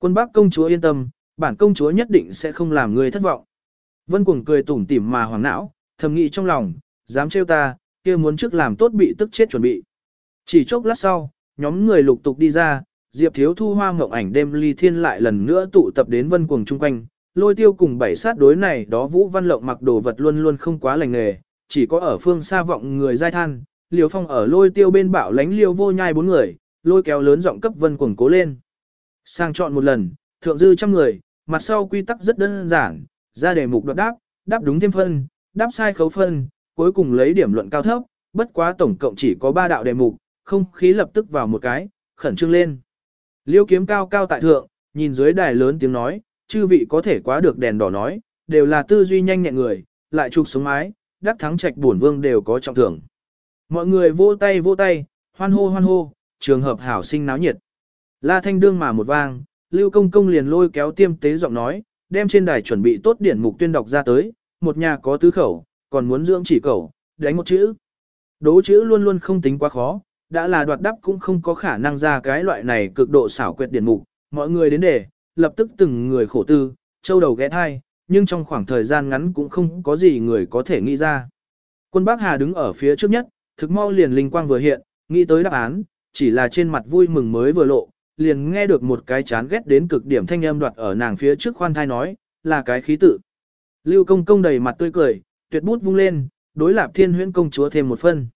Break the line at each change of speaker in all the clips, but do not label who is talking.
Quân bác công chúa yên tâm, bản công chúa nhất định sẽ không làm người thất vọng. Vân cuồng cười tủm tỉm mà hoàng não, thầm nghĩ trong lòng, dám trêu ta, kia muốn trước làm tốt bị tức chết chuẩn bị. Chỉ chốc lát sau, nhóm người lục tục đi ra, Diệp Thiếu Thu hoa ngộng ảnh đêm ly thiên lại lần nữa tụ tập đến vân cuồng chung quanh, lôi tiêu cùng bảy sát đối này đó Vũ Văn Lộng mặc đồ vật luôn luôn không quá lành nghề, chỉ có ở phương xa vọng người giai than, liều phong ở lôi tiêu bên bảo lánh liêu vô nhai bốn người, lôi kéo lớn giọng cấp vân cuồng cố lên. Sang chọn một lần, thượng dư trăm người, mặt sau quy tắc rất đơn giản, ra đề mục đoạt đáp, đáp đúng thêm phân, đáp sai khấu phân, cuối cùng lấy điểm luận cao thấp, bất quá tổng cộng chỉ có 3 đạo đề mục, không khí lập tức vào một cái, khẩn trương lên. Liêu kiếm cao cao tại thượng, nhìn dưới đài lớn tiếng nói, chư vị có thể quá được đèn đỏ nói, đều là tư duy nhanh nhẹn người, lại trục sống mái, đắc thắng trạch bổn vương đều có trọng thưởng. Mọi người vỗ tay vỗ tay, hoan hô hoan hô, trường hợp hảo sinh náo nhiệt. La thanh đương mà một vang, Lưu Công Công liền lôi kéo tiêm tế giọng nói, đem trên đài chuẩn bị tốt điển mục tuyên đọc ra tới, một nhà có tứ khẩu, còn muốn dưỡng chỉ khẩu, đánh một chữ. Đố chữ luôn luôn không tính quá khó, đã là đoạt đắp cũng không có khả năng ra cái loại này cực độ xảo quyệt điển mục, mọi người đến để, lập tức từng người khổ tư, châu đầu ghé thai, nhưng trong khoảng thời gian ngắn cũng không có gì người có thể nghĩ ra. Quân Bắc Hà đứng ở phía trước nhất, thực mau liền linh quang vừa hiện, nghĩ tới đáp án, chỉ là trên mặt vui mừng mới vừa lộ, liền nghe được một cái chán ghét đến cực điểm thanh âm đoạt ở nàng phía trước khoan thai nói, là cái khí tự. Lưu công công đầy mặt tươi cười, tuyệt bút vung lên, đối lạp thiên huyễn công chúa thêm một phân.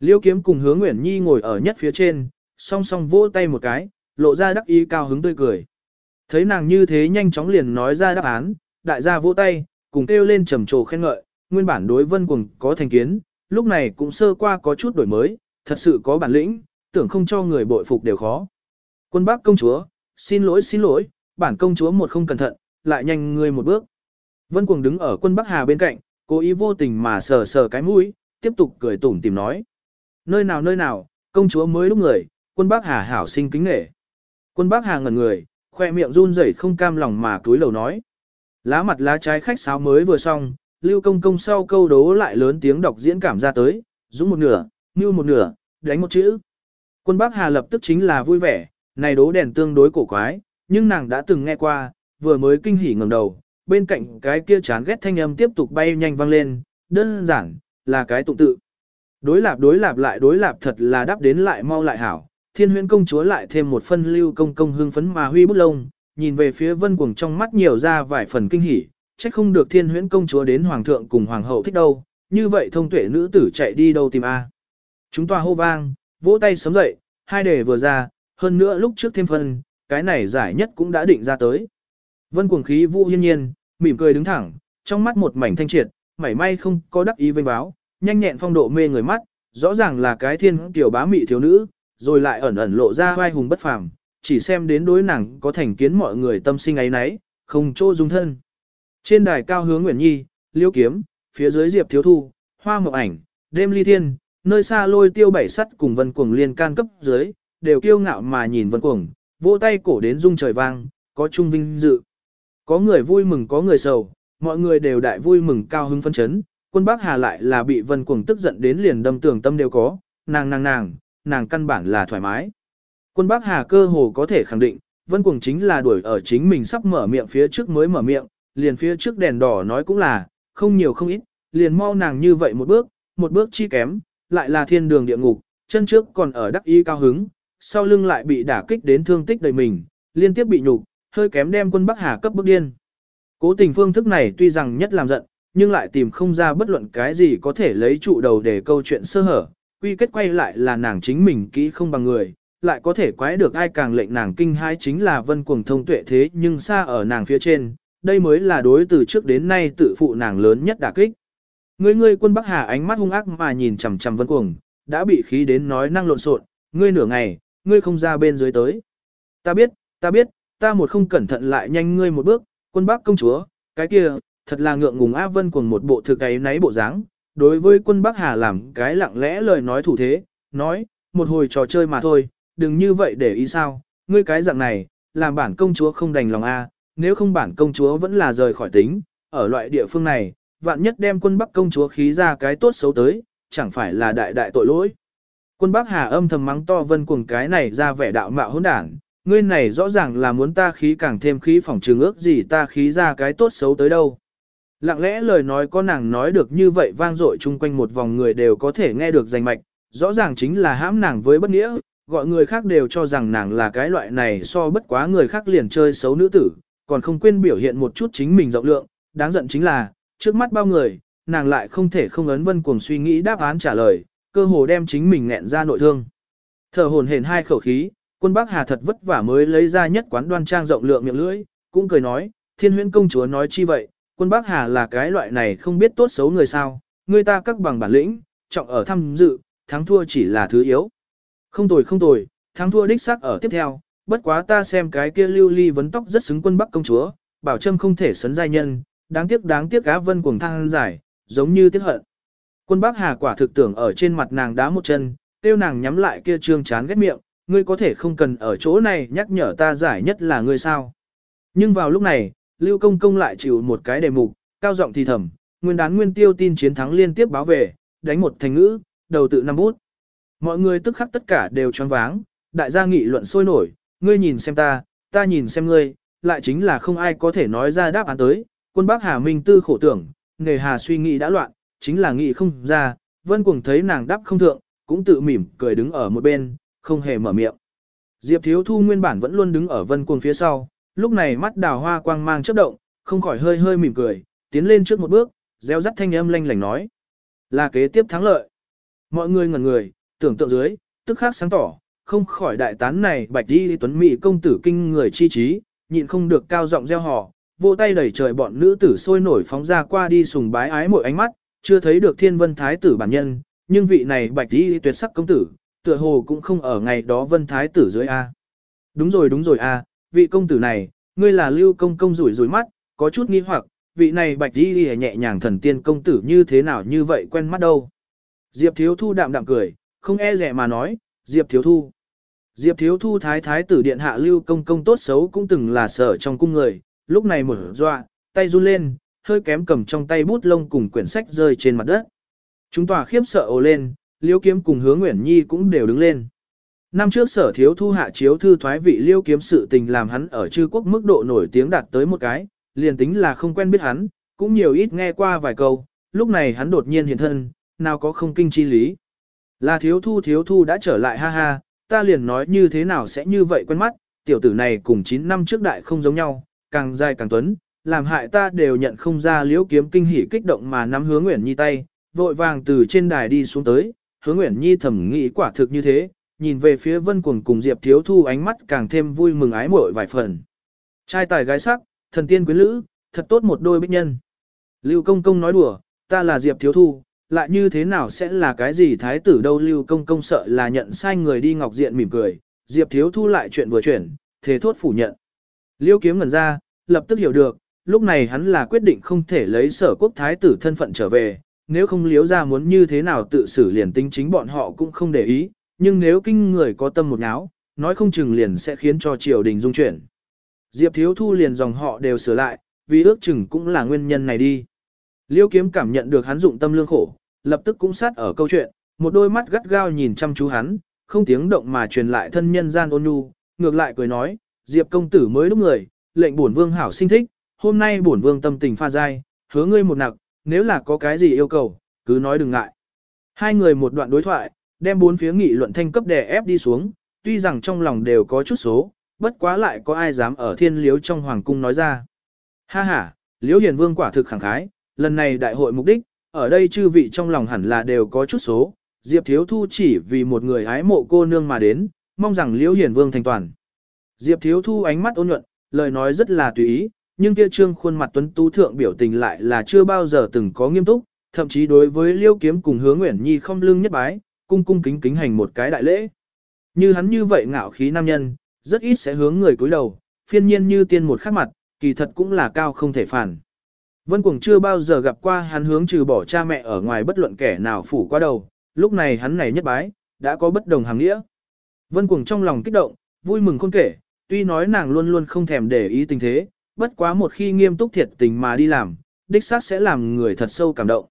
Liêu kiếm cùng hướng Nguyễn Nhi ngồi ở nhất phía trên, song song vỗ tay một cái, lộ ra đắc ý cao hứng tươi cười. Thấy nàng như thế nhanh chóng liền nói ra đáp án, đại gia vỗ tay, cùng kêu lên trầm trồ khen ngợi, nguyên bản đối vân cùng có thành kiến, lúc này cũng sơ qua có chút đổi mới, thật sự có bản lĩnh, tưởng không cho người bội phục đều khó. Quân bác công chúa, xin lỗi xin lỗi, bản công chúa một không cẩn thận, lại nhanh người một bước. Vân cuồng đứng ở quân bắc hà bên cạnh, cố ý vô tình mà sờ sờ cái mũi, tiếp tục cười tủm tìm nói. Nơi nào nơi nào, công chúa mới lúc người, quân bác hà hảo sinh kính nghệ. Quân bác hà ngẩn người, khoe miệng run rẩy không cam lòng mà túi lầu nói. Lá mặt lá trái khách sáo mới vừa xong, lưu công công sau câu đố lại lớn tiếng đọc diễn cảm ra tới, dũng một nửa, như một nửa, đánh một chữ. Quân bác hà lập tức chính là vui vẻ, này đố đèn tương đối cổ quái, nhưng nàng đã từng nghe qua, vừa mới kinh hỉ ngẩng đầu, bên cạnh cái kia chán ghét thanh âm tiếp tục bay nhanh vang lên, đơn giản, là cái tụng tự. Đối lạp đối lạp lại đối lạp thật là đáp đến lại mau lại hảo, thiên huyễn công chúa lại thêm một phân lưu công công hương phấn mà huy bút lông, nhìn về phía vân cuồng trong mắt nhiều ra vài phần kinh hỉ, trách không được thiên huyễn công chúa đến hoàng thượng cùng hoàng hậu thích đâu, như vậy thông tuệ nữ tử chạy đi đâu tìm a? Chúng toa hô vang, vỗ tay sớm dậy, hai đề vừa ra, hơn nữa lúc trước thêm phân, cái này giải nhất cũng đã định ra tới. Vân cuồng khí vũ hiên nhiên, mỉm cười đứng thẳng, trong mắt một mảnh thanh triệt, mảy may không có đắc ý vênh báo, nhanh nhẹn phong độ mê người mắt, rõ ràng là cái thiên tiểu bá mị thiếu nữ, rồi lại ẩn ẩn lộ ra vai hùng bất phàm, chỉ xem đến đối nàng có thành kiến mọi người tâm sinh ấy nấy, không chỗ dung thân. Trên đài cao hướng Nguyễn Nhi, Liêu Kiếm, phía dưới Diệp Thiếu Thu, Hoa Mộng Ảnh, Đêm Ly Thiên, nơi xa lôi tiêu bảy sắt cùng Vân Cuồng liên can cấp dưới, đều kiêu ngạo mà nhìn Vân Cuồng, vỗ tay cổ đến rung trời vang, có trung vinh dự. Có người vui mừng có người sầu, mọi người đều đại vui mừng cao hứng phân chấn, quân Bắc Hà lại là bị Vân Cuồng tức giận đến liền đâm tưởng tâm đều có, nàng nàng nàng, nàng căn bản là thoải mái. Quân Bắc Hà cơ hồ có thể khẳng định, Vân Cuồng chính là đuổi ở chính mình sắp mở miệng phía trước mới mở miệng, liền phía trước đèn đỏ nói cũng là, không nhiều không ít, liền mau nàng như vậy một bước, một bước chi kém, lại là thiên đường địa ngục, chân trước còn ở đắc ý cao hứng, sau lưng lại bị đả kích đến thương tích đầy mình, liên tiếp bị nhục, hơi kém đem quân Bắc Hà cấp bức điên. Cố tình phương thức này tuy rằng nhất làm giận, nhưng lại tìm không ra bất luận cái gì có thể lấy trụ đầu để câu chuyện sơ hở, quy kết quay lại là nàng chính mình kỹ không bằng người, lại có thể quái được ai càng lệnh nàng kinh hai chính là vân cuồng thông tuệ thế nhưng xa ở nàng phía trên, đây mới là đối từ trước đến nay tự phụ nàng lớn nhất đả kích. Ngươi ngươi quân Bắc Hà ánh mắt hung ác mà nhìn chằm chằm vân cuồng, đã bị khí đến nói năng lộn xộn, ngươi nửa ngày, ngươi không ra bên dưới tới. Ta biết, ta biết, ta một không cẩn thận lại nhanh ngươi một bước, quân Bắc công chúa, cái kia, thật là ngượng ngùng A Vân cùng một bộ thực ấy náy bộ dáng, đối với quân Bắc Hà làm cái lặng lẽ lời nói thủ thế, nói, một hồi trò chơi mà thôi, đừng như vậy để ý sao, ngươi cái dạng này, làm bản công chúa không đành lòng A, nếu không bản công chúa vẫn là rời khỏi tính, ở loại địa phương này, vạn nhất đem quân Bắc công chúa khí ra cái tốt xấu tới, chẳng phải là đại đại tội lỗi. Quân Bắc Hà âm thầm mắng to vân cuồng cái này ra vẻ đạo mạo hỗn đản, ngươi này rõ ràng là muốn ta khí càng thêm khí phỏng trường ước gì ta khí ra cái tốt xấu tới đâu. Lặng lẽ lời nói có nàng nói được như vậy vang dội chung quanh một vòng người đều có thể nghe được danh mạch, rõ ràng chính là hãm nàng với bất nghĩa, gọi người khác đều cho rằng nàng là cái loại này so bất quá người khác liền chơi xấu nữ tử, còn không quên biểu hiện một chút chính mình rộng lượng, đáng giận chính là, trước mắt bao người, nàng lại không thể không ấn vân cuồng suy nghĩ đáp án trả lời, cơ hồ đem chính mình nghẹn ra nội thương. Thở hồn hển hai khẩu khí, quân Bắc Hà thật vất vả mới lấy ra nhất quán đoan trang rộng lượng miệng lưỡi, cũng cười nói, thiên huyễn công chúa nói chi vậy, quân Bắc Hà là cái loại này không biết tốt xấu người sao, người ta các bằng bản lĩnh, trọng ở tham dự, thắng thua chỉ là thứ yếu. Không tồi không tồi, thắng thua đích xác ở tiếp theo, bất quá ta xem cái kia lưu ly vấn tóc rất xứng quân Bắc công chúa, bảo trâm không thể sấn giai nhân, đáng tiếc đáng tiếc cá vân cuồng thang giải, giống như tiếc hận. Quân Bắc Hà quả thực tưởng ở trên mặt nàng đá một chân, tiêu nàng nhắm lại kia trương chán ghét miệng, ngươi có thể không cần ở chỗ này nhắc nhở ta giải nhất là ngươi sao. Nhưng vào lúc này, Lưu Công Công lại chịu một cái đề mục, cao giọng thì thầm, nguyên đán nguyên tiêu tin chiến thắng liên tiếp báo về, đánh một thành ngữ, đầu tự năm bút. Mọi người tức khắc tất cả đều choáng váng, đại gia nghị luận sôi nổi, ngươi nhìn xem ta, ta nhìn xem ngươi, lại chính là không ai có thể nói ra đáp án tới, quân bác Hà Minh tư khổ tưởng, nghề Hà suy nghĩ đã loạn, chính là nghĩ không ra, vân cuồng thấy nàng đáp không thượng, cũng tự mỉm cười đứng ở một bên, không hề mở miệng. Diệp Thiếu Thu nguyên bản vẫn luôn đứng ở vân cuồng phía sau, lúc này mắt đào hoa quang mang chớp động, không khỏi hơi hơi mỉm cười, tiến lên trước một bước, reo rắt thanh âm lanh lảnh nói. Là kế tiếp thắng lợi. Mọi người ngẩn người, tưởng tượng dưới, tức khắc sáng tỏ, không khỏi đại tán này bạch đi tuấn mỹ công tử kinh người chi trí, nhịn không được cao giọng reo hò, vỗ tay đẩy trời bọn nữ tử sôi nổi phóng ra qua đi sùng bái ái mỗi ánh mắt, chưa thấy được thiên vân thái tử bản nhân, nhưng vị này bạch đi tuyệt sắc công tử, tựa hồ cũng không ở ngày đó vân thái tử dưới A. Đúng rồi đúng rồi A, vị công tử này, ngươi là lưu công công rủi rủi mắt, có chút nghi hoặc, vị này bạch đi nhẹ nhàng thần tiên công tử như thế nào như vậy quen mắt đâu. Diệp thiếu thu đạm đạm cười, không e rẻ mà nói, Diệp thiếu thu. Diệp thiếu thu thái thái tử điện hạ lưu công công tốt xấu cũng từng là sở trong cung người, lúc này mở dọa, tay run lên, hơi kém cầm trong tay bút lông cùng quyển sách rơi trên mặt đất. Chúng tòa khiếp sợ ồ lên, liêu kiếm cùng hướng Nguyễn Nhi cũng đều đứng lên. Năm trước sở thiếu thu hạ chiếu thư thoái vị liêu kiếm sự tình làm hắn ở chư quốc mức độ nổi tiếng đạt tới một cái, liền tính là không quen biết hắn, cũng nhiều ít nghe qua vài câu, lúc này hắn đột nhiên hiện thân, nào có không kinh chi lý. Là thiếu thu thiếu thu đã trở lại ha ha, ta liền nói như thế nào sẽ như vậy quen mắt, tiểu tử này cùng 9 năm trước đại không giống nhau, càng dài càng tuấn, làm hại ta đều nhận không ra liễu kiếm kinh hỉ kích động mà nắm hướng Nguyễn Nhi tay, vội vàng từ trên đài đi xuống tới, hướng Nguyễn Nhi thầm nghĩ quả thực như thế, nhìn về phía vân cuồng cùng Diệp Thiếu Thu ánh mắt càng thêm vui mừng ái muội vài phần. Trai tài gái sắc, thần tiên quyến lữ, thật tốt một đôi bích nhân. Lưu Công Công nói đùa, ta là Diệp Thiếu Thu, lại như thế nào sẽ là cái gì thái tử đâu Lưu Công Công sợ là nhận sai người đi ngọc diện mỉm cười, Diệp Thiếu Thu lại chuyện vừa chuyển, thế thốt phủ nhận. Liêu kiếm ngẩn ra, lập tức hiểu được, lúc này hắn là quyết định không thể lấy sở quốc thái tử thân phận trở về, nếu không liếu ra muốn như thế nào tự xử liền tính chính bọn họ cũng không để ý, nhưng nếu kinh người có tâm một náo, nói không chừng liền sẽ khiến cho triều đình dung chuyển. Diệp Thiếu Thu liền dòng họ đều sửa lại, vì ước chừng cũng là nguyên nhân này đi. Liêu kiếm cảm nhận được hắn dụng tâm lương khổ, lập tức cũng sát ở câu chuyện, một đôi mắt gắt gao nhìn chăm chú hắn, không tiếng động mà truyền lại thân nhân gian ôn nhu, ngược lại cười nói, Diệp công tử mới lúc người, lệnh bổn vương hảo sinh thích, hôm nay bổn vương tâm tình pha dai, hứa ngươi một nặc, nếu là có cái gì yêu cầu, cứ nói đừng ngại. Hai người một đoạn đối thoại, đem bốn phía nghị luận thanh cấp đè ép đi xuống, tuy rằng trong lòng đều có chút số, bất quá lại có ai dám ở thiên liếu trong hoàng cung nói ra. Ha ha, liễu hiền vương quả thực khẳng khái, lần này đại hội mục đích, ở đây chư vị trong lòng hẳn là đều có chút số, Diệp Thiếu Thu chỉ vì một người ái mộ cô nương mà đến, mong rằng liễu hiền vương thành toàn. Diệp Thiếu Thu ánh mắt ôn nhuận, lời nói rất là tùy ý, nhưng kia trương khuôn mặt tuấn tú thượng biểu tình lại là chưa bao giờ từng có nghiêm túc, thậm chí đối với Liêu Kiếm cùng Hứa Nguyễn Nhi không lưng nhất bái, cung cung kính kính hành một cái đại lễ. Như hắn như vậy ngạo khí nam nhân, rất ít sẽ hướng người cúi đầu, phiên nhiên như tiên một khắc mặt, kỳ thật cũng là cao không thể phản. Vân Cuồng chưa bao giờ gặp qua hắn hướng trừ bỏ cha mẹ ở ngoài bất luận kẻ nào phủ qua đầu, lúc này hắn này nhất bái, đã có bất đồng hàng nghĩa. Vân Cuồng trong lòng kích động, vui mừng khôn kể, tuy nói nàng luôn luôn không thèm để ý tình thế, bất quá một khi nghiêm túc thiệt tình mà đi làm, đích xác sẽ làm người thật sâu cảm động.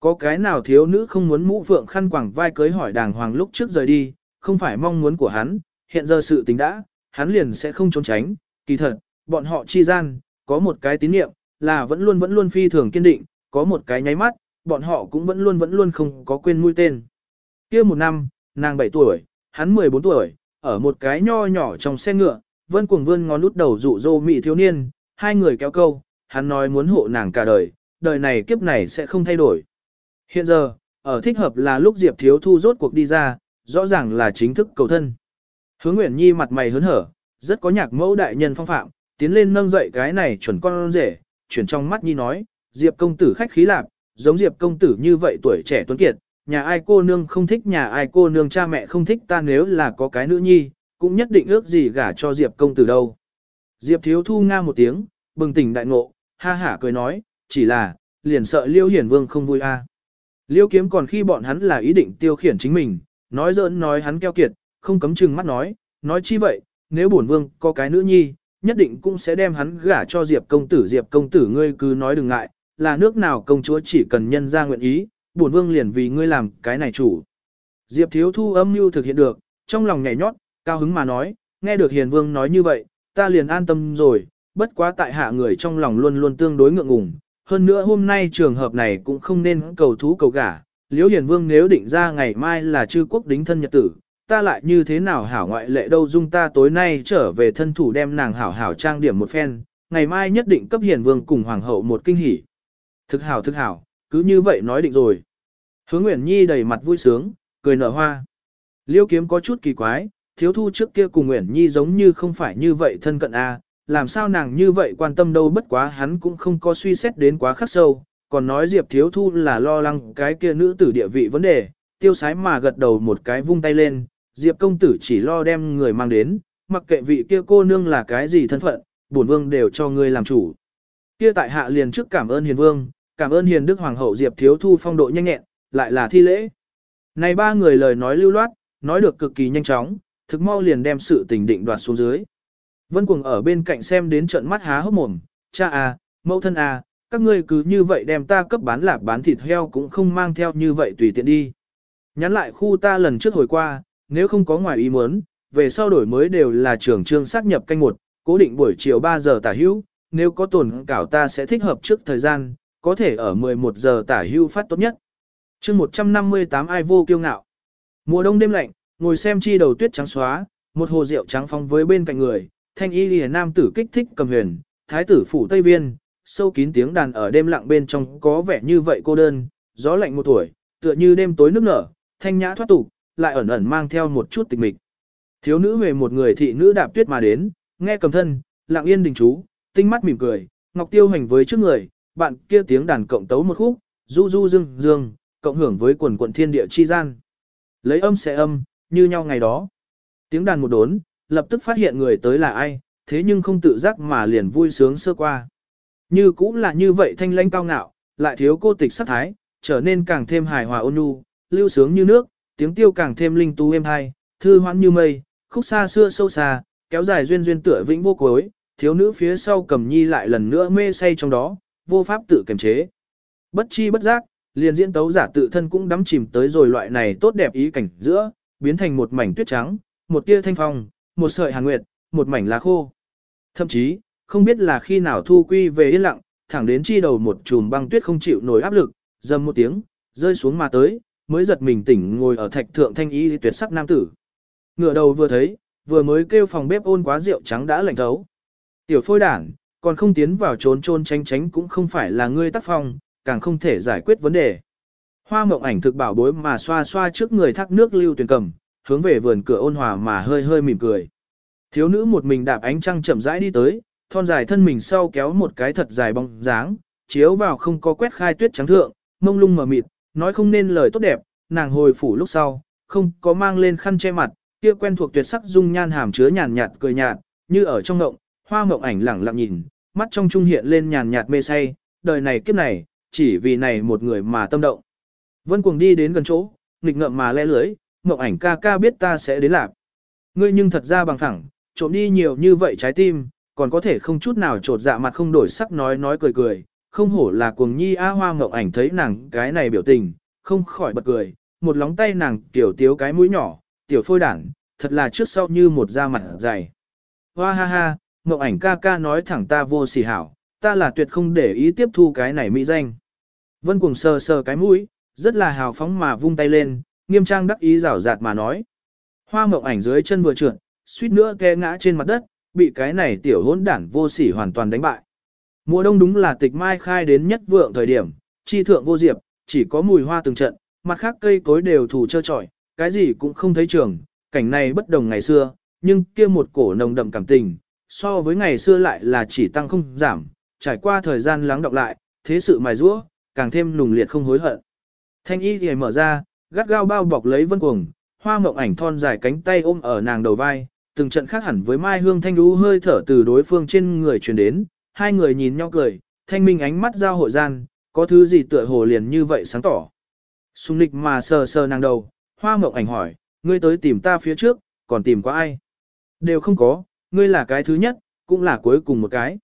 Có cái nào thiếu nữ không muốn mũ phượng khăn quàng vai cưới hỏi đàng hoàng lúc trước rời đi, không phải mong muốn của hắn, hiện giờ sự tình đã, hắn liền sẽ không trốn tránh, kỳ thật, bọn họ chi gian, có một cái tín niệm, là vẫn luôn vẫn luôn phi thường kiên định, có một cái nháy mắt, bọn họ cũng vẫn luôn vẫn luôn không có quên mũi tên. kia một năm, nàng 7 tuổi, hắn 14 tuổi, ở một cái nho nhỏ trong xe ngựa, vân cuồng vươn ngón lút đầu dụ dô mị thiếu niên, hai người kéo câu, hắn nói muốn hộ nàng cả đời, đời này kiếp này sẽ không thay đổi. Hiện giờ, ở thích hợp là lúc Diệp Thiếu Thu rốt cuộc đi ra, rõ ràng là chính thức cầu thân. Hướng Nguyễn Nhi mặt mày hớn hở, rất có nhạc mẫu đại nhân phong phạm, tiến lên nâng dậy cái này chuẩn con rể, chuyển trong mắt Nhi nói, Diệp công tử khách khí lạc, giống Diệp công tử như vậy tuổi trẻ tuấn kiệt, nhà ai cô nương không thích nhà ai cô nương cha mẹ không thích ta nếu là có cái nữ nhi, cũng nhất định ước gì gả cho Diệp công tử đâu. Diệp thiếu thu nga một tiếng, bừng tỉnh đại ngộ, ha hả cười nói, chỉ là, liền sợ Liêu Hiển Vương không vui a. À. Liêu kiếm còn khi bọn hắn là ý định tiêu khiển chính mình, nói giỡn nói hắn keo kiệt, không cấm chừng mắt nói, nói chi vậy, nếu bổn vương có cái nữ nhi, nhất định cũng sẽ đem hắn gả cho Diệp công tử Diệp công tử ngươi cứ nói đừng ngại, là nước nào công chúa chỉ cần nhân ra nguyện ý, bổn vương liền vì ngươi làm cái này chủ. Diệp thiếu thu âm mưu thực hiện được, trong lòng nhảy nhót, cao hứng mà nói, nghe được hiền vương nói như vậy, ta liền an tâm rồi, bất quá tại hạ người trong lòng luôn luôn tương đối ngượng ngùng. Hơn nữa hôm nay trường hợp này cũng không nên cầu thú cầu gả, liễu hiền vương nếu định ra ngày mai là chư quốc đính thân nhật tử, ta lại như thế nào hảo ngoại lệ đâu dung ta tối nay trở về thân thủ đem nàng hảo hảo trang điểm một phen, ngày mai nhất định cấp hiền vương cùng hoàng hậu một kinh hỉ. Thực hảo thực hảo, cứ như vậy nói định rồi. Hướng Nguyễn Nhi đầy mặt vui sướng, cười nở hoa. Liêu kiếm có chút kỳ quái, thiếu thu trước kia cùng Nguyễn Nhi giống như không phải như vậy thân cận a, làm sao nàng như vậy quan tâm đâu bất quá hắn cũng không có suy xét đến quá khắc sâu, còn nói Diệp thiếu thu là lo lắng cái kia nữ tử địa vị vấn đề, tiêu sái mà gật đầu một cái vung tay lên, Diệp công tử chỉ lo đem người mang đến, mặc kệ vị kia cô nương là cái gì thân phận, bổn vương đều cho ngươi làm chủ. Kia tại hạ liền trước cảm ơn hiền vương, cảm ơn hiền đức hoàng hậu Diệp thiếu thu phong độ nhanh nhẹn, lại là thi lễ. Này ba người lời nói lưu loát, nói được cực kỳ nhanh chóng, thực mau liền đem sự tình định đoạt xuống dưới. Vân Cuồng ở bên cạnh xem đến trận mắt há hốc mồm, cha à, mẫu thân à, các ngươi cứ như vậy đem ta cấp bán lạp bán thịt heo cũng không mang theo như vậy tùy tiện đi. Nhắn lại khu ta lần trước hồi qua, nếu không có ngoài ý muốn, về sau đổi mới đều là trường trương xác nhập canh một, cố định buổi chiều 3 giờ tả hữu, nếu có tổn cảo ta sẽ thích hợp trước thời gian, có thể ở 11 giờ tả hữu phát tốt nhất. chương 158 ai vô kiêu ngạo. Mùa đông đêm lạnh, ngồi xem chi đầu tuyết trắng xóa, một hồ rượu trắng phong với bên cạnh người, thanh y lìa nam tử kích thích cầm huyền, thái tử phủ Tây Viên, sâu kín tiếng đàn ở đêm lặng bên trong có vẻ như vậy cô đơn, gió lạnh một tuổi, tựa như đêm tối nước nở, thanh nhã thoát tục, lại ẩn ẩn mang theo một chút tịch mịch. Thiếu nữ về một người thị nữ đạp tuyết mà đến, nghe cầm thân, lặng yên đình chú, tinh mắt mỉm cười, ngọc tiêu hành với trước người, bạn kia tiếng đàn cộng tấu một khúc, du du dương dương, cộng hưởng với quần quận thiên địa chi gian. Lấy âm sẽ âm, như nhau ngày đó. Tiếng đàn một đốn, lập tức phát hiện người tới là ai, thế nhưng không tự giác mà liền vui sướng sơ qua. Như cũng là như vậy thanh lãnh cao ngạo, lại thiếu cô tịch sắc thái, trở nên càng thêm hài hòa ôn nhu, lưu sướng như nước, tiếng tiêu càng thêm linh tú êm hay, thư hoãn như mây, khúc xa xưa sâu xa, kéo dài duyên duyên tựa vĩnh vô cuối, thiếu nữ phía sau cầm nhi lại lần nữa mê say trong đó, vô pháp tự kiềm chế. Bất chi bất giác, liền diễn tấu giả tự thân cũng đắm chìm tới rồi loại này tốt đẹp ý cảnh giữa, biến thành một mảnh tuyết trắng, một tia thanh phong, một sợi hàn nguyệt, một mảnh lá khô. Thậm chí, không biết là khi nào thu quy về yên lặng, thẳng đến chi đầu một chùm băng tuyết không chịu nổi áp lực, dầm một tiếng, rơi xuống mà tới, mới giật mình tỉnh ngồi ở thạch thượng thanh y tuyệt sắc nam tử. Ngựa đầu vừa thấy, vừa mới kêu phòng bếp ôn quá rượu trắng đã lạnh thấu. Tiểu phôi đảng, còn không tiến vào trốn trôn tránh tránh cũng không phải là ngươi tác phong, càng không thể giải quyết vấn đề. Hoa mộng ảnh thực bảo bối mà xoa xoa trước người thác nước lưu tuyển cầm, hướng về vườn cửa ôn hòa mà hơi hơi mỉm cười. Thiếu nữ một mình đạp ánh trăng chậm rãi đi tới, thon dài thân mình sau kéo một cái thật dài bóng dáng, chiếu vào không có quét khai tuyết trắng thượng, mông lung mờ mịt, nói không nên lời tốt đẹp, nàng hồi phủ lúc sau, không có mang lên khăn che mặt, kia quen thuộc tuyệt sắc dung nhan hàm chứa nhàn nhạt cười nhạt, như ở trong ngộng, hoa mộng ảnh lẳng lặng nhìn, mắt trong trung hiện lên nhàn nhạt mê say, đời này kiếp này, chỉ vì này một người mà tâm động. Vân cuồng đi đến gần chỗ, nghịch ngợm mà le lưới, mộng ảnh ca ca biết ta sẽ đến lạc. Ngươi nhưng thật ra bằng phẳng, trộm đi nhiều như vậy trái tim, còn có thể không chút nào trột dạ mặt không đổi sắc nói nói cười cười, không hổ là cuồng nhi a hoa mộng ảnh thấy nàng cái này biểu tình, không khỏi bật cười, một lóng tay nàng tiểu tiếu cái mũi nhỏ, tiểu phôi đảng, thật là trước sau như một da mặt dày. hoa ha ha, Ngọc ảnh ca ca nói thẳng ta vô sỉ hảo, ta là tuyệt không để ý tiếp thu cái này mỹ danh. Vân cuồng sờ sờ cái mũi, rất là hào phóng mà vung tay lên, nghiêm trang đắc ý rảo rạt mà nói. Hoa mộng ảnh dưới chân vừa trượt, suýt nữa té ngã trên mặt đất, bị cái này tiểu hỗn đản vô sỉ hoàn toàn đánh bại. Mùa đông đúng là tịch mai khai đến nhất vượng thời điểm, chi thượng vô diệp, chỉ có mùi hoa từng trận, mặt khác cây cối đều thủ trơ trọi, cái gì cũng không thấy trường, cảnh này bất đồng ngày xưa, nhưng kia một cổ nồng đậm cảm tình, so với ngày xưa lại là chỉ tăng không giảm, trải qua thời gian lắng đọng lại, thế sự mài rũa, càng thêm nùng liệt không hối hận. Thanh y thì mở ra, gắt gao bao bọc lấy vân cuồng, hoa mộng ảnh thon dài cánh tay ôm ở nàng đầu vai, từng trận khác hẳn với mai hương thanh đú hơi thở từ đối phương trên người truyền đến, hai người nhìn nhau cười, thanh minh ánh mắt giao hội gian, có thứ gì tựa hồ liền như vậy sáng tỏ. Xung lịch mà sờ sờ nàng đầu, hoa mộng ảnh hỏi, ngươi tới tìm ta phía trước, còn tìm có ai? Đều không có, ngươi là cái thứ nhất, cũng là cuối cùng một cái.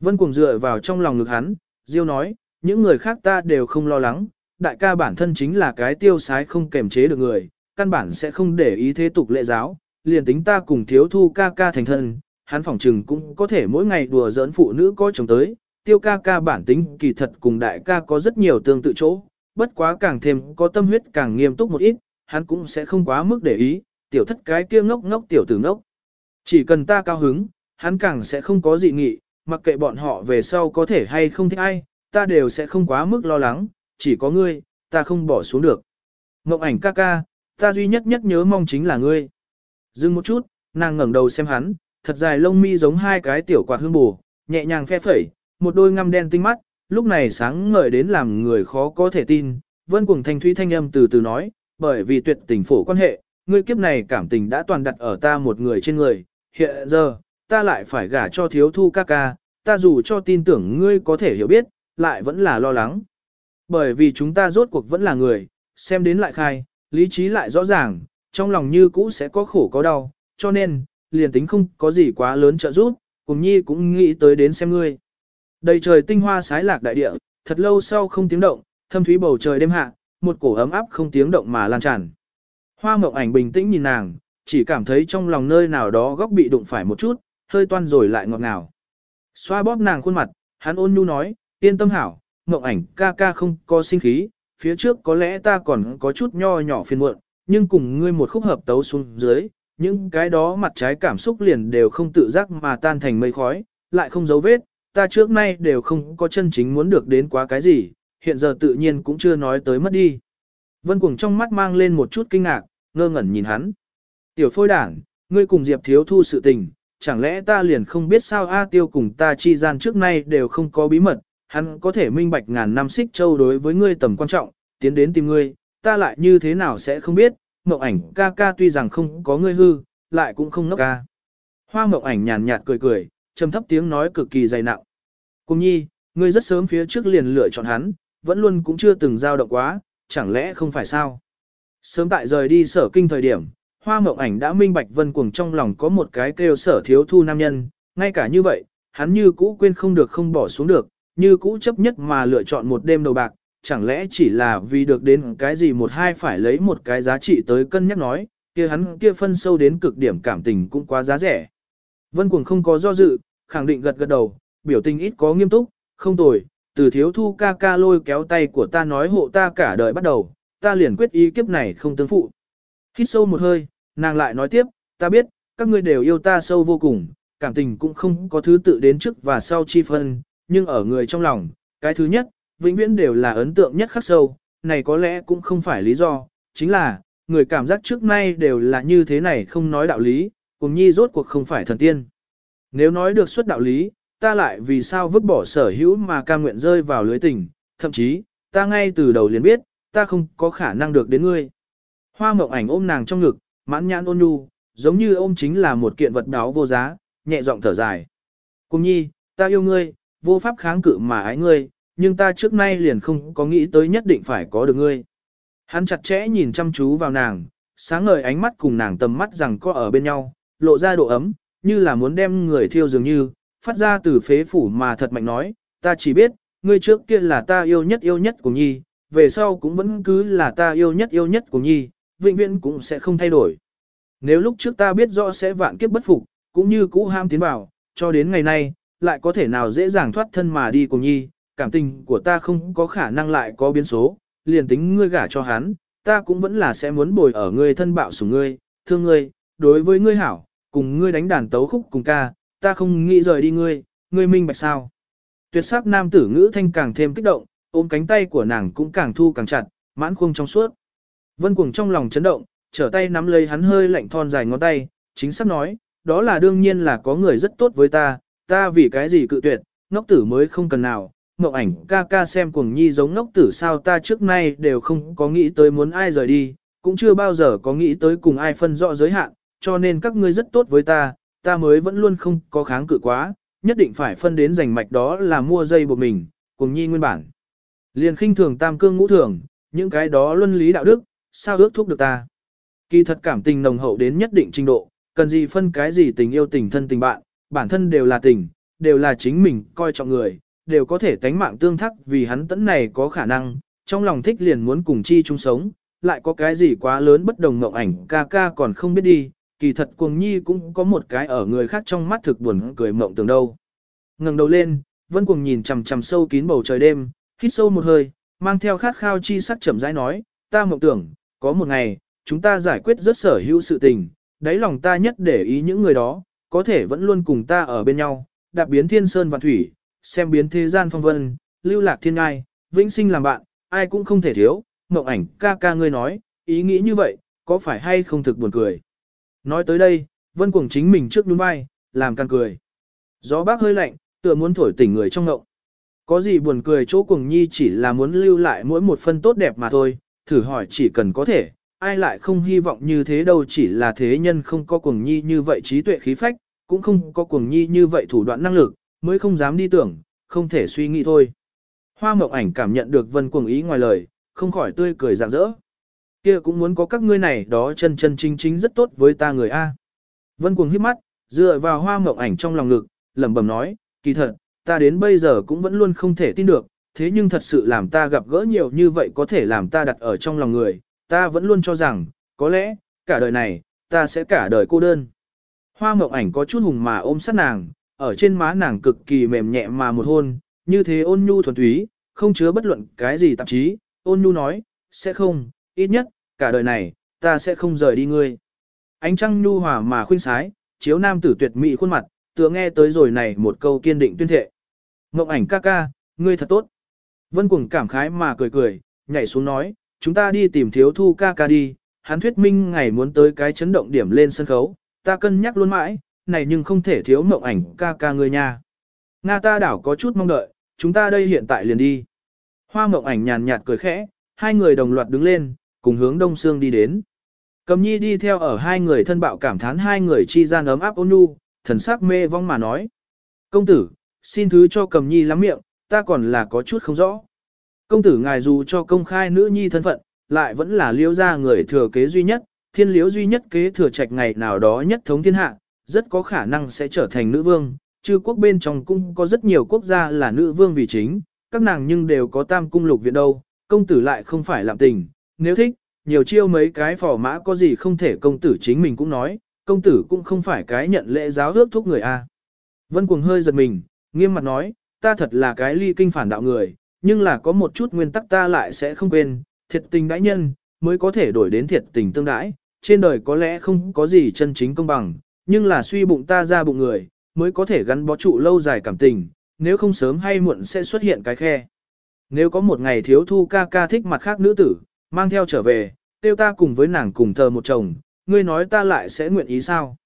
Vân cuồng dựa vào trong lòng ngực hắn, Diêu nói, những người khác ta đều không lo lắng, đại ca bản thân chính là cái tiêu sái không kềm chế được người, căn bản sẽ không để ý thế tục lệ giáo, liền tính ta cùng thiếu thu ca ca thành thân, hắn phỏng trừng cũng có thể mỗi ngày đùa giỡn phụ nữ có chồng tới, tiêu ca ca bản tính kỳ thật cùng đại ca có rất nhiều tương tự chỗ, bất quá càng thêm có tâm huyết càng nghiêm túc một ít, hắn cũng sẽ không quá mức để ý, tiểu thất cái kia ngốc ngốc tiểu tử ngốc. Chỉ cần ta cao hứng, hắn càng sẽ không có dị nghị, mặc kệ bọn họ về sau có thể hay không thích ai, ta đều sẽ không quá mức lo lắng, chỉ có ngươi, ta không bỏ xuống được. Ngọc ảnh ca ca, ta duy nhất nhất nhớ mong chính là ngươi. Dừng một chút, nàng ngẩng đầu xem hắn, thật dài lông mi giống hai cái tiểu quạt hương bù, nhẹ nhàng phe phẩy, một đôi ngăm đen tinh mắt, lúc này sáng ngời đến làm người khó có thể tin. Vân cuồng thanh thúy thanh âm từ từ nói, bởi vì tuyệt tình phổ quan hệ, ngươi kiếp này cảm tình đã toàn đặt ở ta một người trên người, hiện giờ, ta lại phải gả cho thiếu thu ca ca, ta dù cho tin tưởng ngươi có thể hiểu biết, lại vẫn là lo lắng. Bởi vì chúng ta rốt cuộc vẫn là người, xem đến lại khai, lý trí lại rõ ràng, trong lòng như cũ sẽ có khổ có đau, cho nên, liền tính không có gì quá lớn trợ giúp, cùng nhi cũng nghĩ tới đến xem ngươi. Đầy trời tinh hoa sái lạc đại địa, thật lâu sau không tiếng động, thâm thúy bầu trời đêm hạ, một cổ ấm áp không tiếng động mà lan tràn. Hoa mộng ảnh bình tĩnh nhìn nàng, chỉ cảm thấy trong lòng nơi nào đó góc bị đụng phải một chút, hơi toan rồi lại ngọt ngào. Xoa bóp nàng khuôn mặt, hắn ôn nhu nói, yên tâm hảo, mộng ảnh ca ca không có sinh khí, phía trước có lẽ ta còn có chút nho nhỏ phiền muộn, nhưng cùng ngươi một khúc hợp tấu xuống dưới, những cái đó mặt trái cảm xúc liền đều không tự giác mà tan thành mây khói, lại không dấu vết, ta trước nay đều không có chân chính muốn được đến quá cái gì, hiện giờ tự nhiên cũng chưa nói tới mất đi. Vân Cuồng trong mắt mang lên một chút kinh ngạc, ngơ ngẩn nhìn hắn. Tiểu phôi đảng, ngươi cùng Diệp thiếu thu sự tình, chẳng lẽ ta liền không biết sao A tiêu cùng ta chi gian trước nay đều không có bí mật, hắn có thể minh bạch ngàn năm xích châu đối với ngươi tầm quan trọng, tiến đến tìm ngươi, ta lại như thế nào sẽ không biết, mộng ảnh ca ca tuy rằng không có ngươi hư, lại cũng không ngốc ca. Hoa mộng ảnh nhàn nhạt cười cười, trầm thấp tiếng nói cực kỳ dày nặng. Cùng nhi, ngươi rất sớm phía trước liền lựa chọn hắn, vẫn luôn cũng chưa từng giao động quá, chẳng lẽ không phải sao? Sớm tại rời đi sở kinh thời điểm, hoa mộng ảnh đã minh bạch vân cuồng trong lòng có một cái kêu sở thiếu thu nam nhân, ngay cả như vậy, hắn như cũ quên không được không bỏ xuống được, như cũ chấp nhất mà lựa chọn một đêm đầu bạc, chẳng lẽ chỉ là vì được đến cái gì một hai phải lấy một cái giá trị tới cân nhắc nói, kia hắn kia phân sâu đến cực điểm cảm tình cũng quá giá rẻ. Vân cuồng không có do dự, khẳng định gật gật đầu, biểu tình ít có nghiêm túc, không tồi, từ thiếu thu ca ca lôi kéo tay của ta nói hộ ta cả đời bắt đầu, ta liền quyết ý kiếp này không tương phụ. Hít sâu một hơi, nàng lại nói tiếp, ta biết, các ngươi đều yêu ta sâu vô cùng, cảm tình cũng không có thứ tự đến trước và sau chi phân, nhưng ở người trong lòng, cái thứ nhất, vĩnh viễn đều là ấn tượng nhất khắc sâu, này có lẽ cũng không phải lý do, chính là, người cảm giác trước nay đều là như thế này không nói đạo lý, cùng nhi rốt cuộc không phải thần tiên. Nếu nói được xuất đạo lý, ta lại vì sao vứt bỏ sở hữu mà ca nguyện rơi vào lưới tình, thậm chí, ta ngay từ đầu liền biết, ta không có khả năng được đến ngươi. Hoa mộng ảnh ôm nàng trong ngực, mãn nhãn ôn nhu, giống như ôm chính là một kiện vật đáo vô giá, nhẹ giọng thở dài. Cùng nhi, ta yêu ngươi, vô pháp kháng cự mà ái ngươi, nhưng ta trước nay liền không có nghĩ tới nhất định phải có được ngươi. Hắn chặt chẽ nhìn chăm chú vào nàng, sáng ngời ánh mắt cùng nàng tầm mắt rằng có ở bên nhau, lộ ra độ ấm, như là muốn đem người thiêu dường như, phát ra từ phế phủ mà thật mạnh nói, ta chỉ biết, ngươi trước kia là ta yêu nhất yêu nhất của nhi, về sau cũng vẫn cứ là ta yêu nhất yêu nhất của nhi, vĩnh viễn cũng sẽ không thay đổi. Nếu lúc trước ta biết rõ sẽ vạn kiếp bất phục, cũng như cũ ham tiến vào, cho đến ngày nay, lại có thể nào dễ dàng thoát thân mà đi cùng nhi, cảm tình của ta không có khả năng lại có biến số, liền tính ngươi gả cho hắn, ta cũng vẫn là sẽ muốn bồi ở ngươi thân bạo sủng ngươi, thương ngươi, đối với ngươi hảo, cùng ngươi đánh đàn tấu khúc cùng ca, ta không nghĩ rời đi ngươi, ngươi minh bạch sao. Tuyệt sắc nam tử ngữ thanh càng thêm kích động, ôm cánh tay của nàng cũng càng thu càng chặt, mãn khung trong suốt. Vân cuồng trong lòng chấn động, trở tay nắm lấy hắn hơi lạnh thon dài ngón tay, chính xác nói, đó là đương nhiên là có người rất tốt với ta, ta vì cái gì cự tuyệt, ngốc tử mới không cần nào, mộng ảnh ca ca xem cuồng nhi giống ngốc tử sao ta trước nay đều không có nghĩ tới muốn ai rời đi, cũng chưa bao giờ có nghĩ tới cùng ai phân rõ giới hạn, cho nên các ngươi rất tốt với ta, ta mới vẫn luôn không có kháng cự quá, nhất định phải phân đến giành mạch đó là mua dây buộc mình, cuồng nhi nguyên bản. Liền khinh thường tam cương ngũ thường, những cái đó luân lý đạo đức, sao ước thúc được ta. Kỳ thật cảm tình nồng hậu đến nhất định trình độ, cần gì phân cái gì tình yêu tình thân tình bạn, bản thân đều là tình, đều là chính mình coi trọng người, đều có thể tánh mạng tương thắc vì hắn tẫn này có khả năng, trong lòng thích liền muốn cùng chi chung sống, lại có cái gì quá lớn bất đồng ngộng ảnh ca ca còn không biết đi, kỳ thật cuồng nhi cũng có một cái ở người khác trong mắt thực buồn cười mộng tưởng đâu. ngẩng đầu lên, vân cuồng nhìn chằm chằm sâu kín bầu trời đêm, hít sâu một hơi, mang theo khát khao chi sắc chậm rãi nói, ta mộng tưởng, có một ngày, chúng ta giải quyết rất sở hữu sự tình, đáy lòng ta nhất để ý những người đó, có thể vẫn luôn cùng ta ở bên nhau, đạp biến thiên sơn và thủy, xem biến thế gian phong vân, lưu lạc thiên ngai, vĩnh sinh làm bạn, ai cũng không thể thiếu, mộng ảnh ca ca ngươi nói, ý nghĩ như vậy, có phải hay không thực buồn cười. Nói tới đây, vân cuồng chính mình trước đúng vai, làm càng cười. Gió bác hơi lạnh, tựa muốn thổi tỉnh người trong ngộng. Có gì buồn cười chỗ cuồng nhi chỉ là muốn lưu lại mỗi một phân tốt đẹp mà thôi, thử hỏi chỉ cần có thể, ai lại không hy vọng như thế đâu chỉ là thế nhân không có cuồng nhi như vậy trí tuệ khí phách, cũng không có cuồng nhi như vậy thủ đoạn năng lực, mới không dám đi tưởng, không thể suy nghĩ thôi. Hoa mộng ảnh cảm nhận được vân cuồng ý ngoài lời, không khỏi tươi cười rạng rỡ. Kia cũng muốn có các ngươi này đó chân chân chính chính rất tốt với ta người A. Vân cuồng hít mắt, dựa vào hoa mộng ảnh trong lòng lực lẩm bẩm nói, kỳ thật, ta đến bây giờ cũng vẫn luôn không thể tin được, thế nhưng thật sự làm ta gặp gỡ nhiều như vậy có thể làm ta đặt ở trong lòng người, ta vẫn luôn cho rằng, có lẽ, cả đời này, ta sẽ cả đời cô đơn. Hoa mộng ảnh có chút hùng mà ôm sát nàng, ở trên má nàng cực kỳ mềm nhẹ mà một hôn, như thế ôn nhu thuần túy, không chứa bất luận cái gì tạp chí, ôn nhu nói, sẽ không, ít nhất, cả đời này, ta sẽ không rời đi ngươi. Ánh trăng nhu hòa mà khuyên sái, chiếu nam tử tuyệt mỹ khuôn mặt, tựa nghe tới rồi này một câu kiên định tuyên thệ. Ngộng ảnh ca ca, ngươi thật tốt. Vân cuồng cảm khái mà cười cười, nhảy xuống nói, chúng ta đi tìm thiếu thu ca ca đi, hắn thuyết minh ngày muốn tới cái chấn động điểm lên sân khấu, ta cân nhắc luôn mãi, này nhưng không thể thiếu mộng ảnh ca ca ngươi nha. Nga ta đảo có chút mong đợi, chúng ta đây hiện tại liền đi. Hoa mộng ảnh nhàn nhạt cười khẽ, hai người đồng loạt đứng lên, cùng hướng đông xương đi đến. Cầm nhi đi theo ở hai người thân bạo cảm thán hai người chi gian ấm áp ôn nhu, thần sắc mê vong mà nói. Công tử, xin thứ cho cầm nhi lắm miệng, ta còn là có chút không rõ. Công tử ngài dù cho công khai nữ nhi thân phận, lại vẫn là liễu gia người thừa kế duy nhất, thiên liễu duy nhất kế thừa trạch ngày nào đó nhất thống thiên hạ, rất có khả năng sẽ trở thành nữ vương. chứ quốc bên trong cũng có rất nhiều quốc gia là nữ vương vì chính, các nàng nhưng đều có tam cung lục viện đâu, công tử lại không phải làm tình, nếu thích, nhiều chiêu mấy cái phỏ mã có gì không thể công tử chính mình cũng nói, công tử cũng không phải cái nhận lễ giáo ước thúc người a. Vân cuồng hơi giật mình, nghiêm mặt nói, ta thật là cái ly kinh phản đạo người, nhưng là có một chút nguyên tắc ta lại sẽ không quên, thiệt tình đãi nhân, mới có thể đổi đến thiệt tình tương đãi, trên đời có lẽ không có gì chân chính công bằng, nhưng là suy bụng ta ra bụng người, mới có thể gắn bó trụ lâu dài cảm tình, nếu không sớm hay muộn sẽ xuất hiện cái khe. Nếu có một ngày thiếu thu ca ca thích mặt khác nữ tử, mang theo trở về, tiêu ta cùng với nàng cùng thờ một chồng, ngươi nói ta lại sẽ nguyện ý sao?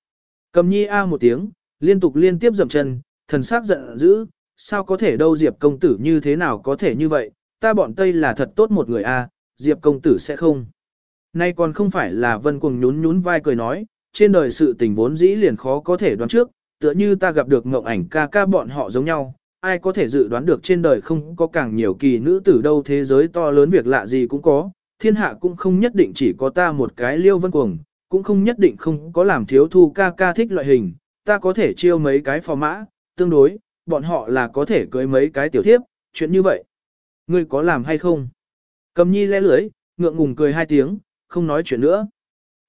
Cầm nhi a một tiếng, liên tục liên tiếp dậm chân, thần sắc giận dữ, sao có thể đâu Diệp công tử như thế nào có thể như vậy, ta bọn Tây là thật tốt một người a, Diệp công tử sẽ không. Nay còn không phải là vân cuồng nhún nhún vai cười nói, trên đời sự tình vốn dĩ liền khó có thể đoán trước, tựa như ta gặp được ngộng ảnh ca ca bọn họ giống nhau, ai có thể dự đoán được trên đời không có càng nhiều kỳ nữ tử đâu thế giới to lớn việc lạ gì cũng có, thiên hạ cũng không nhất định chỉ có ta một cái liêu vân cuồng, cũng không nhất định không có làm thiếu thu ca ca thích loại hình, ta có thể chiêu mấy cái phò mã, tương đối, bọn họ là có thể cưới mấy cái tiểu thiếp, chuyện như vậy. Ngươi có làm hay không? Cầm nhi le lưới, ngượng ngùng cười hai tiếng, không nói chuyện nữa.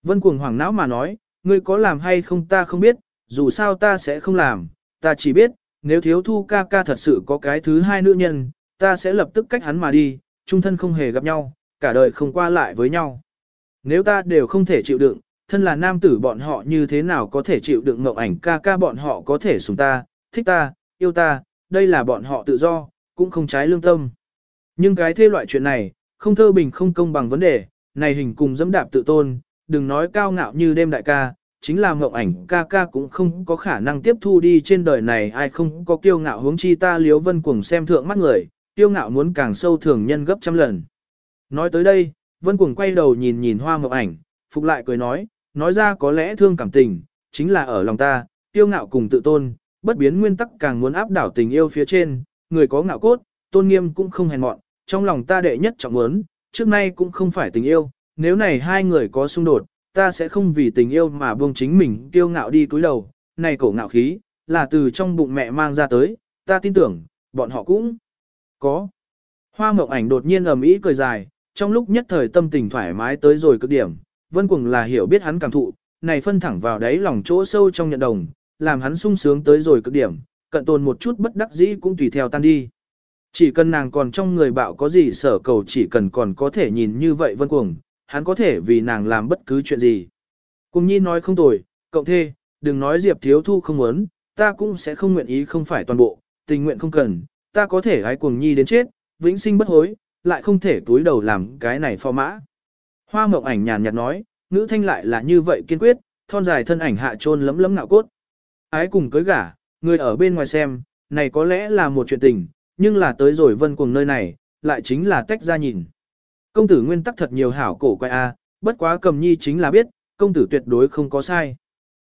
Vân cuồng hoảng não mà nói, ngươi có làm hay không ta không biết, dù sao ta sẽ không làm, ta chỉ biết, nếu thiếu thu ca ca thật sự có cái thứ hai nữ nhân, ta sẽ lập tức cách hắn mà đi, chung thân không hề gặp nhau, cả đời không qua lại với nhau. Nếu ta đều không thể chịu đựng, thân là nam tử bọn họ như thế nào có thể chịu đựng ngộng ảnh ca ca bọn họ có thể sùng ta, thích ta, yêu ta, đây là bọn họ tự do, cũng không trái lương tâm. Nhưng cái thê loại chuyện này, không thơ bình không công bằng vấn đề, này hình cùng dẫm đạp tự tôn, đừng nói cao ngạo như đêm đại ca, chính là mộng ảnh ca ca cũng không có khả năng tiếp thu đi trên đời này ai không có kiêu ngạo hướng chi ta liếu vân cuồng xem thượng mắt người, kiêu ngạo muốn càng sâu thường nhân gấp trăm lần. Nói tới đây, vân cuồng quay đầu nhìn nhìn hoa mộng ảnh, phục lại cười nói, nói ra có lẽ thương cảm tình, chính là ở lòng ta, kiêu ngạo cùng tự tôn, bất biến nguyên tắc càng muốn áp đảo tình yêu phía trên, người có ngạo cốt, tôn nghiêm cũng không hèn mọn, trong lòng ta đệ nhất trọng muốn, trước nay cũng không phải tình yêu, nếu này hai người có xung đột, ta sẽ không vì tình yêu mà buông chính mình kiêu ngạo đi túi đầu, này cổ ngạo khí, là từ trong bụng mẹ mang ra tới, ta tin tưởng, bọn họ cũng có. Hoa mộng ảnh đột nhiên ầm ĩ cười dài, trong lúc nhất thời tâm tình thoải mái tới rồi cực điểm, vân cuồng là hiểu biết hắn cảm thụ, này phân thẳng vào đáy lòng chỗ sâu trong nhận đồng, làm hắn sung sướng tới rồi cực điểm, cận tồn một chút bất đắc dĩ cũng tùy theo tan đi. Chỉ cần nàng còn trong người bạo có gì sở cầu chỉ cần còn có thể nhìn như vậy vân cuồng, hắn có thể vì nàng làm bất cứ chuyện gì. Cùng nhi nói không tồi, cộng thê, đừng nói Diệp thiếu thu không muốn, ta cũng sẽ không nguyện ý không phải toàn bộ, tình nguyện không cần, ta có thể gái cuồng nhi đến chết, vĩnh sinh bất hối, lại không thể túi đầu làm cái này phò mã. Hoa mộng ảnh nhàn nhạt nói, nữ thanh lại là như vậy kiên quyết, thon dài thân ảnh hạ trôn lấm lấm ngạo cốt. Ái cùng cưới gả, người ở bên ngoài xem, này có lẽ là một chuyện tình, nhưng là tới rồi vân cuồng nơi này, lại chính là tách ra nhìn. Công tử nguyên tắc thật nhiều hảo cổ quay a, bất quá cầm nhi chính là biết, công tử tuyệt đối không có sai.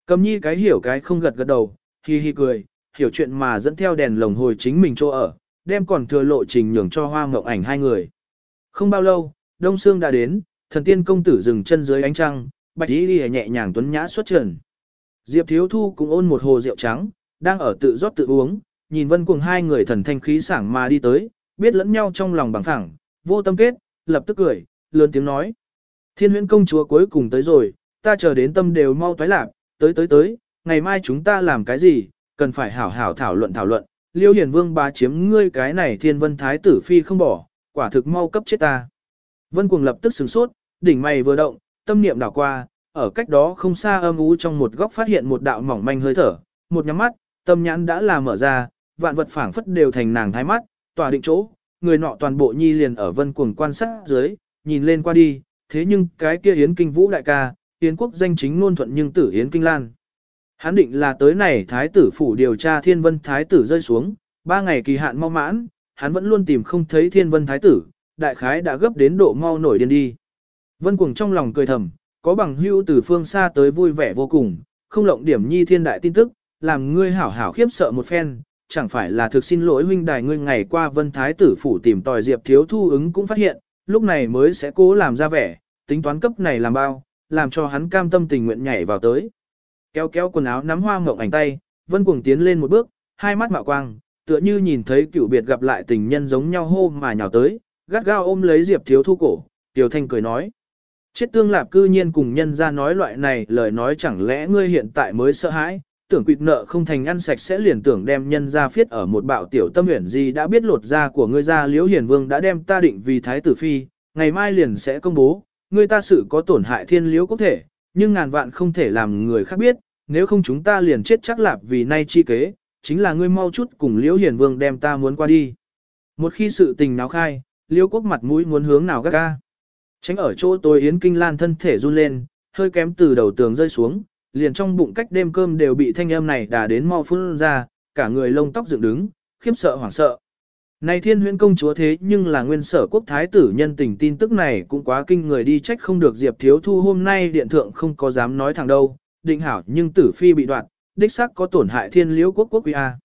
Cầm nhi cái hiểu cái không gật gật đầu, hi hi cười, hiểu chuyện mà dẫn theo đèn lồng hồi chính mình chỗ ở, đem còn thừa lộ trình nhường cho hoa mộng ảnh hai người. Không bao lâu, Đông Sương đã đến, thần tiên công tử dừng chân dưới ánh trăng, bạch y lìa nhẹ nhàng tuấn nhã xuất trần. Diệp Thiếu Thu cũng ôn một hồ rượu trắng, đang ở tự rót tự uống, nhìn vân cuồng hai người thần thanh khí sảng mà đi tới, biết lẫn nhau trong lòng bằng thẳng, vô tâm kết, lập tức cười, lớn tiếng nói. Thiên huyễn công chúa cuối cùng tới rồi, ta chờ đến tâm đều mau toái lạc, tới tới tới, ngày mai chúng ta làm cái gì, cần phải hảo hảo thảo luận thảo luận, liêu hiển vương bá chiếm ngươi cái này thiên vân thái tử phi không bỏ, quả thực mau cấp chết ta. Vân cuồng lập tức sửng sốt, đỉnh mày vừa động, tâm niệm đảo qua, ở cách đó không xa âm ú trong một góc phát hiện một đạo mỏng manh hơi thở, một nhắm mắt, tâm nhãn đã là mở ra, vạn vật phảng phất đều thành nàng thái mắt, tỏa định chỗ, người nọ toàn bộ nhi liền ở vân cuồng quan sát dưới, nhìn lên qua đi, thế nhưng cái kia Yến Kinh Vũ đại ca, Yến quốc danh chính ngôn thuận nhưng tử Yến Kinh Lan. Hắn định là tới này thái tử phủ điều tra thiên vân thái tử rơi xuống, ba ngày kỳ hạn mau mãn, hắn vẫn luôn tìm không thấy thiên vân thái tử, đại khái đã gấp đến độ mau nổi điên đi. Vân cuồng trong lòng cười thầm, có bằng hưu từ phương xa tới vui vẻ vô cùng, không lộng điểm nhi thiên đại tin tức, làm ngươi hảo hảo khiếp sợ một phen, chẳng phải là thực xin lỗi huynh đài ngươi ngày qua vân thái tử phủ tìm tòi diệp thiếu thu ứng cũng phát hiện, lúc này mới sẽ cố làm ra vẻ, tính toán cấp này làm bao, làm cho hắn cam tâm tình nguyện nhảy vào tới. Kéo kéo quần áo nắm hoa ngộng ảnh tay, vân cuồng tiến lên một bước, hai mắt mạo quang, tựa như nhìn thấy cựu biệt gặp lại tình nhân giống nhau hô mà nhào tới, gắt gao ôm lấy diệp thiếu thu cổ, tiểu thanh cười nói. Chết tương lạp cư nhiên cùng nhân ra nói loại này lời nói chẳng lẽ ngươi hiện tại mới sợ hãi, tưởng quỵt nợ không thành ăn sạch sẽ liền tưởng đem nhân ra phiết ở một bạo tiểu tâm huyển gì đã biết lột da của ngươi ra liễu hiển vương đã đem ta định vì thái tử phi, ngày mai liền sẽ công bố, ngươi ta sự có tổn hại thiên liễu có thể, nhưng ngàn vạn không thể làm người khác biết, nếu không chúng ta liền chết chắc lạp vì nay chi kế, chính là ngươi mau chút cùng liễu hiển vương đem ta muốn qua đi. Một khi sự tình náo khai, liễu quốc mặt mũi muốn hướng nào gác ga. Tránh ở chỗ tôi Yến Kinh Lan thân thể run lên, hơi kém từ đầu tường rơi xuống, liền trong bụng cách đêm cơm đều bị thanh âm này đà đến mau phun ra, cả người lông tóc dựng đứng, khiếp sợ hoảng sợ. Này thiên huyễn công chúa thế nhưng là nguyên sở quốc thái tử nhân tình tin tức này cũng quá kinh người đi trách không được Diệp Thiếu Thu hôm nay điện thượng không có dám nói thẳng đâu, định hảo nhưng tử phi bị đoạt, đích xác có tổn hại thiên liễu quốc quốc uy A.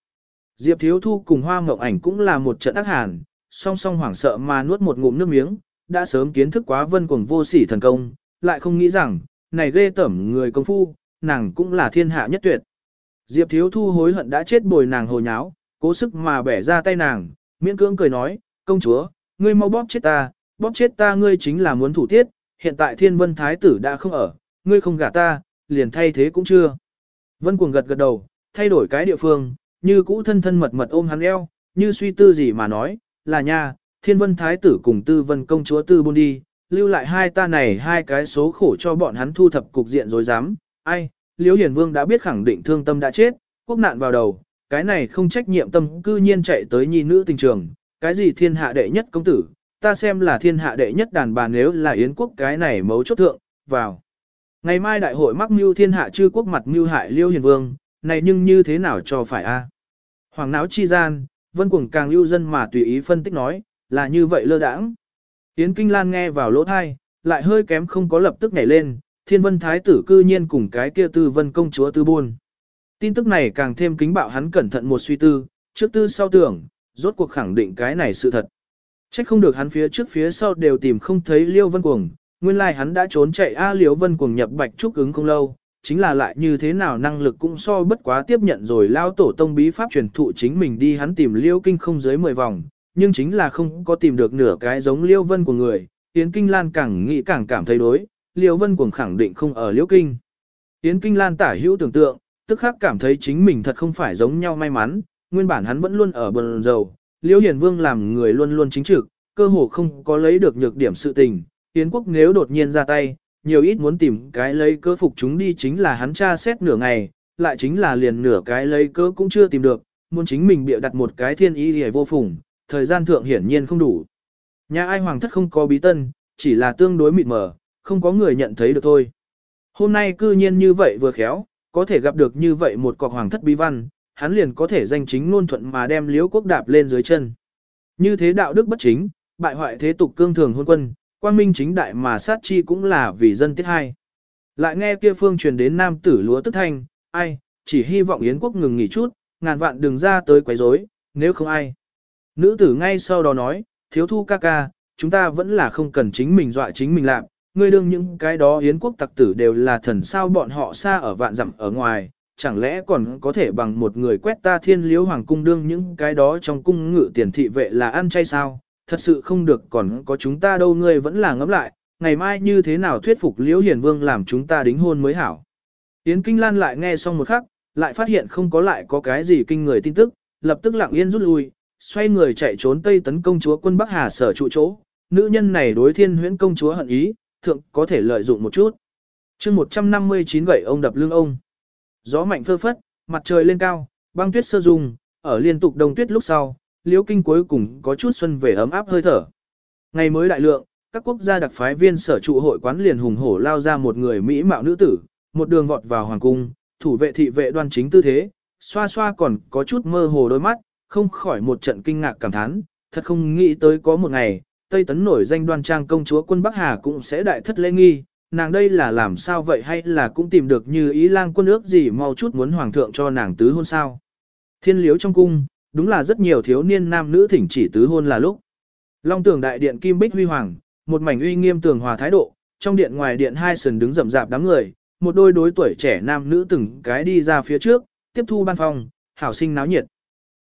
Diệp Thiếu Thu cùng hoa mộng ảnh cũng là một trận ác hàn, song song hoảng sợ mà nuốt một ngụm nước miếng, đã sớm kiến thức quá vân cuồng vô sỉ thần công, lại không nghĩ rằng, này ghê tẩm người công phu, nàng cũng là thiên hạ nhất tuyệt. Diệp Thiếu Thu hối hận đã chết bồi nàng hồ nháo, cố sức mà bẻ ra tay nàng, miễn cưỡng cười nói, công chúa, ngươi mau bóp chết ta, bóp chết ta ngươi chính là muốn thủ tiết, hiện tại thiên vân thái tử đã không ở, ngươi không gả ta, liền thay thế cũng chưa. Vân cuồng gật gật đầu, thay đổi cái địa phương, như cũ thân thân mật mật ôm hắn eo, như suy tư gì mà nói, là nha, thiên vân thái tử cùng tư vân công chúa tư buôn đi, lưu lại hai ta này hai cái số khổ cho bọn hắn thu thập cục diện rồi dám, ai, liễu hiển vương đã biết khẳng định thương tâm đã chết, quốc nạn vào đầu, cái này không trách nhiệm tâm cư nhiên chạy tới nhi nữ tình trường, cái gì thiên hạ đệ nhất công tử, ta xem là thiên hạ đệ nhất đàn bà nếu là yến quốc cái này mấu chốt thượng, vào. Ngày mai đại hội mắc mưu thiên hạ chư quốc mặt mưu hại liêu hiền vương, này nhưng như thế nào cho phải a? Hoàng não chi gian, vân cuồng càng lưu dân mà tùy ý phân tích nói, là như vậy lơ đãng. Yến Kinh Lan nghe vào lỗ thai, lại hơi kém không có lập tức nhảy lên, thiên vân thái tử cư nhiên cùng cái kia tư vân công chúa tư buôn. Tin tức này càng thêm kính bạo hắn cẩn thận một suy tư, trước tư sau tưởng, rốt cuộc khẳng định cái này sự thật. Trách không được hắn phía trước phía sau đều tìm không thấy Liêu Vân Cuồng, nguyên lai like hắn đã trốn chạy A Liêu Vân Cuồng nhập bạch trúc ứng không lâu, chính là lại như thế nào năng lực cũng so bất quá tiếp nhận rồi lao tổ tông bí pháp truyền thụ chính mình đi hắn tìm Liêu Kinh không dưới 10 vòng, nhưng chính là không có tìm được nửa cái giống Liêu Vân của người, Tiến Kinh Lan càng nghĩ càng cảm thấy đối, Liễu Vân Cuồng khẳng định không ở Liễu Kinh. Yến Kinh Lan tả hữu tưởng tượng, tức khắc cảm thấy chính mình thật không phải giống nhau may mắn, nguyên bản hắn vẫn luôn ở bần dầu, Liễu Hiền Vương làm người luôn luôn chính trực, cơ hồ không có lấy được nhược điểm sự tình, Yến quốc nếu đột nhiên ra tay, nhiều ít muốn tìm cái lấy cơ phục chúng đi chính là hắn tra xét nửa ngày, lại chính là liền nửa cái lấy cơ cũng chưa tìm được, muốn chính mình bịa đặt một cái thiên ý hề vô phùng, thời gian thượng hiển nhiên không đủ. Nhà ai hoàng thất không có bí tân, chỉ là tương đối mịt mờ, không có người nhận thấy được thôi. Hôm nay cư nhiên như vậy vừa khéo, có thể gặp được như vậy một cọc hoàng thất bí văn, hắn liền có thể danh chính ngôn thuận mà đem liếu quốc đạp lên dưới chân. Như thế đạo đức bất chính, bại hoại thế tục cương thường hôn quân, quang minh chính đại mà sát chi cũng là vì dân tiết hai. Lại nghe kia phương truyền đến nam tử lúa tức thanh, ai, chỉ hy vọng Yến quốc ngừng nghỉ chút, ngàn vạn đừng ra tới quấy rối, nếu không ai. Nữ tử ngay sau đó nói, thiếu thu ca ca, chúng ta vẫn là không cần chính mình dọa chính mình làm, ngươi đương những cái đó Yến quốc tặc tử đều là thần sao bọn họ xa ở vạn dặm ở ngoài, chẳng lẽ còn có thể bằng một người quét ta thiên liếu hoàng cung đương những cái đó trong cung ngự tiền thị vệ là ăn chay sao, thật sự không được còn có chúng ta đâu ngươi vẫn là ngẫm lại, ngày mai như thế nào thuyết phục liễu hiền vương làm chúng ta đính hôn mới hảo. Yến Kinh Lan lại nghe xong một khắc, lại phát hiện không có lại có cái gì kinh người tin tức, lập tức lặng yên rút lui, xoay người chạy trốn tây tấn công chúa quân Bắc Hà sở trụ chỗ, nữ nhân này đối thiên huyễn công chúa hận ý, thượng có thể lợi dụng một chút. chương 159 gậy ông đập lưng ông. Gió mạnh phơ phất, mặt trời lên cao, băng tuyết sơ dung, ở liên tục đông tuyết lúc sau, liễu kinh cuối cùng có chút xuân về ấm áp hơi thở. Ngày mới đại lượng, các quốc gia đặc phái viên sở trụ hội quán liền hùng hổ lao ra một người mỹ mạo nữ tử, một đường vọt vào hoàng cung, thủ vệ thị vệ đoan chính tư thế, xoa xoa còn có chút mơ hồ đôi mắt, không khỏi một trận kinh ngạc cảm thán, thật không nghĩ tới có một ngày, Tây Tấn nổi danh đoan trang công chúa quân Bắc Hà cũng sẽ đại thất lễ nghi, nàng đây là làm sao vậy hay là cũng tìm được như ý lang quân ước gì mau chút muốn hoàng thượng cho nàng tứ hôn sao. Thiên liếu trong cung, đúng là rất nhiều thiếu niên nam nữ thỉnh chỉ tứ hôn là lúc. Long tường đại điện kim bích huy hoàng, một mảnh uy nghiêm tường hòa thái độ, trong điện ngoài điện hai sườn đứng rậm rạp đám người, một đôi đối tuổi trẻ nam nữ từng cái đi ra phía trước, tiếp thu ban phòng, hảo sinh náo nhiệt.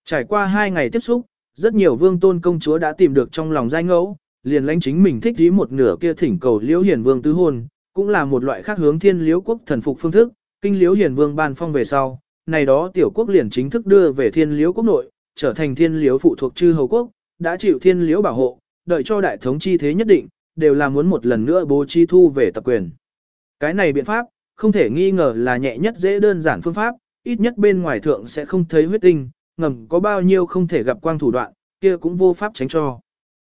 Trải qua hai ngày tiếp xúc, rất nhiều vương tôn công chúa đã tìm được trong lòng danh ngẫu, liền lãnh chính mình thích ý một nửa kia thỉnh cầu liễu hiển vương tứ hôn, cũng là một loại khác hướng thiên liễu quốc thần phục phương thức, kinh liễu hiển vương ban phong về sau, này đó tiểu quốc liền chính thức đưa về thiên liễu quốc nội, trở thành thiên liễu phụ thuộc chư hầu quốc, đã chịu thiên liễu bảo hộ, đợi cho đại thống chi thế nhất định, đều là muốn một lần nữa bố chi thu về tập quyền. Cái này biện pháp, không thể nghi ngờ là nhẹ nhất dễ đơn giản phương pháp, ít nhất bên ngoài thượng sẽ không thấy huyết tinh, ngầm có bao nhiêu không thể gặp quang thủ đoạn, kia cũng vô pháp tránh cho.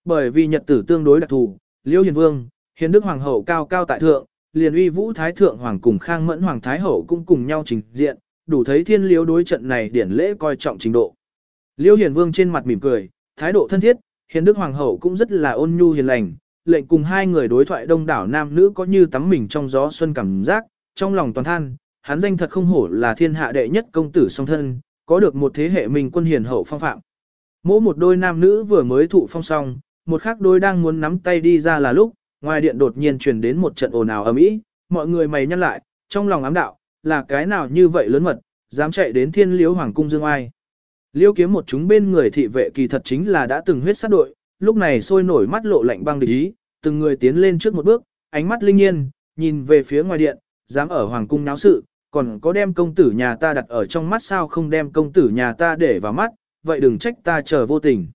Bởi vì nhật tử tương đối đặc thù, Liễu Hiền Vương, Hiền Đức Hoàng hậu cao cao tại thượng, liền uy vũ Thái Thượng Hoàng cùng Khang Mẫn Hoàng Thái Hậu cũng cùng nhau trình diện, đủ thấy thiên liễu đối trận này điển lễ coi trọng trình độ. Liễu Hiền Vương trên mặt mỉm cười, thái độ thân thiết, Hiền Đức Hoàng hậu cũng rất là ôn nhu hiền lành, lệnh cùng hai người đối thoại đông đảo nam nữ có như tắm mình trong gió xuân cảm giác, trong lòng toàn than, hắn danh thật không hổ là thiên hạ đệ nhất công tử song thân, có được một thế hệ mình quân hiền hậu phong phạm. Mỗi một đôi nam nữ vừa mới thụ phong song, một khác đôi đang muốn nắm tay đi ra là lúc, ngoài điện đột nhiên truyền đến một trận ồn ào ầm ĩ, mọi người mày nhăn lại, trong lòng ám đạo, là cái nào như vậy lớn mật, dám chạy đến thiên liễu hoàng cung dương ai. Liêu kiếm một chúng bên người thị vệ kỳ thật chính là đã từng huyết sát đội, lúc này sôi nổi mắt lộ lạnh băng địch ý, từng người tiến lên trước một bước, ánh mắt linh nhiên, nhìn về phía ngoài điện, dám ở hoàng cung náo sự, còn có đem công tử nhà ta đặt ở trong mắt sao không đem công tử nhà ta để vào mắt, vậy đừng trách ta chờ vô tình.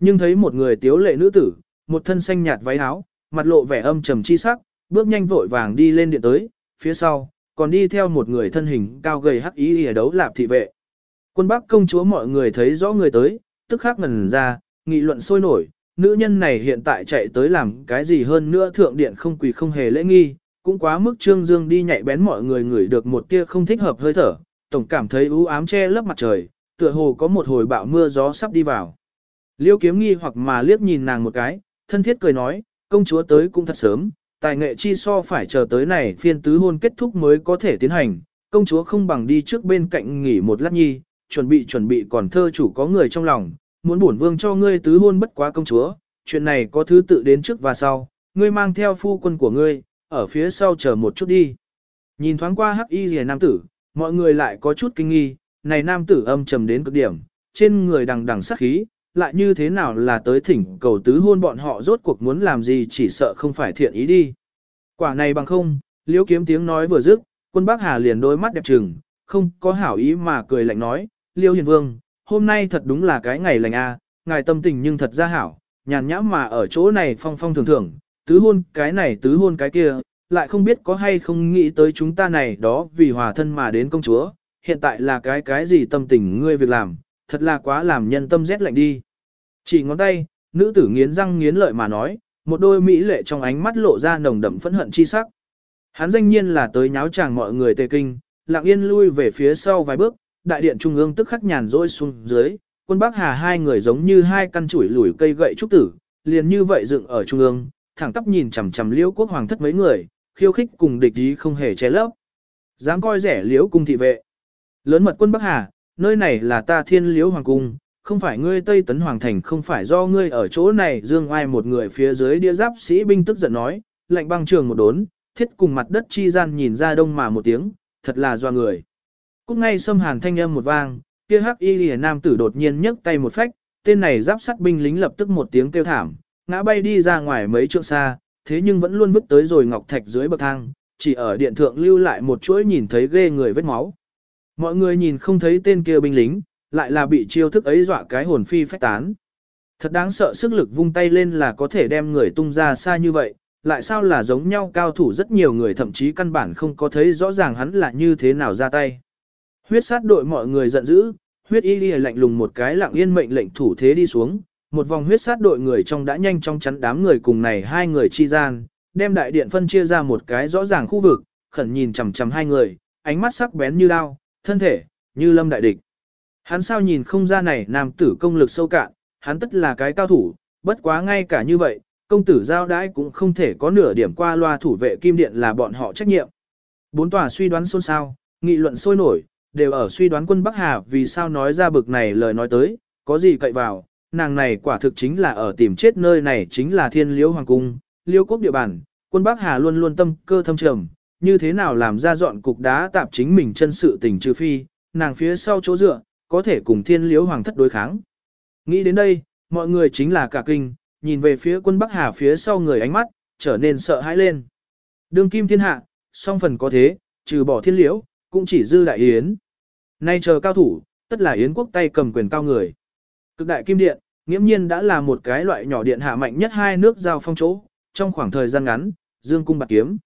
Nhưng thấy một người tiếu lệ nữ tử, một thân xanh nhạt váy áo, mặt lộ vẻ âm trầm chi sắc, bước nhanh vội vàng đi lên điện tới, phía sau, còn đi theo một người thân hình cao gầy hắc ý ở đấu lạp thị vệ. Quân bắc công chúa mọi người thấy rõ người tới, tức khắc ngần ra, nghị luận sôi nổi, nữ nhân này hiện tại chạy tới làm cái gì hơn nữa thượng điện không quỳ không hề lễ nghi, cũng quá mức trương dương đi nhạy bén mọi người ngửi được một tia không thích hợp hơi thở, tổng cảm thấy u ám che lấp mặt trời, tựa hồ có một hồi bão mưa gió sắp đi vào. Liêu kiếm nghi hoặc mà liếc nhìn nàng một cái, thân thiết cười nói, công chúa tới cũng thật sớm, tài nghệ chi so phải chờ tới này phiên tứ hôn kết thúc mới có thể tiến hành, công chúa không bằng đi trước bên cạnh nghỉ một lát nhi, chuẩn bị chuẩn bị còn thơ chủ có người trong lòng, muốn bổn vương cho ngươi tứ hôn bất quá công chúa, chuyện này có thứ tự đến trước và sau, ngươi mang theo phu quân của ngươi, ở phía sau chờ một chút đi. Nhìn thoáng qua hắc y rìa nam tử, mọi người lại có chút kinh nghi, này nam tử âm trầm đến cực điểm, trên người đằng đằng sát khí, lại như thế nào là tới thỉnh cầu tứ hôn bọn họ rốt cuộc muốn làm gì chỉ sợ không phải thiện ý đi. Quả này bằng không, liễu kiếm tiếng nói vừa dứt, quân bác hà liền đôi mắt đẹp trừng, không có hảo ý mà cười lạnh nói, liêu hiền vương, hôm nay thật đúng là cái ngày lành a, ngài tâm tình nhưng thật ra hảo, nhàn nhãm mà ở chỗ này phong phong thường thường, tứ hôn cái này tứ hôn cái kia, lại không biết có hay không nghĩ tới chúng ta này đó vì hòa thân mà đến công chúa, hiện tại là cái cái gì tâm tình ngươi việc làm, thật là quá làm nhân tâm rét lạnh đi. Chỉ ngón tay, nữ tử nghiến răng nghiến lợi mà nói, một đôi mỹ lệ trong ánh mắt lộ ra nồng đậm phẫn hận chi sắc. Hắn danh nhiên là tới nháo chàng mọi người tề kinh, lặng yên lui về phía sau vài bước, đại điện trung ương tức khắc nhàn rỗi xuống dưới, quân Bắc Hà hai người giống như hai căn chuỗi lủi cây gậy trúc tử, liền như vậy dựng ở trung ương, thẳng tắp nhìn chằm chằm liễu quốc hoàng thất mấy người, khiêu khích cùng địch ý không hề che lấp. Dám coi rẻ liễu cung thị vệ. Lớn mật quân Bắc Hà, nơi này là ta thiên liễu hoàng cung, không phải ngươi Tây Tấn Hoàng Thành không phải do ngươi ở chỗ này dương ai một người phía dưới đĩa giáp sĩ binh tức giận nói, lạnh băng trường một đốn, thiết cùng mặt đất chi gian nhìn ra đông mà một tiếng, thật là do người. Cúc ngay xâm hàn thanh âm một vang, kia hắc y lìa nam tử đột nhiên nhấc tay một phách, tên này giáp sắt binh lính lập tức một tiếng kêu thảm, ngã bay đi ra ngoài mấy trượng xa, thế nhưng vẫn luôn vứt tới rồi ngọc thạch dưới bậc thang, chỉ ở điện thượng lưu lại một chuỗi nhìn thấy ghê người vết máu. Mọi người nhìn không thấy tên kia binh lính, lại là bị chiêu thức ấy dọa cái hồn phi phách tán. Thật đáng sợ sức lực vung tay lên là có thể đem người tung ra xa như vậy, lại sao là giống nhau cao thủ rất nhiều người thậm chí căn bản không có thấy rõ ràng hắn là như thế nào ra tay. Huyết sát đội mọi người giận dữ, huyết y lìa lạnh lùng một cái lặng yên mệnh lệnh thủ thế đi xuống, một vòng huyết sát đội người trong đã nhanh chóng chắn đám người cùng này hai người chi gian, đem đại điện phân chia ra một cái rõ ràng khu vực, khẩn nhìn chằm chằm hai người, ánh mắt sắc bén như đao, thân thể như lâm đại địch. Hắn sao nhìn không ra này nam tử công lực sâu cạn, hắn tất là cái cao thủ, bất quá ngay cả như vậy, công tử giao đãi cũng không thể có nửa điểm qua loa thủ vệ kim điện là bọn họ trách nhiệm. Bốn tòa suy đoán xôn xao, nghị luận sôi nổi, đều ở suy đoán quân Bắc Hà vì sao nói ra bực này lời nói tới, có gì cậy vào, nàng này quả thực chính là ở tìm chết nơi này chính là thiên liễu hoàng cung, liễu quốc địa bàn, quân Bắc Hà luôn luôn tâm cơ thâm trầm, như thế nào làm ra dọn cục đá tạp chính mình chân sự tình trừ phi, nàng phía sau chỗ dựa, có thể cùng thiên liễu hoàng thất đối kháng. Nghĩ đến đây, mọi người chính là cả kinh, nhìn về phía quân Bắc Hà phía sau người ánh mắt, trở nên sợ hãi lên. Đương kim thiên hạ, song phần có thế, trừ bỏ thiên liễu, cũng chỉ dư đại yến. Nay chờ cao thủ, tất là yến quốc tay cầm quyền cao người. Cực đại kim điện, nghiễm nhiên đã là một cái loại nhỏ điện hạ mạnh nhất hai nước giao phong chỗ, trong khoảng thời gian ngắn, dương cung bạc kiếm.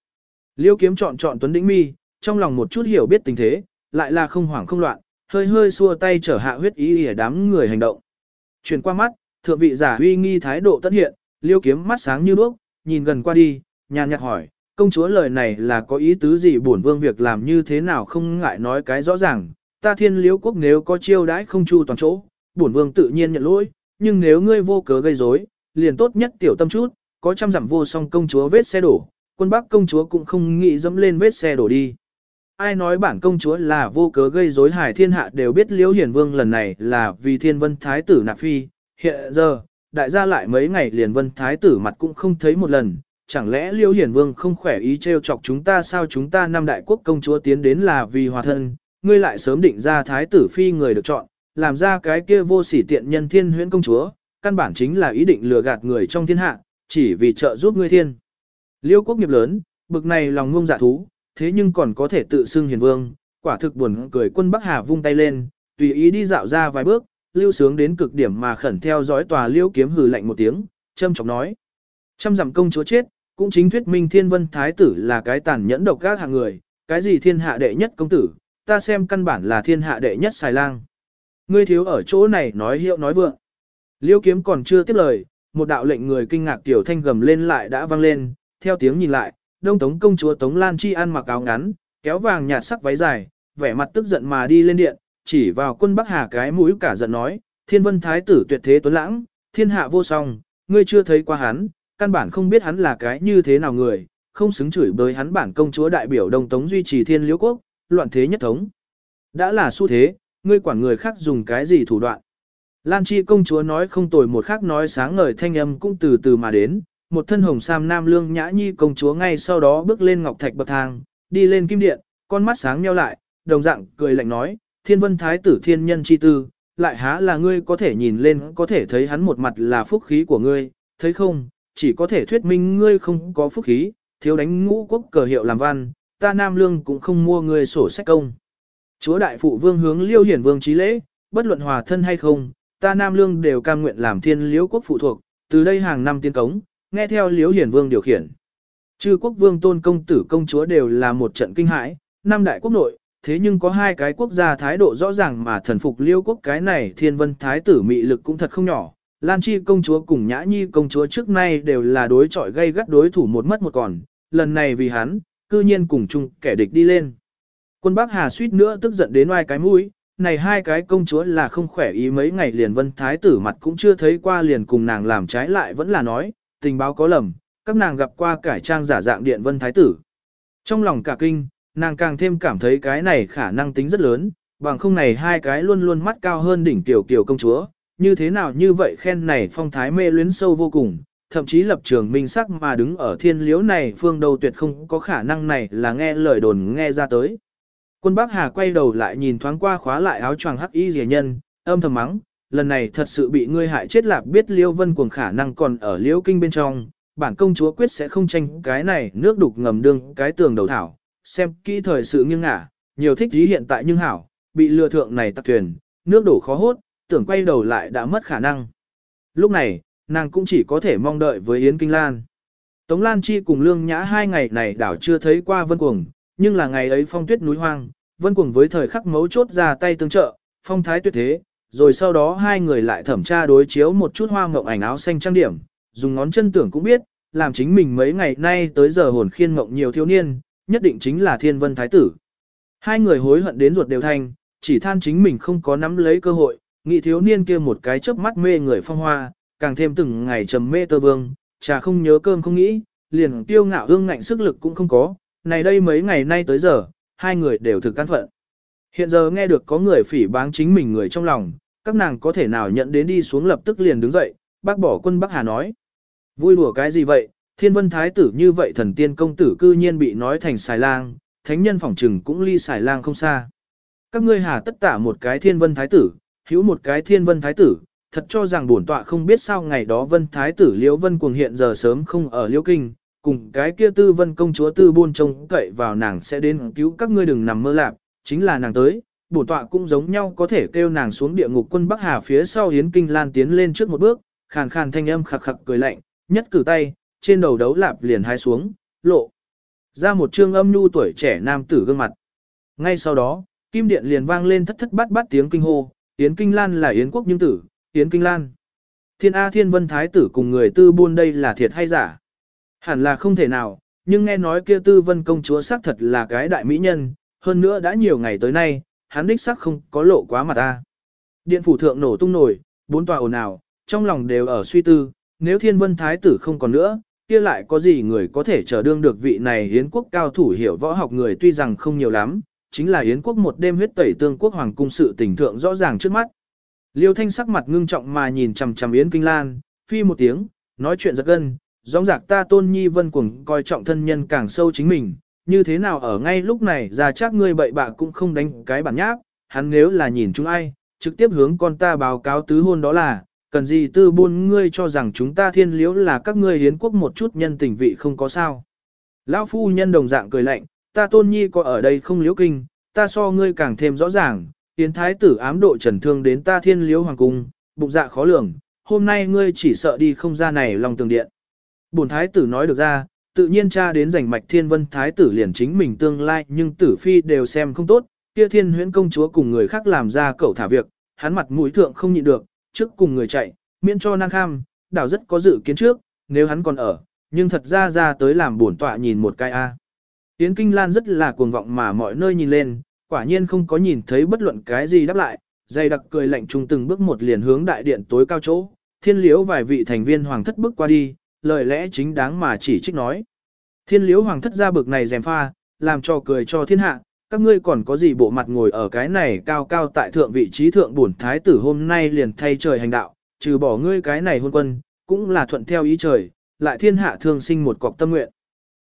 Liêu kiếm chọn chọn tuấn đĩnh mi, trong lòng một chút hiểu biết tình thế, lại là không hoảng không loạn, hơi hơi xua tay trở hạ huyết ý để đám người hành động. Chuyển qua mắt, thượng vị giả uy nghi thái độ tất hiện, liêu kiếm mắt sáng như đuốc, nhìn gần qua đi, nhàn nhạt hỏi, công chúa lời này là có ý tứ gì bổn vương việc làm như thế nào không ngại nói cái rõ ràng, ta thiên liếu quốc nếu có chiêu đãi không chu toàn chỗ, bổn vương tự nhiên nhận lỗi, nhưng nếu ngươi vô cớ gây rối, liền tốt nhất tiểu tâm chút, có trăm dặm vô song công chúa vết xe đổ, quân bắc công chúa cũng không nghĩ dẫm lên vết xe đổ đi. Ai nói bản công chúa là vô cớ gây rối hải thiên hạ đều biết liễu hiển vương lần này là vì thiên vân thái tử nạp phi, hiện giờ, đại gia lại mấy ngày liền vân thái tử mặt cũng không thấy một lần, chẳng lẽ liễu hiển vương không khỏe ý trêu chọc chúng ta sao? Chúng ta năm đại quốc công chúa tiến đến là vì hòa thân, ngươi lại sớm định ra thái tử phi người được chọn, làm ra cái kia vô sỉ tiện nhân thiên huyễn công chúa, căn bản chính là ý định lừa gạt người trong thiên hạ, chỉ vì trợ giúp ngươi thiên. Liêu quốc nghiệp lớn, bực này lòng ngông dạ thú, thế nhưng còn có thể tự xưng hiền vương, quả thực buồn cười quân Bắc Hà vung tay lên, tùy ý đi dạo ra vài bước, lưu sướng đến cực điểm mà khẩn theo dõi tòa liêu kiếm hừ lạnh một tiếng, châm chọc nói. Trăm dặm công chúa chết, cũng chính thuyết minh thiên vân thái tử là cái tàn nhẫn độc các hạng người, cái gì thiên hạ đệ nhất công tử, ta xem căn bản là thiên hạ đệ nhất xài lang. Ngươi thiếu ở chỗ này nói hiệu nói vượng. Liêu kiếm còn chưa tiếp lời, một đạo lệnh người kinh ngạc tiểu thanh gầm lên lại đã vang lên, theo tiếng nhìn lại, đông tống công chúa Tống Lan Chi ăn mặc áo ngắn, kéo vàng nhạt sắc váy dài, vẻ mặt tức giận mà đi lên điện, chỉ vào quân Bắc Hà cái mũi cả giận nói, thiên vân thái tử tuyệt thế tuấn lãng, thiên hạ vô song, ngươi chưa thấy qua hắn, căn bản không biết hắn là cái như thế nào người, không xứng chửi bới hắn bản công chúa đại biểu đông tống duy trì thiên liễu quốc, loạn thế nhất thống. Đã là xu thế, ngươi quản người khác dùng cái gì thủ đoạn. Lan Chi công chúa nói không tồi một khác nói sáng ngời thanh âm cũng từ từ mà đến, một thân hồng sam nam lương nhã nhi công chúa ngay sau đó bước lên ngọc thạch bậc thang, đi lên kim điện, con mắt sáng nheo lại, đồng dạng cười lạnh nói, thiên vân thái tử thiên nhân chi tư, lại há là ngươi có thể nhìn lên có thể thấy hắn một mặt là phúc khí của ngươi, thấy không, chỉ có thể thuyết minh ngươi không có phúc khí, thiếu đánh ngũ quốc cờ hiệu làm văn, ta nam lương cũng không mua ngươi sổ sách công. Chúa đại phụ vương hướng liêu hiển vương trí lễ, bất luận hòa thân hay không, ta nam lương đều cam nguyện làm thiên liễu quốc phụ thuộc, từ đây hàng năm tiên cống, nghe theo liễu hiển vương điều khiển. Chư quốc vương tôn công tử công chúa đều là một trận kinh hãi, năm đại quốc nội, thế nhưng có hai cái quốc gia thái độ rõ ràng mà thần phục liêu quốc cái này thiên vân thái tử mị lực cũng thật không nhỏ. Lan Chi công chúa cùng Nhã Nhi công chúa trước nay đều là đối chọi gây gắt đối thủ một mất một còn, lần này vì hắn, cư nhiên cùng chung kẻ địch đi lên. Quân Bắc Hà suýt nữa tức giận đến oai cái mũi, này hai cái công chúa là không khỏe ý mấy ngày liền vân thái tử mặt cũng chưa thấy qua liền cùng nàng làm trái lại vẫn là nói, tình báo có lầm, các nàng gặp qua cải trang giả dạng điện vân thái tử. Trong lòng cả kinh, nàng càng thêm cảm thấy cái này khả năng tính rất lớn, bằng không này hai cái luôn luôn mắt cao hơn đỉnh tiểu kiều công chúa, như thế nào như vậy khen này phong thái mê luyến sâu vô cùng, thậm chí lập trường minh sắc mà đứng ở thiên liếu này phương đầu tuyệt không có khả năng này là nghe lời đồn nghe ra tới. Quân Bắc Hà quay đầu lại nhìn thoáng qua khóa lại áo choàng hắc y rìa nhân, âm thầm mắng, lần này thật sự bị ngươi hại chết lạc biết Liêu Vân cuồng khả năng còn ở Liêu Kinh bên trong, bản công chúa quyết sẽ không tranh cái này nước đục ngầm đương cái tường đầu thảo, xem kỹ thời sự nghiêng ngả, nhiều thích ý hiện tại nhưng hảo, bị lừa thượng này tặc thuyền, nước đổ khó hốt, tưởng quay đầu lại đã mất khả năng. Lúc này, nàng cũng chỉ có thể mong đợi với Yến Kinh Lan. Tống Lan Chi cùng Lương Nhã hai ngày này đảo chưa thấy qua Vân Cuồng, nhưng là ngày ấy phong tuyết núi hoang, Vân Cuồng với thời khắc mấu chốt ra tay tương trợ, phong thái tuyệt thế, rồi sau đó hai người lại thẩm tra đối chiếu một chút hoa mộng ảnh áo xanh trang điểm, dùng ngón chân tưởng cũng biết, làm chính mình mấy ngày nay tới giờ hồn khiên mộng nhiều thiếu niên, nhất định chính là thiên vân thái tử. Hai người hối hận đến ruột đều thanh, chỉ than chính mình không có nắm lấy cơ hội, nghị thiếu niên kia một cái chớp mắt mê người phong hoa, càng thêm từng ngày trầm mê tơ vương, trà không nhớ cơm không nghĩ, liền tiêu ngạo hương ngạnh sức lực cũng không có, này đây mấy ngày nay tới giờ, hai người đều thực căn phận. Hiện giờ nghe được có người phỉ báng chính mình người trong lòng, các nàng có thể nào nhận đến đi xuống lập tức liền đứng dậy, bác bỏ quân Bắc Hà nói. Vui đùa cái gì vậy, thiên vân thái tử như vậy thần tiên công tử cư nhiên bị nói thành xài lang, thánh nhân phỏng trừng cũng ly xài lang không xa. Các ngươi hà tất tả một cái thiên vân thái tử, hữu một cái thiên vân thái tử, thật cho rằng bổn tọa không biết sao ngày đó vân thái tử liễu vân cuồng hiện giờ sớm không ở liễu kinh, cùng cái kia tư vân công chúa tư buôn trông cậy vào nàng sẽ đến cứu các ngươi đừng nằm mơ lạp, chính là nàng tới, bổn tọa cũng giống nhau có thể kêu nàng xuống địa ngục quân Bắc Hà phía sau hiến kinh lan tiến lên trước một bước, khàn khàn thanh âm khặc khặc cười lạnh, nhất cử tay, trên đầu đấu lạp liền hai xuống, lộ. Ra một trương âm nhu tuổi trẻ nam tử gương mặt. Ngay sau đó, kim điện liền vang lên thất thất bát bát tiếng kinh hô, Yến Kinh Lan là Yến quốc nhưng tử, Yến Kinh Lan. Thiên A Thiên Vân Thái tử cùng người tư buôn đây là thiệt hay giả? Hẳn là không thể nào, nhưng nghe nói kia tư vân công chúa xác thật là cái đại mỹ nhân, hơn nữa đã nhiều ngày tới nay, hắn đích xác không có lộ quá mặt ta. Điện phủ thượng nổ tung nổi, bốn tòa ồn ào, trong lòng đều ở suy tư, nếu thiên vân thái tử không còn nữa, kia lại có gì người có thể trở đương được vị này Yến quốc cao thủ hiểu võ học người tuy rằng không nhiều lắm, chính là Yến quốc một đêm huyết tẩy tương quốc hoàng cung sự tình thượng rõ ràng trước mắt. Liêu thanh sắc mặt ngưng trọng mà nhìn chằm chằm Yến Kinh Lan, phi một tiếng, nói chuyện giật gân, gióng giạc ta tôn nhi vân cuồng coi trọng thân nhân càng sâu chính mình, như thế nào ở ngay lúc này ra chắc ngươi bậy bạ cũng không đánh cái bản nháp, hắn nếu là nhìn chúng ai, trực tiếp hướng con ta báo cáo tứ hôn đó là, cần gì tư buôn ngươi cho rằng chúng ta thiên liễu là các ngươi hiến quốc một chút nhân tình vị không có sao. Lão phu nhân đồng dạng cười lạnh, ta tôn nhi có ở đây không liễu kinh, ta so ngươi càng thêm rõ ràng, tiến thái tử ám độ trần thương đến ta thiên liễu hoàng cung, bụng dạ khó lường, hôm nay ngươi chỉ sợ đi không ra này lòng tường điện. Bổn thái tử nói được ra, tự nhiên cha đến giành mạch thiên vân thái tử liền chính mình tương lai nhưng tử phi đều xem không tốt, kia thiên huyễn công chúa cùng người khác làm ra cậu thả việc, hắn mặt mũi thượng không nhịn được, trước cùng người chạy, miễn cho năng kham, đảo rất có dự kiến trước, nếu hắn còn ở, nhưng thật ra ra tới làm bổn tọa nhìn một cái a. Yến Kinh Lan rất là cuồng vọng mà mọi nơi nhìn lên, quả nhiên không có nhìn thấy bất luận cái gì đáp lại, dày đặc cười lạnh trung từng bước một liền hướng đại điện tối cao chỗ, thiên liễu vài vị thành viên hoàng thất bước qua đi, lời lẽ chính đáng mà chỉ trích nói. Thiên liễu hoàng thất ra bực này dèm pha, làm cho cười cho thiên hạ, các ngươi còn có gì bộ mặt ngồi ở cái này cao cao tại thượng vị trí thượng bổn thái tử hôm nay liền thay trời hành đạo, trừ bỏ ngươi cái này hôn quân, cũng là thuận theo ý trời, lại thiên hạ thường sinh một cọc tâm nguyện.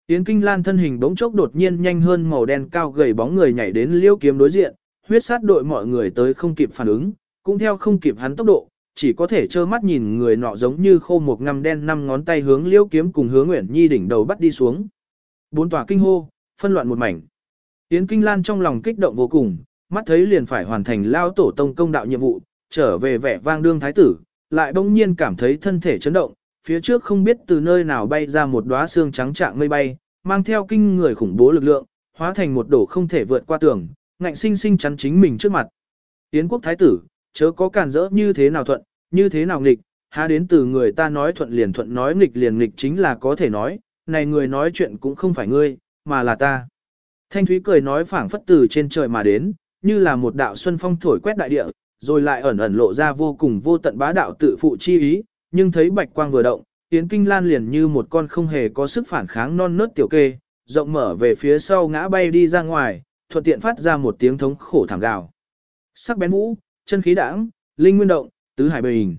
Yến Kinh Lan thân hình bỗng chốc đột nhiên nhanh hơn màu đen cao gầy bóng người nhảy đến liêu kiếm đối diện, huyết sát đội mọi người tới không kịp phản ứng, cũng theo không kịp hắn tốc độ, chỉ có thể trơ mắt nhìn người nọ giống như khô một ngăm đen năm ngón tay hướng liễu kiếm cùng hướng Nguyễn Nhi đỉnh đầu bắt đi xuống. Bốn tòa kinh hô, phân loạn một mảnh. Yến Kinh Lan trong lòng kích động vô cùng, mắt thấy liền phải hoàn thành lao tổ tông công đạo nhiệm vụ, trở về vẻ vang đương thái tử, lại bỗng nhiên cảm thấy thân thể chấn động, phía trước không biết từ nơi nào bay ra một đóa xương trắng trạng mây bay, mang theo kinh người khủng bố lực lượng, hóa thành một đổ không thể vượt qua tường, ngạnh sinh sinh chắn chính mình trước mặt. Yến quốc thái tử, chớ có cản rỡ như thế nào thuận, như thế nào nghịch, há đến từ người ta nói thuận liền thuận nói nghịch liền nghịch chính là có thể nói, này người nói chuyện cũng không phải ngươi, mà là ta. Thanh Thúy cười nói phảng phất từ trên trời mà đến, như là một đạo xuân phong thổi quét đại địa, rồi lại ẩn ẩn lộ ra vô cùng vô tận bá đạo tự phụ chi ý, nhưng thấy bạch quang vừa động, Yến Kinh Lan liền như một con không hề có sức phản kháng non nớt tiểu kê, rộng mở về phía sau ngã bay đi ra ngoài, thuận tiện phát ra một tiếng thống khổ thảm gào. Sắc bén vũ, chân khí đãng, linh nguyên động, tứ hải bình.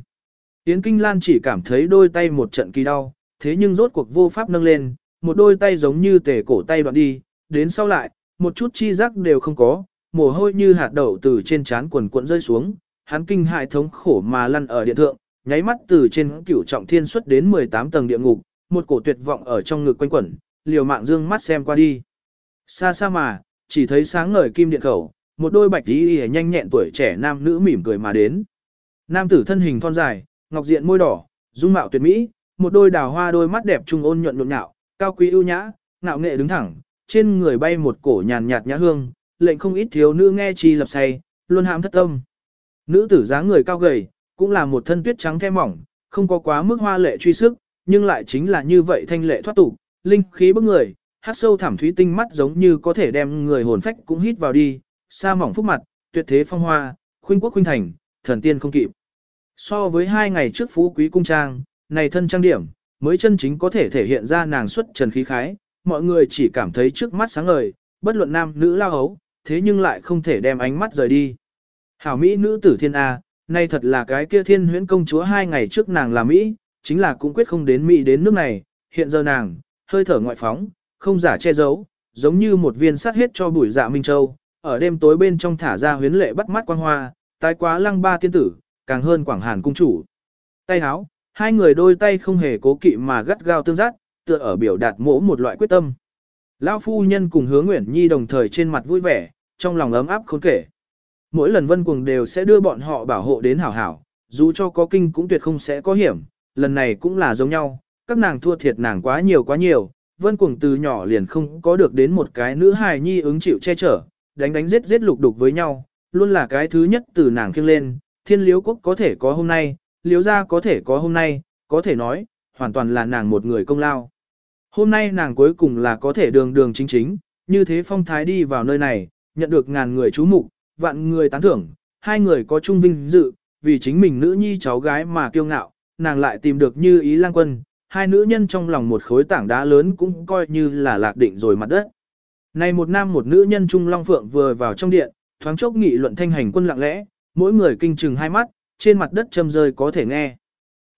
Yến Kinh Lan chỉ cảm thấy đôi tay một trận kỳ đau, thế nhưng rốt cuộc vô pháp nâng lên, một đôi tay giống như tể cổ tay đoạn đi, đến sau lại, một chút chi giác đều không có, mồ hôi như hạt đậu từ trên trán quần cuộn rơi xuống, hắn kinh hại thống khổ mà lăn ở điện thượng, nháy mắt từ trên cửu trọng thiên xuất đến 18 tầng địa ngục, một cổ tuyệt vọng ở trong ngực quanh quẩn, liều mạng dương mắt xem qua đi. Xa xa mà, chỉ thấy sáng ngời kim điện khẩu, một đôi bạch y nhanh nhẹn tuổi trẻ nam nữ mỉm cười mà đến. Nam tử thân hình thon dài, ngọc diện môi đỏ, dung mạo tuyệt mỹ, một đôi đào hoa đôi mắt đẹp trung ôn nhuận nhộn nhạo, cao quý ưu nhã, ngạo nghệ đứng thẳng, trên người bay một cổ nhàn nhạt nhã hương, lệnh không ít thiếu nữ nghe chi lập say, luôn hãm thất tâm. Nữ tử dáng người cao gầy, cũng là một thân tuyết trắng the mỏng, không có quá mức hoa lệ truy sức, nhưng lại chính là như vậy thanh lệ thoát tục, linh khí bức người, hát sâu thẳm thúy tinh mắt giống như có thể đem người hồn phách cũng hít vào đi, sa mỏng phúc mặt, tuyệt thế phong hoa, khuynh quốc khuynh thành, thần tiên không kịp. So với hai ngày trước phú quý cung trang, này thân trang điểm, mới chân chính có thể thể hiện ra nàng xuất trần khí khái, mọi người chỉ cảm thấy trước mắt sáng ngời, bất luận nam nữ lao hấu, thế nhưng lại không thể đem ánh mắt rời đi. Hảo Mỹ nữ tử thiên A, nay thật là cái kia thiên huyễn công chúa hai ngày trước nàng là Mỹ, chính là cũng quyết không đến Mỹ đến nước này, hiện giờ nàng, hơi thở ngoại phóng, không giả che giấu, giống như một viên sắt hết cho bụi dạ Minh Châu, ở đêm tối bên trong thả ra huyến lệ bắt mắt quang hoa, tái quá lăng ba tiên tử, càng hơn quảng hàn cung chủ. Tay háo, hai người đôi tay không hề cố kỵ mà gắt gao tương giác, tựa ở biểu đạt mỗ một loại quyết tâm. Lão phu nhân cùng hứa Nguyễn Nhi đồng thời trên mặt vui vẻ, trong lòng ấm áp khốn kể. Mỗi lần vân cuồng đều sẽ đưa bọn họ bảo hộ đến hảo hảo, dù cho có kinh cũng tuyệt không sẽ có hiểm, lần này cũng là giống nhau, các nàng thua thiệt nàng quá nhiều quá nhiều, vân cuồng từ nhỏ liền không có được đến một cái nữ hài nhi ứng chịu che chở, đánh đánh giết giết lục đục với nhau, luôn là cái thứ nhất từ nàng khiêng lên, thiên liếu quốc có thể có hôm nay, liếu gia có thể có hôm nay, có thể nói, hoàn toàn là nàng một người công lao. Hôm nay nàng cuối cùng là có thể đường đường chính chính, như thế phong thái đi vào nơi này, nhận được ngàn người chú mục, vạn người tán thưởng, hai người có chung vinh dự, vì chính mình nữ nhi cháu gái mà kiêu ngạo, nàng lại tìm được như ý lang quân, hai nữ nhân trong lòng một khối tảng đá lớn cũng coi như là lạc định rồi mặt đất. Này một nam một nữ nhân trung long phượng vừa vào trong điện, thoáng chốc nghị luận thanh hành quân lặng lẽ, mỗi người kinh chừng hai mắt, trên mặt đất châm rơi có thể nghe.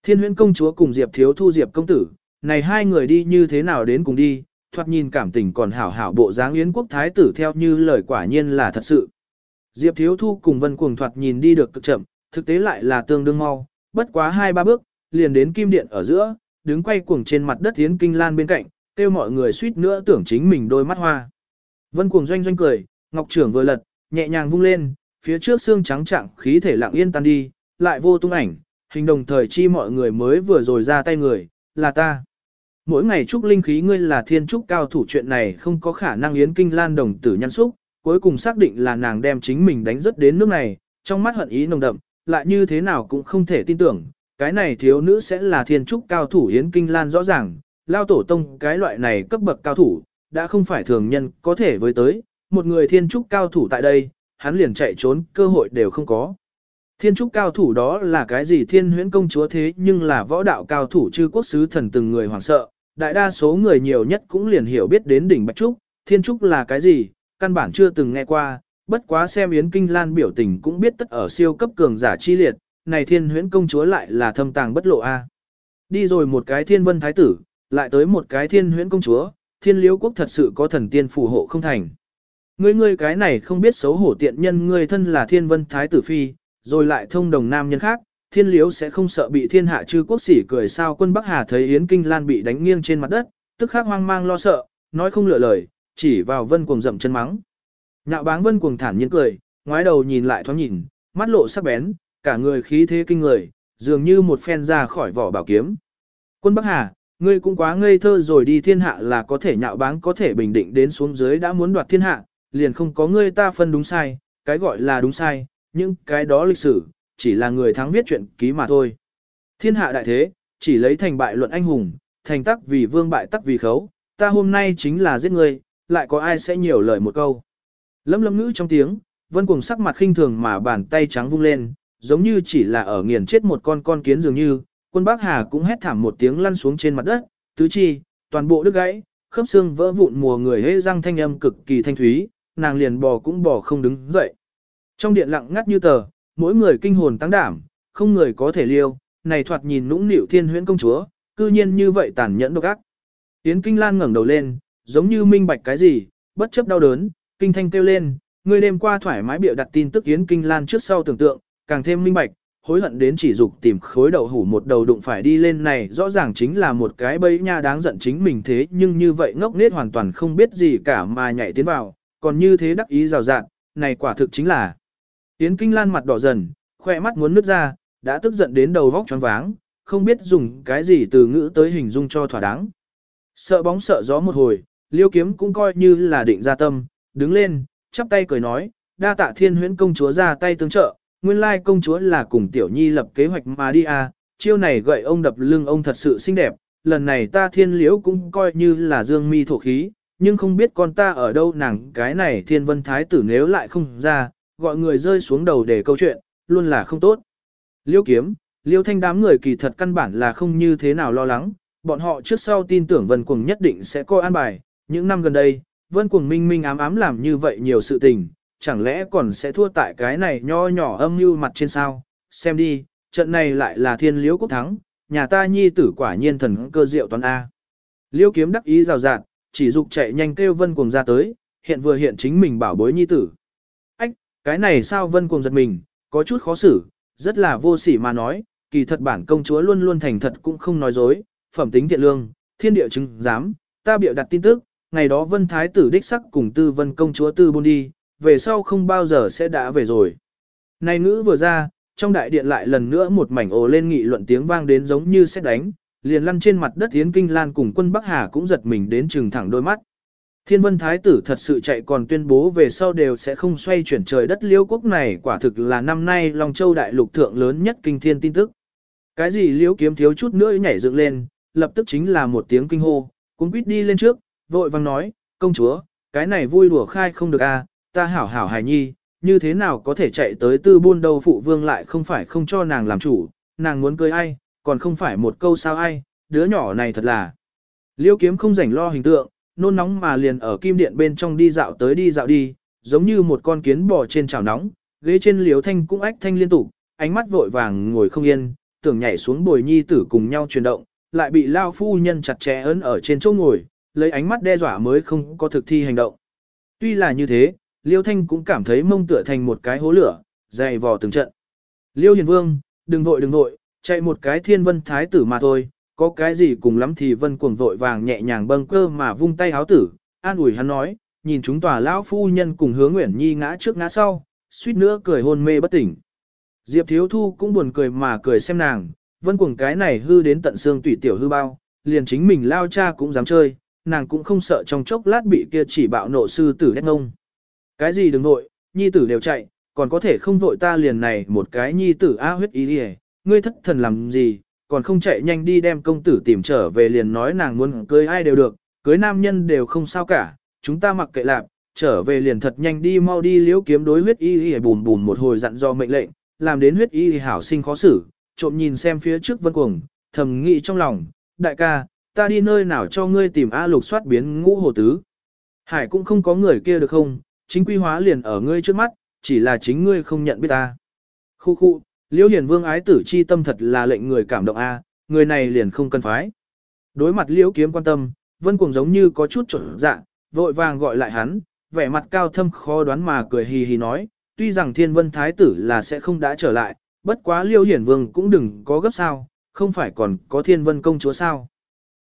Thiên huyễn công chúa cùng Diệp thiếu thu Diệp công tử, này hai người đi như thế nào đến cùng đi, thoạt nhìn cảm tình còn hảo hảo bộ dáng yến quốc thái tử theo như lời quả nhiên là thật sự. Diệp thiếu thu cùng vân cuồng thoạt nhìn đi được cực chậm, thực tế lại là tương đương mau, bất quá hai ba bước, liền đến kim điện ở giữa, đứng quay cuồng trên mặt đất tiến kinh lan bên cạnh, kêu mọi người suýt nữa tưởng chính mình đôi mắt hoa. Vân cuồng doanh doanh cười, ngọc trưởng vừa lật, nhẹ nhàng vung lên, phía trước xương trắng trạng khí thể lặng yên tan đi, lại vô tung ảnh, hình đồng thời chi mọi người mới vừa rồi ra tay người, là ta. Mỗi ngày chúc linh khí ngươi là thiên trúc cao thủ chuyện này không có khả năng yến kinh lan đồng tử nhăn xúc, cuối cùng xác định là nàng đem chính mình đánh rất đến nước này, trong mắt hận ý nồng đậm, lại như thế nào cũng không thể tin tưởng, cái này thiếu nữ sẽ là thiên trúc cao thủ yến kinh lan rõ ràng, lao tổ tông cái loại này cấp bậc cao thủ, đã không phải thường nhân có thể với tới, một người thiên trúc cao thủ tại đây, hắn liền chạy trốn cơ hội đều không có. Thiên trúc cao thủ đó là cái gì thiên huyễn công chúa thế nhưng là võ đạo cao thủ chư quốc sứ thần từng người hoảng sợ, đại đa số người nhiều nhất cũng liền hiểu biết đến đỉnh Bạch Trúc, thiên trúc là cái gì, căn bản chưa từng nghe qua, bất quá xem Yến Kinh Lan biểu tình cũng biết tất ở siêu cấp cường giả chi liệt, này thiên huyễn công chúa lại là thâm tàng bất lộ a. Đi rồi một cái thiên vân thái tử, lại tới một cái thiên huyễn công chúa, thiên liễu quốc thật sự có thần tiên phù hộ không thành. Ngươi ngươi cái này không biết xấu hổ tiện nhân ngươi thân là thiên vân thái tử phi, rồi lại thông đồng nam nhân khác, thiên liễu sẽ không sợ bị thiên hạ chư quốc sỉ cười sao quân Bắc Hà thấy Yến Kinh Lan bị đánh nghiêng trên mặt đất, tức khắc hoang mang lo sợ, nói không lựa lời, chỉ vào vân cuồng dậm chân mắng. Nhạo báng vân cuồng thản nhiên cười, ngoái đầu nhìn lại thoáng nhìn, mắt lộ sắc bén, cả người khí thế kinh người, dường như một phen ra khỏi vỏ bảo kiếm. Quân Bắc Hà, ngươi cũng quá ngây thơ rồi đi thiên hạ là có thể nhạo báng có thể bình định đến xuống dưới đã muốn đoạt thiên hạ, liền không có ngươi ta phân đúng sai, cái gọi là đúng sai, nhưng cái đó lịch sử, chỉ là người thắng viết chuyện ký mà thôi. Thiên hạ đại thế, chỉ lấy thành bại luận anh hùng, thành tắc vì vương bại tắc vì khấu, ta hôm nay chính là giết ngươi, lại có ai sẽ nhiều lời một câu. Lâm lâm ngữ trong tiếng, vân cùng sắc mặt khinh thường mà bàn tay trắng vung lên, giống như chỉ là ở nghiền chết một con con kiến dường như, quân bác Hà cũng hét thảm một tiếng lăn xuống trên mặt đất, tứ chi, toàn bộ đứt gãy, khớp xương vỡ vụn mùa người hễ răng thanh âm cực kỳ thanh thúy, nàng liền bò cũng bò không đứng dậy. Trong điện lặng ngắt như tờ, mỗi người kinh hồn tăng đảm, không người có thể liêu, này thoạt nhìn nũng nịu thiên huyễn công chúa, cư nhiên như vậy tàn nhẫn độc ác. Yến Kinh Lan ngẩng đầu lên, giống như minh bạch cái gì, bất chấp đau đớn, kinh thanh kêu lên, người đêm qua thoải mái biểu đặt tin tức Yến Kinh Lan trước sau tưởng tượng, càng thêm minh bạch, hối hận đến chỉ dục tìm khối đầu hủ một đầu đụng phải đi lên này rõ ràng chính là một cái bẫy nha đáng giận chính mình thế nhưng như vậy ngốc nết hoàn toàn không biết gì cả mà nhảy tiến vào, còn như thế đắc ý rào rạt, này quả thực chính là. Yến Kinh Lan mặt đỏ dần, khoe mắt muốn nứt ra, đã tức giận đến đầu vóc choáng váng, không biết dùng cái gì từ ngữ tới hình dung cho thỏa đáng. Sợ bóng sợ gió một hồi, liêu kiếm cũng coi như là định ra tâm, đứng lên, chắp tay cười nói, đa tạ thiên huyễn công chúa ra tay tương trợ, nguyên lai công chúa là cùng tiểu nhi lập kế hoạch mà đi à, chiêu này gậy ông đập lưng ông thật sự xinh đẹp, lần này ta thiên liễu cũng coi như là dương mi thổ khí, nhưng không biết con ta ở đâu nàng cái này thiên vân thái tử nếu lại không ra, gọi người rơi xuống đầu để câu chuyện, luôn là không tốt. Liễu kiếm, Liễu thanh đám người kỳ thật căn bản là không như thế nào lo lắng, bọn họ trước sau tin tưởng vân cuồng nhất định sẽ coi an bài, những năm gần đây, vân cuồng minh minh ám ám làm như vậy nhiều sự tình, chẳng lẽ còn sẽ thua tại cái này nho nhỏ âm mưu mặt trên sao, xem đi, trận này lại là thiên liễu quốc thắng, nhà ta nhi tử quả nhiên thần cơ diệu toàn A. Liêu kiếm đắc ý rào rạt, chỉ dục chạy nhanh kêu vân cuồng ra tới, hiện vừa hiện chính mình bảo bối nhi tử. Ách, cái này sao vân cuồng giật mình, có chút khó xử, rất là vô sỉ mà nói, kỳ thật bản công chúa luôn luôn thành thật cũng không nói dối, phẩm tính thiện lương, thiên địa chứng dám, ta biểu đặt tin tức, ngày đó vân thái tử đích sắc cùng tư vân công chúa tư buôn đi, về sau không bao giờ sẽ đã về rồi. Này ngữ vừa ra, trong đại điện lại lần nữa một mảnh ồ lên nghị luận tiếng vang đến giống như xét đánh, liền lăn trên mặt đất Yến Kinh Lan cùng quân Bắc Hà cũng giật mình đến trừng thẳng đôi mắt. Thiên vân thái tử thật sự chạy còn tuyên bố về sau đều sẽ không xoay chuyển trời đất liêu quốc này quả thực là năm nay Long Châu đại lục thượng lớn nhất kinh thiên tin tức. Cái gì liêu kiếm thiếu chút nữa nhảy dựng lên, lập tức chính là một tiếng kinh hô, cũng quýt đi lên trước, vội vang nói, công chúa, cái này vui đùa khai không được a, à, ta hảo hảo hài nhi, như thế nào có thể chạy tới tư buôn đâu phụ vương lại không phải không cho nàng làm chủ, nàng muốn cưới ai, còn không phải một câu sao ai, đứa nhỏ này thật là. Liêu kiếm không rảnh lo hình tượng, nôn nóng mà liền ở kim điện bên trong đi dạo tới đi dạo đi, giống như một con kiến bò trên chảo nóng, ghế trên liếu thanh cũng ách thanh liên tục, ánh mắt vội vàng ngồi không yên, tưởng nhảy xuống bồi nhi tử cùng nhau chuyển động, lại bị lao phu nhân chặt chẽ ấn ở trên chỗ ngồi, lấy ánh mắt đe dọa mới không có thực thi hành động. Tuy là như thế, Liêu Thanh cũng cảm thấy mông tựa thành một cái hố lửa, dày vò từng trận. Liêu Hiền Vương, đừng vội đừng vội, chạy một cái thiên vân thái tử mà thôi, có cái gì cùng lắm thì vân cuồng vội vàng nhẹ nhàng bâng cơ mà vung tay háo tử, an ủi hắn nói, nhìn chúng tòa lão phu nhân cùng hướng Nguyễn Nhi ngã trước ngã sau, suýt nữa cười hôn mê bất tỉnh. Diệp Thiếu Thu cũng buồn cười mà cười xem nàng, vân cuồng cái này hư đến tận xương tủy tiểu hư bao, liền chính mình lao cha cũng dám chơi, nàng cũng không sợ trong chốc lát bị kia chỉ bạo nộ sư tử đét ngông. Cái gì đừng vội, nhi tử đều chạy, còn có thể không vội ta liền này một cái nhi tử a huyết ý đi ngươi thất thần làm gì, còn không chạy nhanh đi đem công tử tìm trở về liền nói nàng muốn cưới ai đều được, cưới nam nhân đều không sao cả, chúng ta mặc kệ lạp, trở về liền thật nhanh đi mau đi liễu kiếm đối huyết y y bùn bùn một hồi dặn do mệnh lệnh, làm đến huyết y hảo sinh khó xử, trộm nhìn xem phía trước vân cuồng, thầm nghĩ trong lòng, đại ca, ta đi nơi nào cho ngươi tìm A lục soát biến ngũ hồ tứ. Hải cũng không có người kia được không, chính quy hóa liền ở ngươi trước mắt, chỉ là chính ngươi không nhận biết ta. Khu khu, liễu hiển vương ái tử chi tâm thật là lệnh người cảm động A, người này liền không cần phái. Đối mặt liễu kiếm quan tâm, vân cuồng giống như có chút trở dạ, vội vàng gọi lại hắn, vẻ mặt cao thâm khó đoán mà cười hì hì nói, tuy rằng thiên vân thái tử là sẽ không đã trở lại, bất quá liễu hiển vương cũng đừng có gấp sao, không phải còn có thiên vân công chúa sao.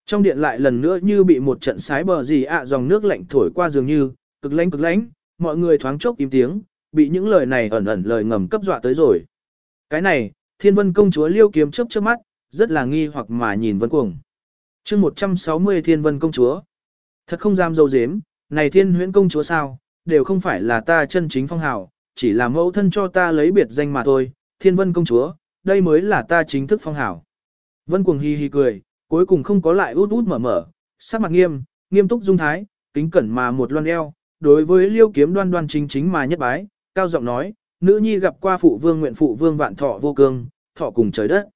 Trong điện lại lần nữa như bị một trận sái bờ gì ạ dòng nước lạnh thổi qua dường như, cực lánh cực lánh, mọi người thoáng chốc im tiếng, bị những lời này ẩn ẩn lời ngầm cấp dọa tới rồi. Cái này, thiên vân công chúa liêu kiếm chớp chớp mắt, rất là nghi hoặc mà nhìn vân cuồng. chương 160 thiên vân công chúa. Thật không dám dâu dếm, này thiên huyễn công chúa sao, đều không phải là ta chân chính phong hào, chỉ là mẫu thân cho ta lấy biệt danh mà thôi, thiên vân công chúa, đây mới là ta chính thức phong hào. Vân cuồng hi hi cười, cuối cùng không có lại út út mở mở, sắc mặt nghiêm, nghiêm túc dung thái, kính cẩn mà một loan eo, đối với liêu kiếm đoan đoan chính chính mà nhất bái, cao giọng nói, nữ nhi gặp qua phụ vương nguyện phụ vương vạn thọ vô cương, thọ cùng trời đất.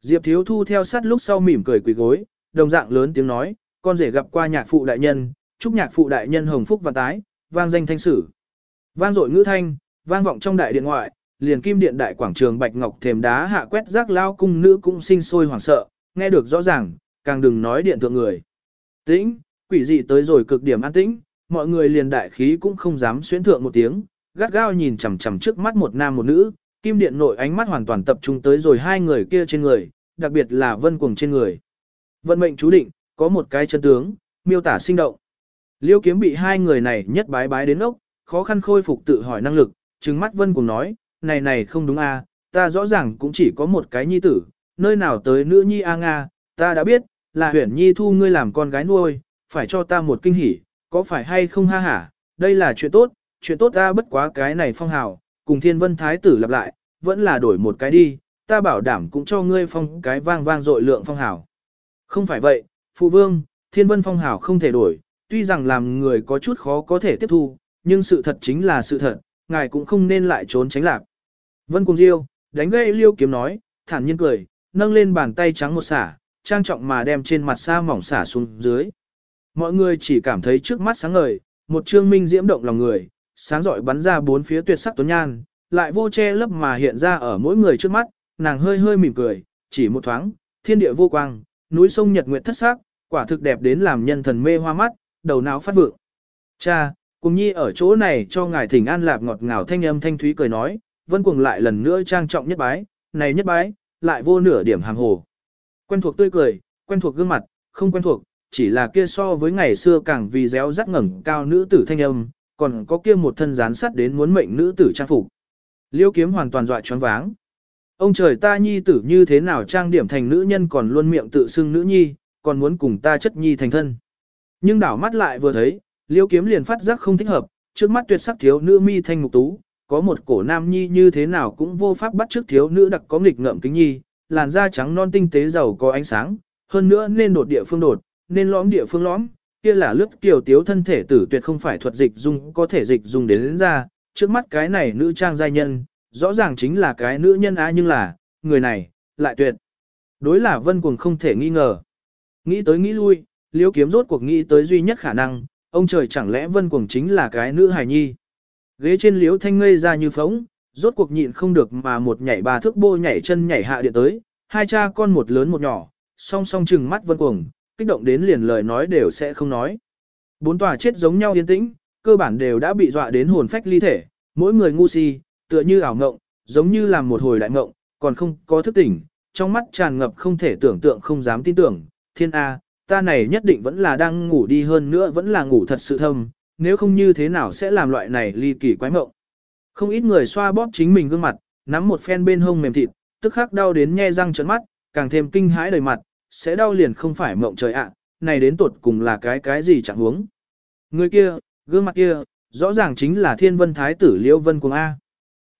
Diệp thiếu thu theo sát lúc sau mỉm cười quỳ gối, đồng dạng lớn tiếng nói, con rể gặp qua nhạc phụ đại nhân, chúc nhạc phụ đại nhân hồng phúc và tái, vang danh thanh sử. Vang dội ngữ thanh, vang vọng trong đại điện ngoại, liền kim điện đại quảng trường bạch ngọc thềm đá hạ quét rác lao cung nữ cũng sinh sôi hoảng sợ, nghe được rõ ràng, càng đừng nói điện thượng người. Tĩnh, quỷ dị tới rồi cực điểm an tĩnh, mọi người liền đại khí cũng không dám xuyến thượng một tiếng, gắt gao nhìn chằm chằm trước mắt một nam một nữ, kim điện nội ánh mắt hoàn toàn tập trung tới rồi hai người kia trên người, đặc biệt là vân cuồng trên người. Vận mệnh chú định, có một cái chân tướng, miêu tả sinh động. Liêu kiếm bị hai người này nhất bái bái đến ốc, khó khăn khôi phục tự hỏi năng lực, trừng mắt vân cuồng nói, này này không đúng a, à, ta rõ ràng cũng chỉ có một cái nhi tử, nơi nào tới nữ nhi a nga, ta đã biết, là huyển nhi thu ngươi làm con gái nuôi, phải cho ta một kinh hỉ, có phải hay không ha hả, đây là chuyện tốt, chuyện tốt ta bất quá cái này phong hào, cùng thiên vân thái tử lặp lại, vẫn là đổi một cái đi, ta bảo đảm cũng cho ngươi phong cái vang vang dội lượng phong hào. Không phải vậy, phụ vương, thiên vân phong hào không thể đổi, tuy rằng làm người có chút khó có thể tiếp thu, nhưng sự thật chính là sự thật, ngài cũng không nên lại trốn tránh lạc. Vân Cung Diêu, đánh gây liêu kiếm nói, thản nhiên cười, nâng lên bàn tay trắng một xả, trang trọng mà đem trên mặt sa mỏng xả xuống dưới. Mọi người chỉ cảm thấy trước mắt sáng ngời, một trương minh diễm động lòng người, sáng rọi bắn ra bốn phía tuyệt sắc tuấn nhan, lại vô che lấp mà hiện ra ở mỗi người trước mắt, nàng hơi hơi mỉm cười, chỉ một thoáng, thiên địa vô quang, núi sông nhật nguyệt thất sắc, quả thực đẹp đến làm nhân thần mê hoa mắt, đầu não phát vượng. Cha, cùng nhi ở chỗ này cho ngài thỉnh an lạp ngọt ngào thanh âm thanh thúy cười nói, vân cuồng lại lần nữa trang trọng nhất bái, này nhất bái, lại vô nửa điểm hàng hồ. Quen thuộc tươi cười, quen thuộc gương mặt, không quen thuộc, chỉ là kia so với ngày xưa càng vì réo rắt ngẩng cao nữ tử thanh âm, còn có kia một thân gián sắt đến muốn mệnh nữ tử trang phục. Liêu kiếm hoàn toàn dọa choáng váng. Ông trời ta nhi tử như thế nào trang điểm thành nữ nhân còn luôn miệng tự xưng nữ nhi, còn muốn cùng ta chất nhi thành thân. Nhưng đảo mắt lại vừa thấy, liêu kiếm liền phát giác không thích hợp, trước mắt tuyệt sắc thiếu nữ mi thanh mục tú, có một cổ nam nhi như thế nào cũng vô pháp bắt trước thiếu nữ đặc có nghịch ngợm kính nhi, làn da trắng non tinh tế giàu có ánh sáng, hơn nữa nên đột địa phương đột, nên lõm địa phương lõm, kia là lướt kiều tiếu thân thể tử tuyệt không phải thuật dịch dung có thể dịch dung đến, đến ra, trước mắt cái này nữ trang giai nhân, rõ ràng chính là cái nữ nhân á nhưng là, người này, lại tuyệt. Đối là vân cuồng không thể nghi ngờ. Nghĩ tới nghĩ lui, liễu kiếm rốt cuộc nghĩ tới duy nhất khả năng, ông trời chẳng lẽ vân cuồng chính là cái nữ hài nhi. Ghế trên liễu thanh ngây ra như phóng, rốt cuộc nhịn không được mà một nhảy ba thước bô nhảy chân nhảy hạ điện tới, hai cha con một lớn một nhỏ, song song chừng mắt vân cuồng, kích động đến liền lời nói đều sẽ không nói. Bốn tòa chết giống nhau yên tĩnh, cơ bản đều đã bị dọa đến hồn phách ly thể, mỗi người ngu si, tựa như ảo ngộng, giống như làm một hồi đại ngộng, còn không có thức tỉnh, trong mắt tràn ngập không thể tưởng tượng không dám tin tưởng, thiên A, ta này nhất định vẫn là đang ngủ đi hơn nữa vẫn là ngủ thật sự thâm, nếu không như thế nào sẽ làm loại này ly kỳ quái mộng. Không ít người xoa bóp chính mình gương mặt, nắm một phen bên hông mềm thịt, tức khắc đau đến nhe răng trợn mắt, càng thêm kinh hãi đầy mặt, sẽ đau liền không phải mộng trời ạ, này đến tuột cùng là cái cái gì chẳng huống. Người kia, gương mặt kia, rõ ràng chính là thiên vân thái tử Liễu Vân Cuồng A.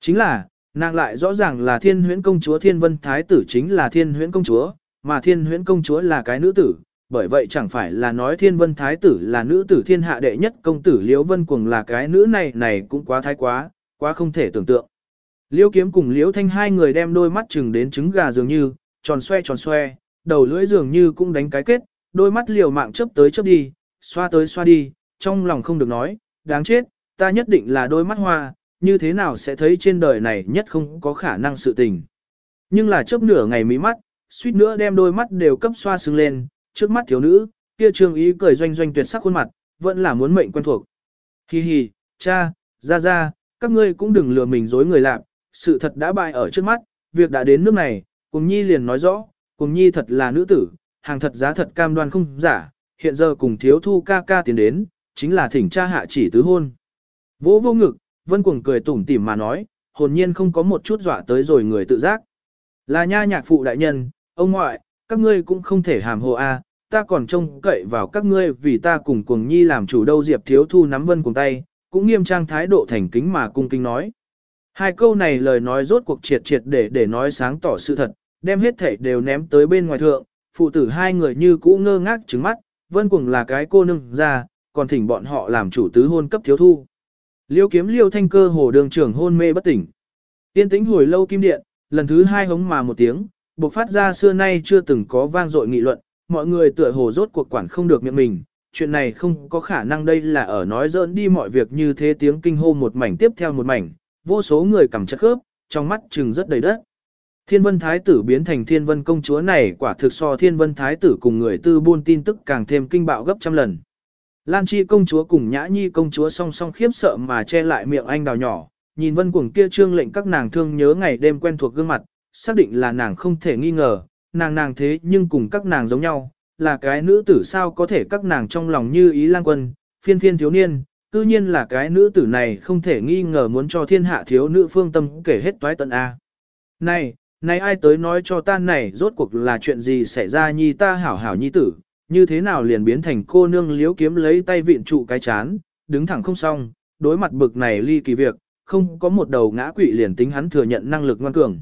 Chính là, nàng lại rõ ràng là thiên huyễn công chúa thiên vân thái tử chính là thiên huyễn công chúa, mà thiên huyễn công chúa là cái nữ tử, bởi vậy chẳng phải là nói thiên vân thái tử là nữ tử thiên hạ đệ nhất công tử Liễu Vân Cuồng là cái nữ này này cũng quá thái quá, quá không thể tưởng tượng. Liễu kiếm cùng Liễu thanh hai người đem đôi mắt chừng đến trứng gà dường như, tròn xoe tròn xoe, đầu lưỡi dường như cũng đánh cái kết, đôi mắt liều mạng chớp tới chớp đi, xoa tới xoa đi, trong lòng không được nói, đáng chết, ta nhất định là đôi mắt hoa, như thế nào sẽ thấy trên đời này nhất không có khả năng sự tình. Nhưng là chớp nửa ngày mí mắt, suýt nữa đem đôi mắt đều cấp xoa sưng lên, trước mắt thiếu nữ, kia trương ý cười doanh doanh tuyệt sắc khuôn mặt, vẫn là muốn mệnh quen thuộc. Hi hi, cha, ra ra, các ngươi cũng đừng lừa mình dối người lạc, sự thật đã bại ở trước mắt, việc đã đến nước này, cùng nhi liền nói rõ, cùng nhi thật là nữ tử, hàng thật giá thật cam đoan không giả, hiện giờ cùng thiếu thu ca ca tiến đến, chính là thỉnh cha hạ chỉ tứ hôn. Vỗ vô ngực, vân cuồng cười tủm tỉm mà nói, hồn nhiên không có một chút dọa tới rồi người tự giác. Là nha nhạc phụ đại nhân, ông ngoại, các ngươi cũng không thể hàm hồ a, ta còn trông cậy vào các ngươi vì ta cùng cuồng nhi làm chủ đâu diệp thiếu thu nắm vân cuồng tay, cũng nghiêm trang thái độ thành kính mà cung kính nói. Hai câu này lời nói rốt cuộc triệt triệt để để nói sáng tỏ sự thật, đem hết thảy đều ném tới bên ngoài thượng, phụ tử hai người như cũ ngơ ngác trứng mắt, vân cuồng là cái cô nương ra, còn thỉnh bọn họ làm chủ tứ hôn cấp thiếu thu. Liêu kiếm liêu thanh cơ hồ đường trưởng hôn mê bất tỉnh. Tiên tĩnh hồi lâu kim điện, lần thứ hai hống mà một tiếng, bộc phát ra xưa nay chưa từng có vang dội nghị luận, mọi người tựa hồ rốt cuộc quản không được miệng mình. Chuyện này không có khả năng đây là ở nói dỡn đi mọi việc như thế tiếng kinh hô một mảnh tiếp theo một mảnh, vô số người cầm chất khớp, trong mắt trừng rất đầy đất. Thiên vân thái tử biến thành thiên vân công chúa này quả thực so thiên vân thái tử cùng người tư buôn tin tức càng thêm kinh bạo gấp trăm lần. Lan Chi công chúa cùng Nhã Nhi công chúa song song khiếp sợ mà che lại miệng anh đào nhỏ, nhìn vân cuồng kia trương lệnh các nàng thương nhớ ngày đêm quen thuộc gương mặt, xác định là nàng không thể nghi ngờ, nàng nàng thế nhưng cùng các nàng giống nhau, là cái nữ tử sao có thể các nàng trong lòng như ý lang quân, phiên phiên thiếu niên, tự nhiên là cái nữ tử này không thể nghi ngờ muốn cho thiên hạ thiếu nữ phương tâm kể hết toái tận A. Này, này ai tới nói cho ta này rốt cuộc là chuyện gì xảy ra nhi ta hảo hảo nhi tử, như thế nào liền biến thành cô nương liếu kiếm lấy tay viện trụ cái chán, đứng thẳng không xong, đối mặt bực này ly kỳ việc, không có một đầu ngã quỵ liền tính hắn thừa nhận năng lực ngoan cường.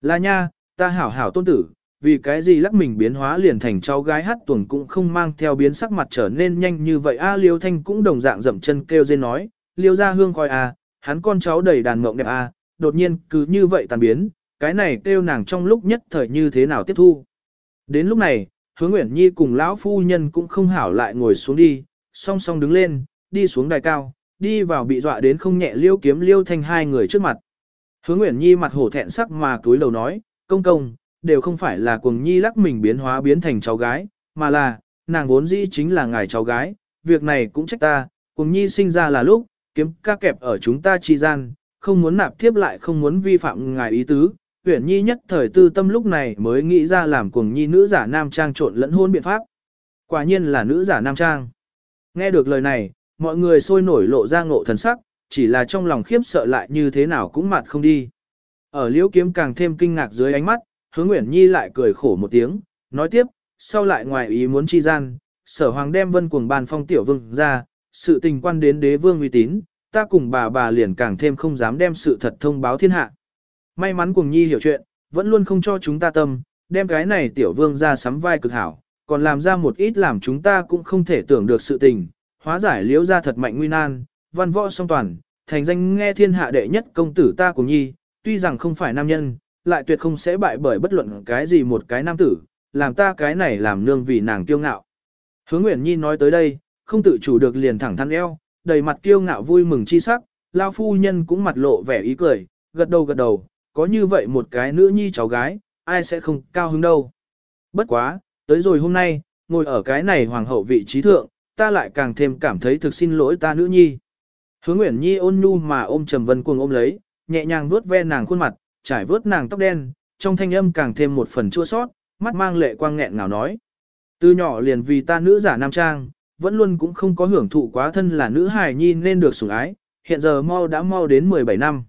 Là nha, ta hảo hảo tôn tử, vì cái gì lắc mình biến hóa liền thành cháu gái hát tuồng cũng không mang theo biến sắc mặt trở nên nhanh như vậy a liêu thanh cũng đồng dạng dậm chân kêu dên nói, liêu ra hương khói a, hắn con cháu đầy đàn mộng đẹp a, đột nhiên cứ như vậy tàn biến, cái này kêu nàng trong lúc nhất thời như thế nào tiếp thu. Đến lúc này, hướng Nguyễn Nhi cùng lão phu nhân cũng không hảo lại ngồi xuống đi, song song đứng lên, đi xuống đài cao, đi vào bị dọa đến không nhẹ liêu kiếm liêu thanh hai người trước mặt. hướng Nguyễn Nhi mặt hổ thẹn sắc mà túi lầu nói, công công, đều không phải là cuồng nhi lắc mình biến hóa biến thành cháu gái, mà là, nàng vốn dĩ chính là ngài cháu gái, việc này cũng trách ta, cuồng nhi sinh ra là lúc, kiếm ca kẹp ở chúng ta chi gian, không muốn nạp tiếp lại không muốn vi phạm ngài ý tứ, Uyển Nhi nhất thời tư tâm lúc này mới nghĩ ra làm cuồng nhi nữ giả nam trang trộn lẫn hôn biện pháp. Quả nhiên là nữ giả nam trang. Nghe được lời này, mọi người sôi nổi lộ ra ngộ thần sắc, chỉ là trong lòng khiếp sợ lại như thế nào cũng mặt không đi. Ở liễu kiếm càng thêm kinh ngạc dưới ánh mắt, hướng Uyển Nhi lại cười khổ một tiếng, nói tiếp, sau lại ngoài ý muốn chi gian, sở hoàng đem vân cuồng bàn phong tiểu vương ra, sự tình quan đến đế vương uy tín, ta cùng bà bà liền càng thêm không dám đem sự thật thông báo thiên hạ. May mắn cùng nhi hiểu chuyện, vẫn luôn không cho chúng ta tâm, đem cái này tiểu vương ra sắm vai cực hảo, còn làm ra một ít làm chúng ta cũng không thể tưởng được sự tình, hóa giải liễu ra thật mạnh nguy nan, văn võ song toàn, thành danh nghe thiên hạ đệ nhất công tử ta cùng nhi, tuy rằng không phải nam nhân, lại tuyệt không sẽ bại bởi bất luận cái gì một cái nam tử, làm ta cái này làm nương vì nàng kiêu ngạo. Hướng Nguyễn Nhi nói tới đây, không tự chủ được liền thẳng thắn eo, đầy mặt kiêu ngạo vui mừng chi sắc, lao phu nhân cũng mặt lộ vẻ ý cười, gật đầu gật đầu, có như vậy một cái nữ nhi cháu gái, ai sẽ không cao hứng đâu. Bất quá, tới rồi hôm nay, ngồi ở cái này hoàng hậu vị trí thượng, ta lại càng thêm cảm thấy thực xin lỗi ta nữ nhi. Hướng Nguyễn Nhi ôn nhu mà ôm Trầm Vân Cuồng ôm lấy, nhẹ nhàng vuốt ve nàng khuôn mặt, trải vuốt nàng tóc đen, trong thanh âm càng thêm một phần chua sót, mắt mang lệ quang nghẹn ngào nói. Từ nhỏ liền vì ta nữ giả nam trang, vẫn luôn cũng không có hưởng thụ quá thân là nữ hài nhi nên được sủng ái, hiện giờ mau đã mau đến 17 năm.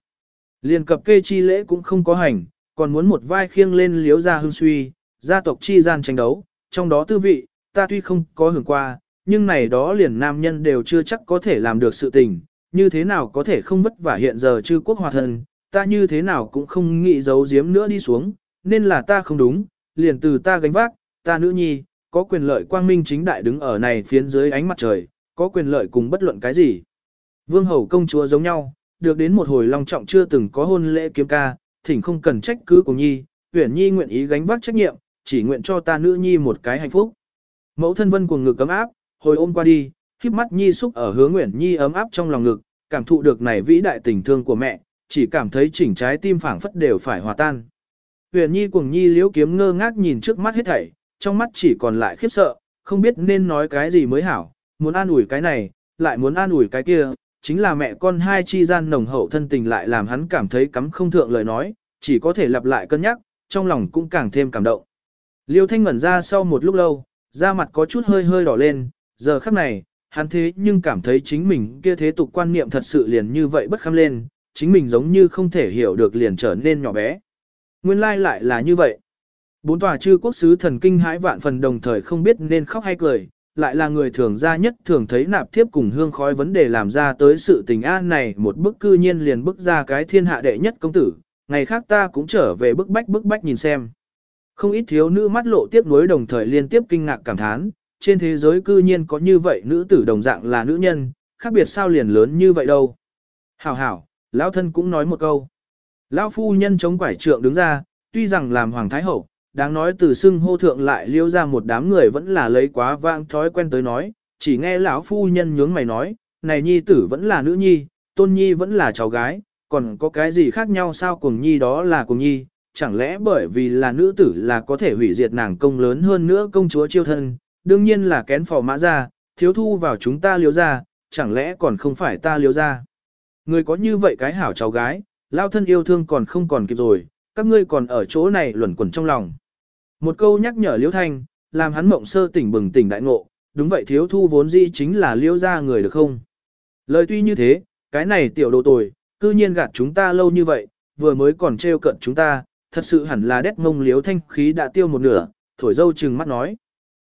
Liền cập kê chi lễ cũng không có hành, còn muốn một vai khiêng lên liếu ra hương suy, gia tộc chi gian tranh đấu, trong đó tư vị, ta tuy không có hưởng qua, nhưng này đó liền nam nhân đều chưa chắc có thể làm được sự tình, như thế nào có thể không vất vả hiện giờ chư quốc hòa thân, ta như thế nào cũng không nghĩ giấu giếm nữa đi xuống, nên là ta không đúng, liền từ ta gánh vác, ta nữ nhi, có quyền lợi quang minh chính đại đứng ở này phiến dưới ánh mặt trời, có quyền lợi cùng bất luận cái gì. Vương hầu công chúa giống nhau, được đến một hồi long trọng chưa từng có hôn lễ kiếm ca, thỉnh không cần trách cứ của nhi, uyển nhi nguyện ý gánh vác trách nhiệm, chỉ nguyện cho ta nữ nhi một cái hạnh phúc. Mẫu thân vân cuồng ngực cấm áp, hồi ôm qua đi, khiếp mắt nhi xúc ở hướng nguyện nhi ấm áp trong lòng ngực, cảm thụ được này vĩ đại tình thương của mẹ, chỉ cảm thấy chỉnh trái tim phảng phất đều phải hòa tan. Huyền Nhi cuồng nhi liễu kiếm ngơ ngác nhìn trước mắt hết thảy, trong mắt chỉ còn lại khiếp sợ, không biết nên nói cái gì mới hảo, muốn an ủi cái này, lại muốn an ủi cái kia, chính là mẹ con hai chi gian nồng hậu thân tình lại làm hắn cảm thấy cắm không thượng lời nói, chỉ có thể lặp lại cân nhắc, trong lòng cũng càng thêm cảm động. Liêu Thanh ngẩn ra sau một lúc lâu, da mặt có chút hơi hơi đỏ lên, giờ khắc này, hắn thế nhưng cảm thấy chính mình kia thế tục quan niệm thật sự liền như vậy bất kham lên, chính mình giống như không thể hiểu được liền trở nên nhỏ bé. Nguyên lai lại là như vậy. Bốn tòa chư quốc sứ thần kinh hãi vạn phần đồng thời không biết nên khóc hay cười, lại là người thường ra nhất thường thấy nạp thiếp cùng hương khói vấn đề làm ra tới sự tình an này một bức cư nhiên liền bức ra cái thiên hạ đệ nhất công tử, ngày khác ta cũng trở về bức bách bức bách nhìn xem. Không ít thiếu nữ mắt lộ tiếp nối đồng thời liên tiếp kinh ngạc cảm thán, trên thế giới cư nhiên có như vậy nữ tử đồng dạng là nữ nhân, khác biệt sao liền lớn như vậy đâu. Hảo hảo, lão thân cũng nói một câu. Lão phu nhân chống quải trượng đứng ra, tuy rằng làm hoàng thái hậu, đáng nói từ xưng hô thượng lại liêu ra một đám người vẫn là lấy quá vang thói quen tới nói, chỉ nghe lão phu nhân nhướng mày nói, này nhi tử vẫn là nữ nhi, tôn nhi vẫn là cháu gái, còn có cái gì khác nhau sao cùng nhi đó là cùng nhi, chẳng lẽ bởi vì là nữ tử là có thể hủy diệt nàng công lớn hơn nữa công chúa chiêu thân, đương nhiên là kén phò mã ra, thiếu thu vào chúng ta liêu ra, chẳng lẽ còn không phải ta liêu ra. Người có như vậy cái hảo cháu gái, lao thân yêu thương còn không còn kịp rồi, các ngươi còn ở chỗ này luẩn quẩn trong lòng. Một câu nhắc nhở liễu thanh, làm hắn mộng sơ tỉnh bừng tỉnh đại ngộ, đúng vậy thiếu thu vốn dĩ chính là liễu gia người được không? Lời tuy như thế, cái này tiểu đồ tồi, cư nhiên gạt chúng ta lâu như vậy, vừa mới còn trêu cận chúng ta, thật sự hẳn là đét mông Liễu thanh khí đã tiêu một nửa, thổi dâu trừng mắt nói.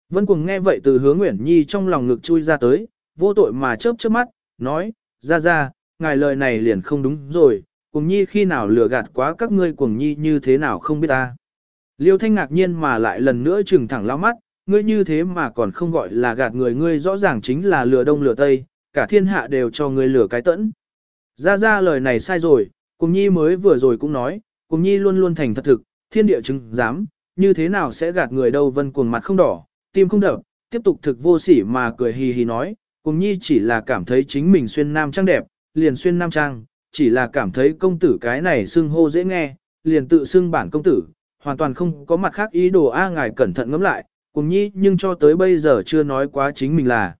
Vân Cuồng nghe vậy từ hướng Nguyễn Nhi trong lòng ngực chui ra tới, vô tội mà chớp chớp mắt, nói, ra ra, ngài lời này liền không đúng rồi, Cuồng Nhi khi nào lừa gạt quá các ngươi Cuồng Nhi như thế nào không biết ta. Liêu Thanh ngạc nhiên mà lại lần nữa trừng thẳng lao mắt, ngươi như thế mà còn không gọi là gạt người ngươi rõ ràng chính là lừa đông lừa tây, cả thiên hạ đều cho ngươi lừa cái tẫn. Ra ra lời này sai rồi, Cùng Nhi mới vừa rồi cũng nói, Cùng Nhi luôn luôn thành thật thực, thiên địa chứng dám, như thế nào sẽ gạt người đâu vân cuồng mặt không đỏ, tim không đập, tiếp tục thực vô sỉ mà cười hì hì nói, Cùng Nhi chỉ là cảm thấy chính mình xuyên nam trang đẹp, liền xuyên nam trang, chỉ là cảm thấy công tử cái này xưng hô dễ nghe, liền tự xưng bản công tử, hoàn toàn không có mặt khác ý đồ a ngài cẩn thận ngẫm lại, cùng Nhi nhưng cho tới bây giờ chưa nói quá chính mình là.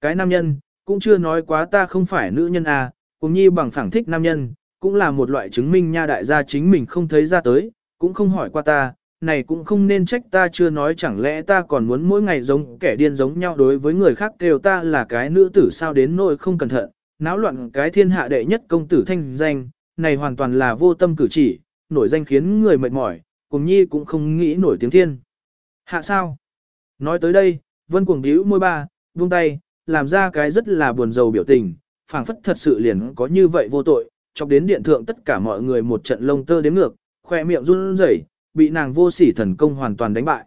Cái nam nhân, cũng chưa nói quá ta không phải nữ nhân a, cùng Nhi bằng phẳng thích nam nhân, cũng là một loại chứng minh nha đại gia chính mình không thấy ra tới, cũng không hỏi qua ta, này cũng không nên trách ta chưa nói chẳng lẽ ta còn muốn mỗi ngày giống kẻ điên giống nhau đối với người khác đều ta là cái nữ tử sao đến nỗi không cẩn thận, náo loạn cái thiên hạ đệ nhất công tử thanh danh, này hoàn toàn là vô tâm cử chỉ, nổi danh khiến người mệt mỏi, cùng nhi cũng không nghĩ nổi tiếng thiên. Hạ sao? Nói tới đây, vân cuồng điếu môi ba, buông tay, làm ra cái rất là buồn rầu biểu tình, phảng phất thật sự liền có như vậy vô tội, chọc đến điện thượng tất cả mọi người một trận lông tơ đếm ngược, khoe miệng run rẩy, bị nàng vô sỉ thần công hoàn toàn đánh bại.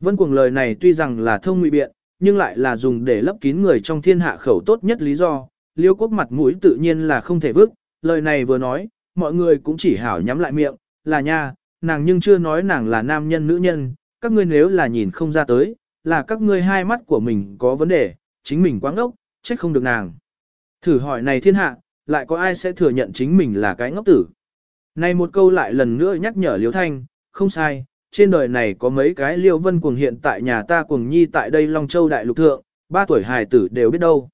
Vân cuồng lời này tuy rằng là thông ngụy biện, nhưng lại là dùng để lấp kín người trong thiên hạ khẩu tốt nhất lý do, liêu quốc mặt mũi tự nhiên là không thể vứt, lời này vừa nói, mọi người cũng chỉ hảo nhắm lại miệng, là nha, nàng nhưng chưa nói nàng là nam nhân nữ nhân, các ngươi nếu là nhìn không ra tới, là các ngươi hai mắt của mình có vấn đề, chính mình quáng ngốc, trách không được nàng. Thử hỏi này thiên hạ, lại có ai sẽ thừa nhận chính mình là cái ngốc tử. Này một câu lại lần nữa nhắc nhở Liêu Thanh, không sai, trên đời này có mấy cái Liêu Vân cuồng hiện tại nhà ta cuồng nhi tại đây Long Châu Đại Lục Thượng, ba tuổi hài tử đều biết đâu.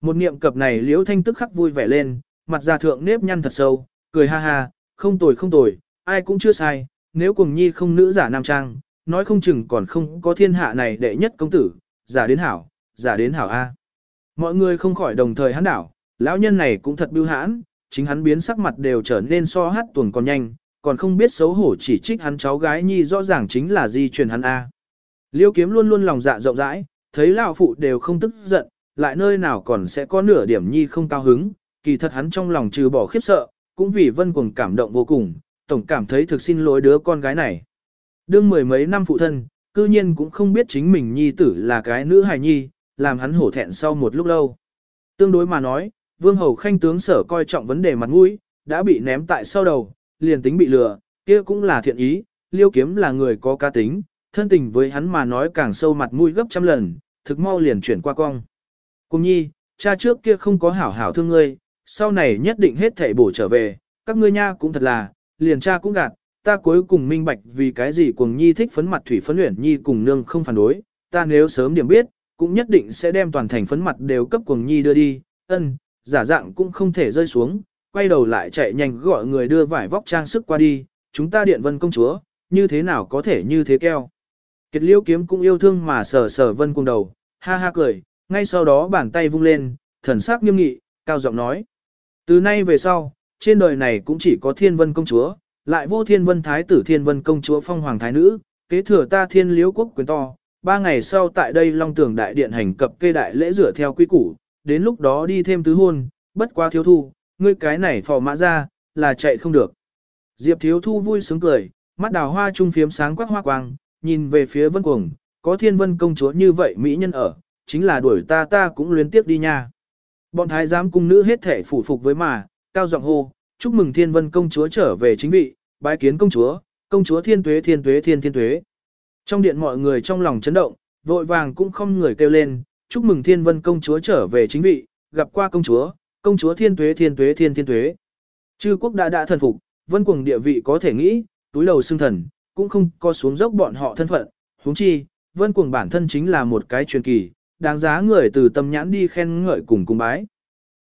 Một niệm cập này Liêu Thanh tức khắc vui vẻ lên, mặt ra thượng nếp nhăn thật sâu, cười ha ha, không tồi không tồi, ai cũng chưa sai, nếu cùng nhi không nữ giả nam trang, nói không chừng còn không có thiên hạ này đệ nhất công tử, giả đến hảo, giả đến hảo A. Mọi người không khỏi đồng thời hắn đảo, lão nhân này cũng thật bưu hãn, chính hắn biến sắc mặt đều trở nên so hát tuần còn nhanh, còn không biết xấu hổ chỉ trích hắn cháu gái nhi rõ ràng chính là di truyền hắn A. Liêu kiếm luôn luôn lòng dạ rộng rãi, thấy lão phụ đều không tức giận, lại nơi nào còn sẽ có nửa điểm nhi không cao hứng, kỳ thật hắn trong lòng trừ bỏ khiếp sợ, cũng vì vân cuồng cảm động vô cùng, tổng cảm thấy thực xin lỗi đứa con gái này. Đương mười mấy năm phụ thân, cư nhiên cũng không biết chính mình nhi tử là cái nữ hài nhi, làm hắn hổ thẹn sau một lúc lâu. Tương đối mà nói, vương hầu khanh tướng sở coi trọng vấn đề mặt mũi, đã bị ném tại sau đầu, liền tính bị lừa, kia cũng là thiện ý, liêu kiếm là người có cá tính, thân tình với hắn mà nói càng sâu mặt mũi gấp trăm lần, thực mau liền chuyển qua cong. Cùng nhi, cha trước kia không có hảo hảo thương ngươi, sau này nhất định hết thảy bổ trở về, các ngươi nha cũng thật là, liền cha cũng gạt, ta cuối cùng minh bạch vì cái gì cuồng nhi thích phấn mặt thủy phấn luyện nhi cùng nương không phản đối, ta nếu sớm điểm biết, cũng nhất định sẽ đem toàn thành phấn mặt đều cấp cuồng nhi đưa đi, ân, giả dạng cũng không thể rơi xuống, quay đầu lại chạy nhanh gọi người đưa vải vóc trang sức qua đi, chúng ta điện vân công chúa, như thế nào có thể như thế keo. Kiệt liêu kiếm cũng yêu thương mà sờ sờ vân cuồng đầu, ha ha cười, ngay sau đó bàn tay vung lên, thần sắc nghiêm nghị, cao giọng nói. Từ nay về sau, trên đời này cũng chỉ có thiên vân công chúa, lại vô thiên vân thái tử thiên vân công chúa phong hoàng thái nữ, kế thừa ta thiên liễu quốc quyền to. Ba ngày sau tại đây Long Tường Đại Điện hành cập kê đại lễ rửa theo quy củ, đến lúc đó đi thêm tứ hôn, bất quá thiếu thu, ngươi cái này phò mã ra, là chạy không được. Diệp thiếu thu vui sướng cười, mắt đào hoa trung phiếm sáng quắc hoa quang, nhìn về phía vân cuồng, có thiên vân công chúa như vậy mỹ nhân ở, chính là đuổi ta ta cũng luyến tiếp đi nha. Bọn thái giám cung nữ hết thể phủ phục với mà, cao giọng hô, chúc mừng thiên vân công chúa trở về chính vị, bái kiến công chúa, công chúa thiên tuế thiên tuế thiên thiên tuế. Trong điện mọi người trong lòng chấn động, vội vàng cũng không người kêu lên, chúc mừng thiên vân công chúa trở về chính vị, gặp qua công chúa, công chúa thiên tuế thiên tuế thiên thiên tuế. Chư quốc đã đã thần phục, vân cuồng địa vị có thể nghĩ, túi đầu xương thần, cũng không có xuống dốc bọn họ thân phận, huống chi, vân cuồng bản thân chính là một cái truyền kỳ, đáng giá người từ tâm nhãn đi khen ngợi cùng cung bái.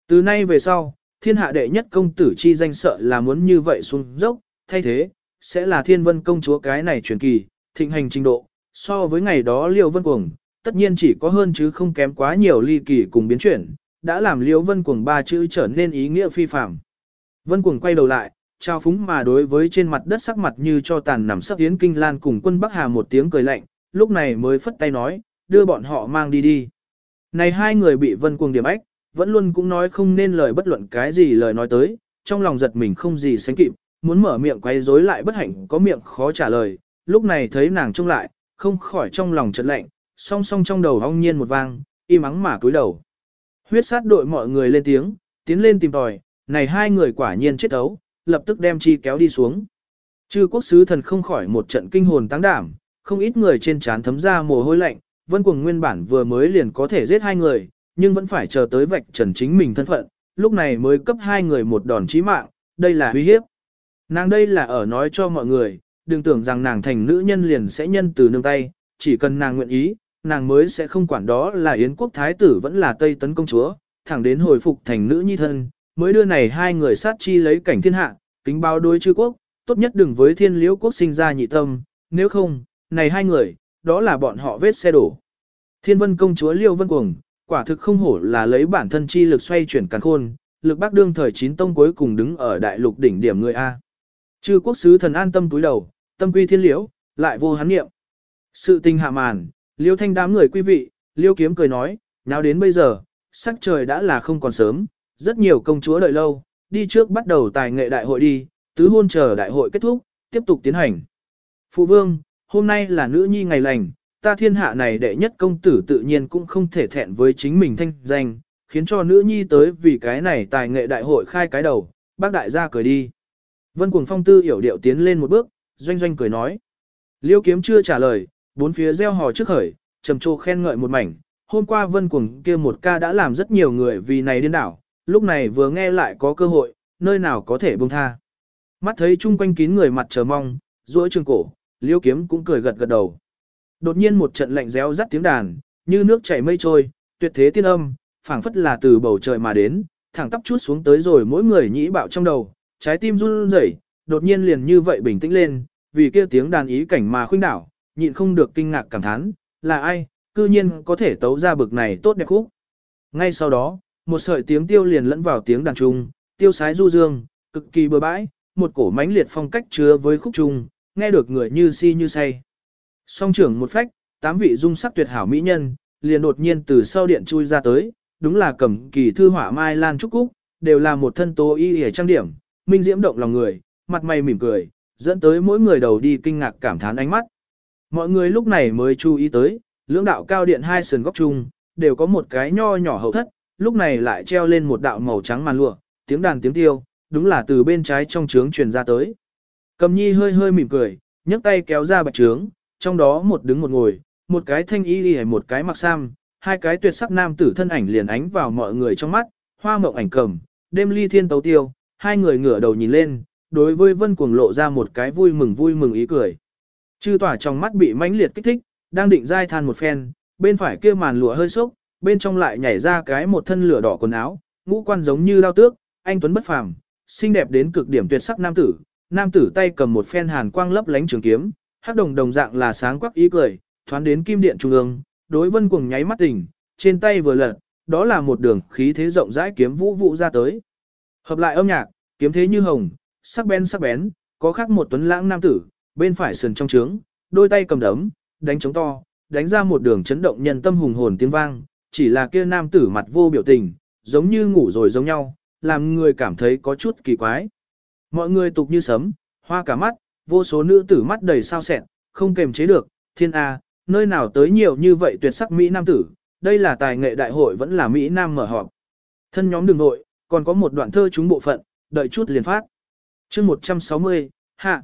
Từ nay về sau, thiên hạ đệ nhất công tử chi danh sợ là muốn như vậy xuống dốc, thay thế, sẽ là thiên vân công chúa cái này truyền kỳ, thịnh hành trình độ, so với ngày đó liêu vân cuồng, tất nhiên chỉ có hơn chứ không kém quá nhiều ly kỳ cùng biến chuyển, đã làm liêu vân cuồng ba chữ trở nên ý nghĩa phi phạm. Vân cuồng quay đầu lại, trao phúng mà đối với trên mặt đất sắc mặt như cho tàn nằm sắp tiến kinh lan cùng quân Bắc Hà một tiếng cười lạnh, lúc này mới phất tay nói, đưa bọn họ mang đi đi. Này hai người bị vân cuồng điểm ách, vẫn luôn cũng nói không nên lời bất luận cái gì lời nói tới, trong lòng giật mình không gì sánh kịp, muốn mở miệng quay rối lại bất hạnh có miệng khó trả lời, lúc này thấy nàng trông lại, không khỏi trong lòng chợt lạnh, song song trong đầu ong nhiên một vang, im mắng mà cúi đầu. Huyết sát đội mọi người lên tiếng, tiến lên tìm tòi, này hai người quả nhiên chết ấu, lập tức đem chi kéo đi xuống. Chư quốc sứ thần không khỏi một trận kinh hồn táng đảm, không ít người trên trán thấm ra mồ hôi lạnh, vân cuồng nguyên bản vừa mới liền có thể giết hai người, nhưng vẫn phải chờ tới vạch trần chính mình thân phận, lúc này mới cấp hai người một đòn chí mạng, đây là uy hiếp. Nàng đây là ở nói cho mọi người, đừng tưởng rằng nàng thành nữ nhân liền sẽ nhân từ nương tay, chỉ cần nàng nguyện ý, nàng mới sẽ không quản đó là Yến quốc thái tử vẫn là Tây tấn công chúa, thẳng đến hồi phục thành nữ nhi thân, mới đưa này hai người sát chi lấy cảnh thiên hạ, kính báo đối chư quốc, tốt nhất đừng với thiên liễu quốc sinh ra nhị tâm, nếu không, này hai người, đó là bọn họ vết xe đổ. Thiên vân công chúa Liêu Vân Cuồng, quả thực không hổ là lấy bản thân chi lực xoay chuyển càn khôn, lực bác đương thời chín tông cuối cùng đứng ở đại lục đỉnh điểm người A. Chư quốc sứ thần an tâm túi đầu, tâm quy thiên liễu, lại vô hắn nghiệm. Sự tình hạ màn, liêu thanh đám người quý vị, liêu kiếm cười nói, nào đến bây giờ, sắc trời đã là không còn sớm, rất nhiều công chúa đợi lâu, đi trước bắt đầu tài nghệ đại hội đi, tứ hôn chờ đại hội kết thúc, tiếp tục tiến hành. Phụ vương, hôm nay là nữ nhi ngày lành, ta thiên hạ này đệ nhất công tử tự nhiên cũng không thể thẹn với chính mình thanh danh, khiến cho nữ nhi tới vì cái này tài nghệ đại hội khai cái đầu, bác đại gia cười đi. Vân cuồng phong tư hiểu điệu tiến lên một bước, doanh doanh cười nói. Liêu kiếm chưa trả lời, bốn phía gieo hò trước khởi, trầm trồ khen ngợi một mảnh. Hôm qua vân cuồng kia một ca đã làm rất nhiều người vì này điên đảo, lúc này vừa nghe lại có cơ hội, nơi nào có thể buông tha. Mắt thấy chung quanh kín người mặt chờ mong, duỗi trường cổ, liêu kiếm cũng cười gật gật đầu. Đột nhiên một trận lạnh réo rắt tiếng đàn, như nước chảy mây trôi, tuyệt thế tiên âm, phảng phất là từ bầu trời mà đến, thẳng tắp chút xuống tới rồi mỗi người nhĩ bạo trong đầu, trái tim run rẩy, đột nhiên liền như vậy bình tĩnh lên, vì kia tiếng đàn ý cảnh mà khuynh đảo, nhịn không được kinh ngạc cảm thán, là ai, cư nhiên có thể tấu ra bực này tốt đẹp khúc. Ngay sau đó, một sợi tiếng tiêu liền lẫn vào tiếng đàn trung, tiêu sái du dương, cực kỳ bừa bãi, một cổ mãnh liệt phong cách chứa với khúc trung, nghe được người như si như say. Song trưởng một phách, tám vị dung sắc tuyệt hảo mỹ nhân, liền đột nhiên từ sau điện chui ra tới, đúng là cầm kỳ thư họa mai lan trúc cúc, đều là một thân tố y hề trang điểm, minh diễm động lòng người, mặt mày mỉm cười, dẫn tới mỗi người đầu đi kinh ngạc cảm thán ánh mắt. Mọi người lúc này mới chú ý tới, lưỡng đạo cao điện hai sườn góc chung, đều có một cái nho nhỏ hậu thất, lúc này lại treo lên một đạo màu trắng màn lụa, tiếng đàn tiếng tiêu, đúng là từ bên trái trong trướng truyền ra tới. Cầm nhi hơi hơi mỉm cười, nhấc tay kéo ra bạch trướng, trong đó một đứng một ngồi, một cái thanh y hay một cái mặc sam, hai cái tuyệt sắc nam tử thân ảnh liền ánh vào mọi người trong mắt, hoa mộng ảnh cầm, đêm ly thiên tấu tiêu, hai người ngửa đầu nhìn lên, đối với vân cuồng lộ ra một cái vui mừng vui mừng ý cười. Chư tỏa trong mắt bị mãnh liệt kích thích, đang định dai than một phen, bên phải kia màn lụa hơi sốc, bên trong lại nhảy ra cái một thân lửa đỏ quần áo, ngũ quan giống như lao tước, anh tuấn bất phàm, xinh đẹp đến cực điểm tuyệt sắc nam tử, nam tử tay cầm một phen hàn quang lấp lánh trường kiếm, hắc đồng đồng dạng là sáng quắc ý cười, thoáng đến kim điện trung ương, đối vân cuồng nháy mắt tỉnh, trên tay vừa lật, đó là một đường khí thế rộng rãi kiếm vũ vụ ra tới. Hợp lại âm nhạc, kiếm thế như hồng, sắc bén sắc bén, có khác một tuấn lãng nam tử, bên phải sườn trong trướng, đôi tay cầm đấm, đánh trống to, đánh ra một đường chấn động nhân tâm hùng hồn tiếng vang, chỉ là kia nam tử mặt vô biểu tình, giống như ngủ rồi giống nhau, làm người cảm thấy có chút kỳ quái. Mọi người tục như sấm, hoa cả mắt, vô số nữ tử mắt đầy sao sẹn, không kềm chế được, thiên A, nơi nào tới nhiều như vậy tuyệt sắc Mỹ Nam tử, đây là tài nghệ đại hội vẫn là Mỹ Nam mở họp. Thân nhóm đường hội, còn có một đoạn thơ chúng bộ phận, đợi chút liền phát. chương 160, hạ.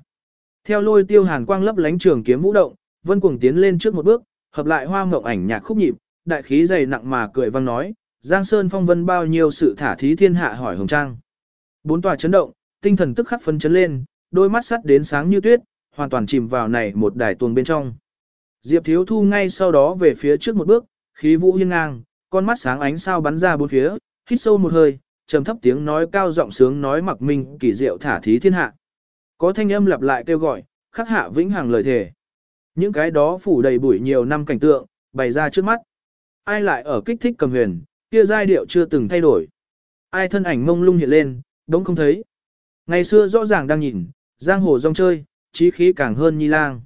Theo lôi tiêu hàn quang lấp lánh trường kiếm vũ động, vân cuồng tiến lên trước một bước, hợp lại hoa mộng ảnh nhạc khúc nhịp, đại khí dày nặng mà cười vang nói, Giang Sơn phong vân bao nhiêu sự thả thí thiên hạ hỏi hồng trang. Bốn tòa chấn động, tinh thần tức khắc phấn chấn lên, đôi mắt sắt đến sáng như tuyết, hoàn toàn chìm vào này một đài tuồng bên trong. Diệp Thiếu Thu ngay sau đó về phía trước một bước, khí vũ hiên ngang, con mắt sáng ánh sao bắn ra bốn phía, hít sâu một hơi, trầm thấp tiếng nói cao giọng sướng nói mặc mình kỳ diệu thả thí thiên hạ. Có thanh âm lặp lại kêu gọi, khắc hạ vĩnh hằng lời thề. Những cái đó phủ đầy bụi nhiều năm cảnh tượng, bày ra trước mắt. Ai lại ở kích thích cầm huyền, kia giai điệu chưa từng thay đổi. Ai thân ảnh mông lung hiện lên, đống không thấy. Ngày xưa rõ ràng đang nhìn, giang hồ rong chơi, trí khí càng hơn nhi lang.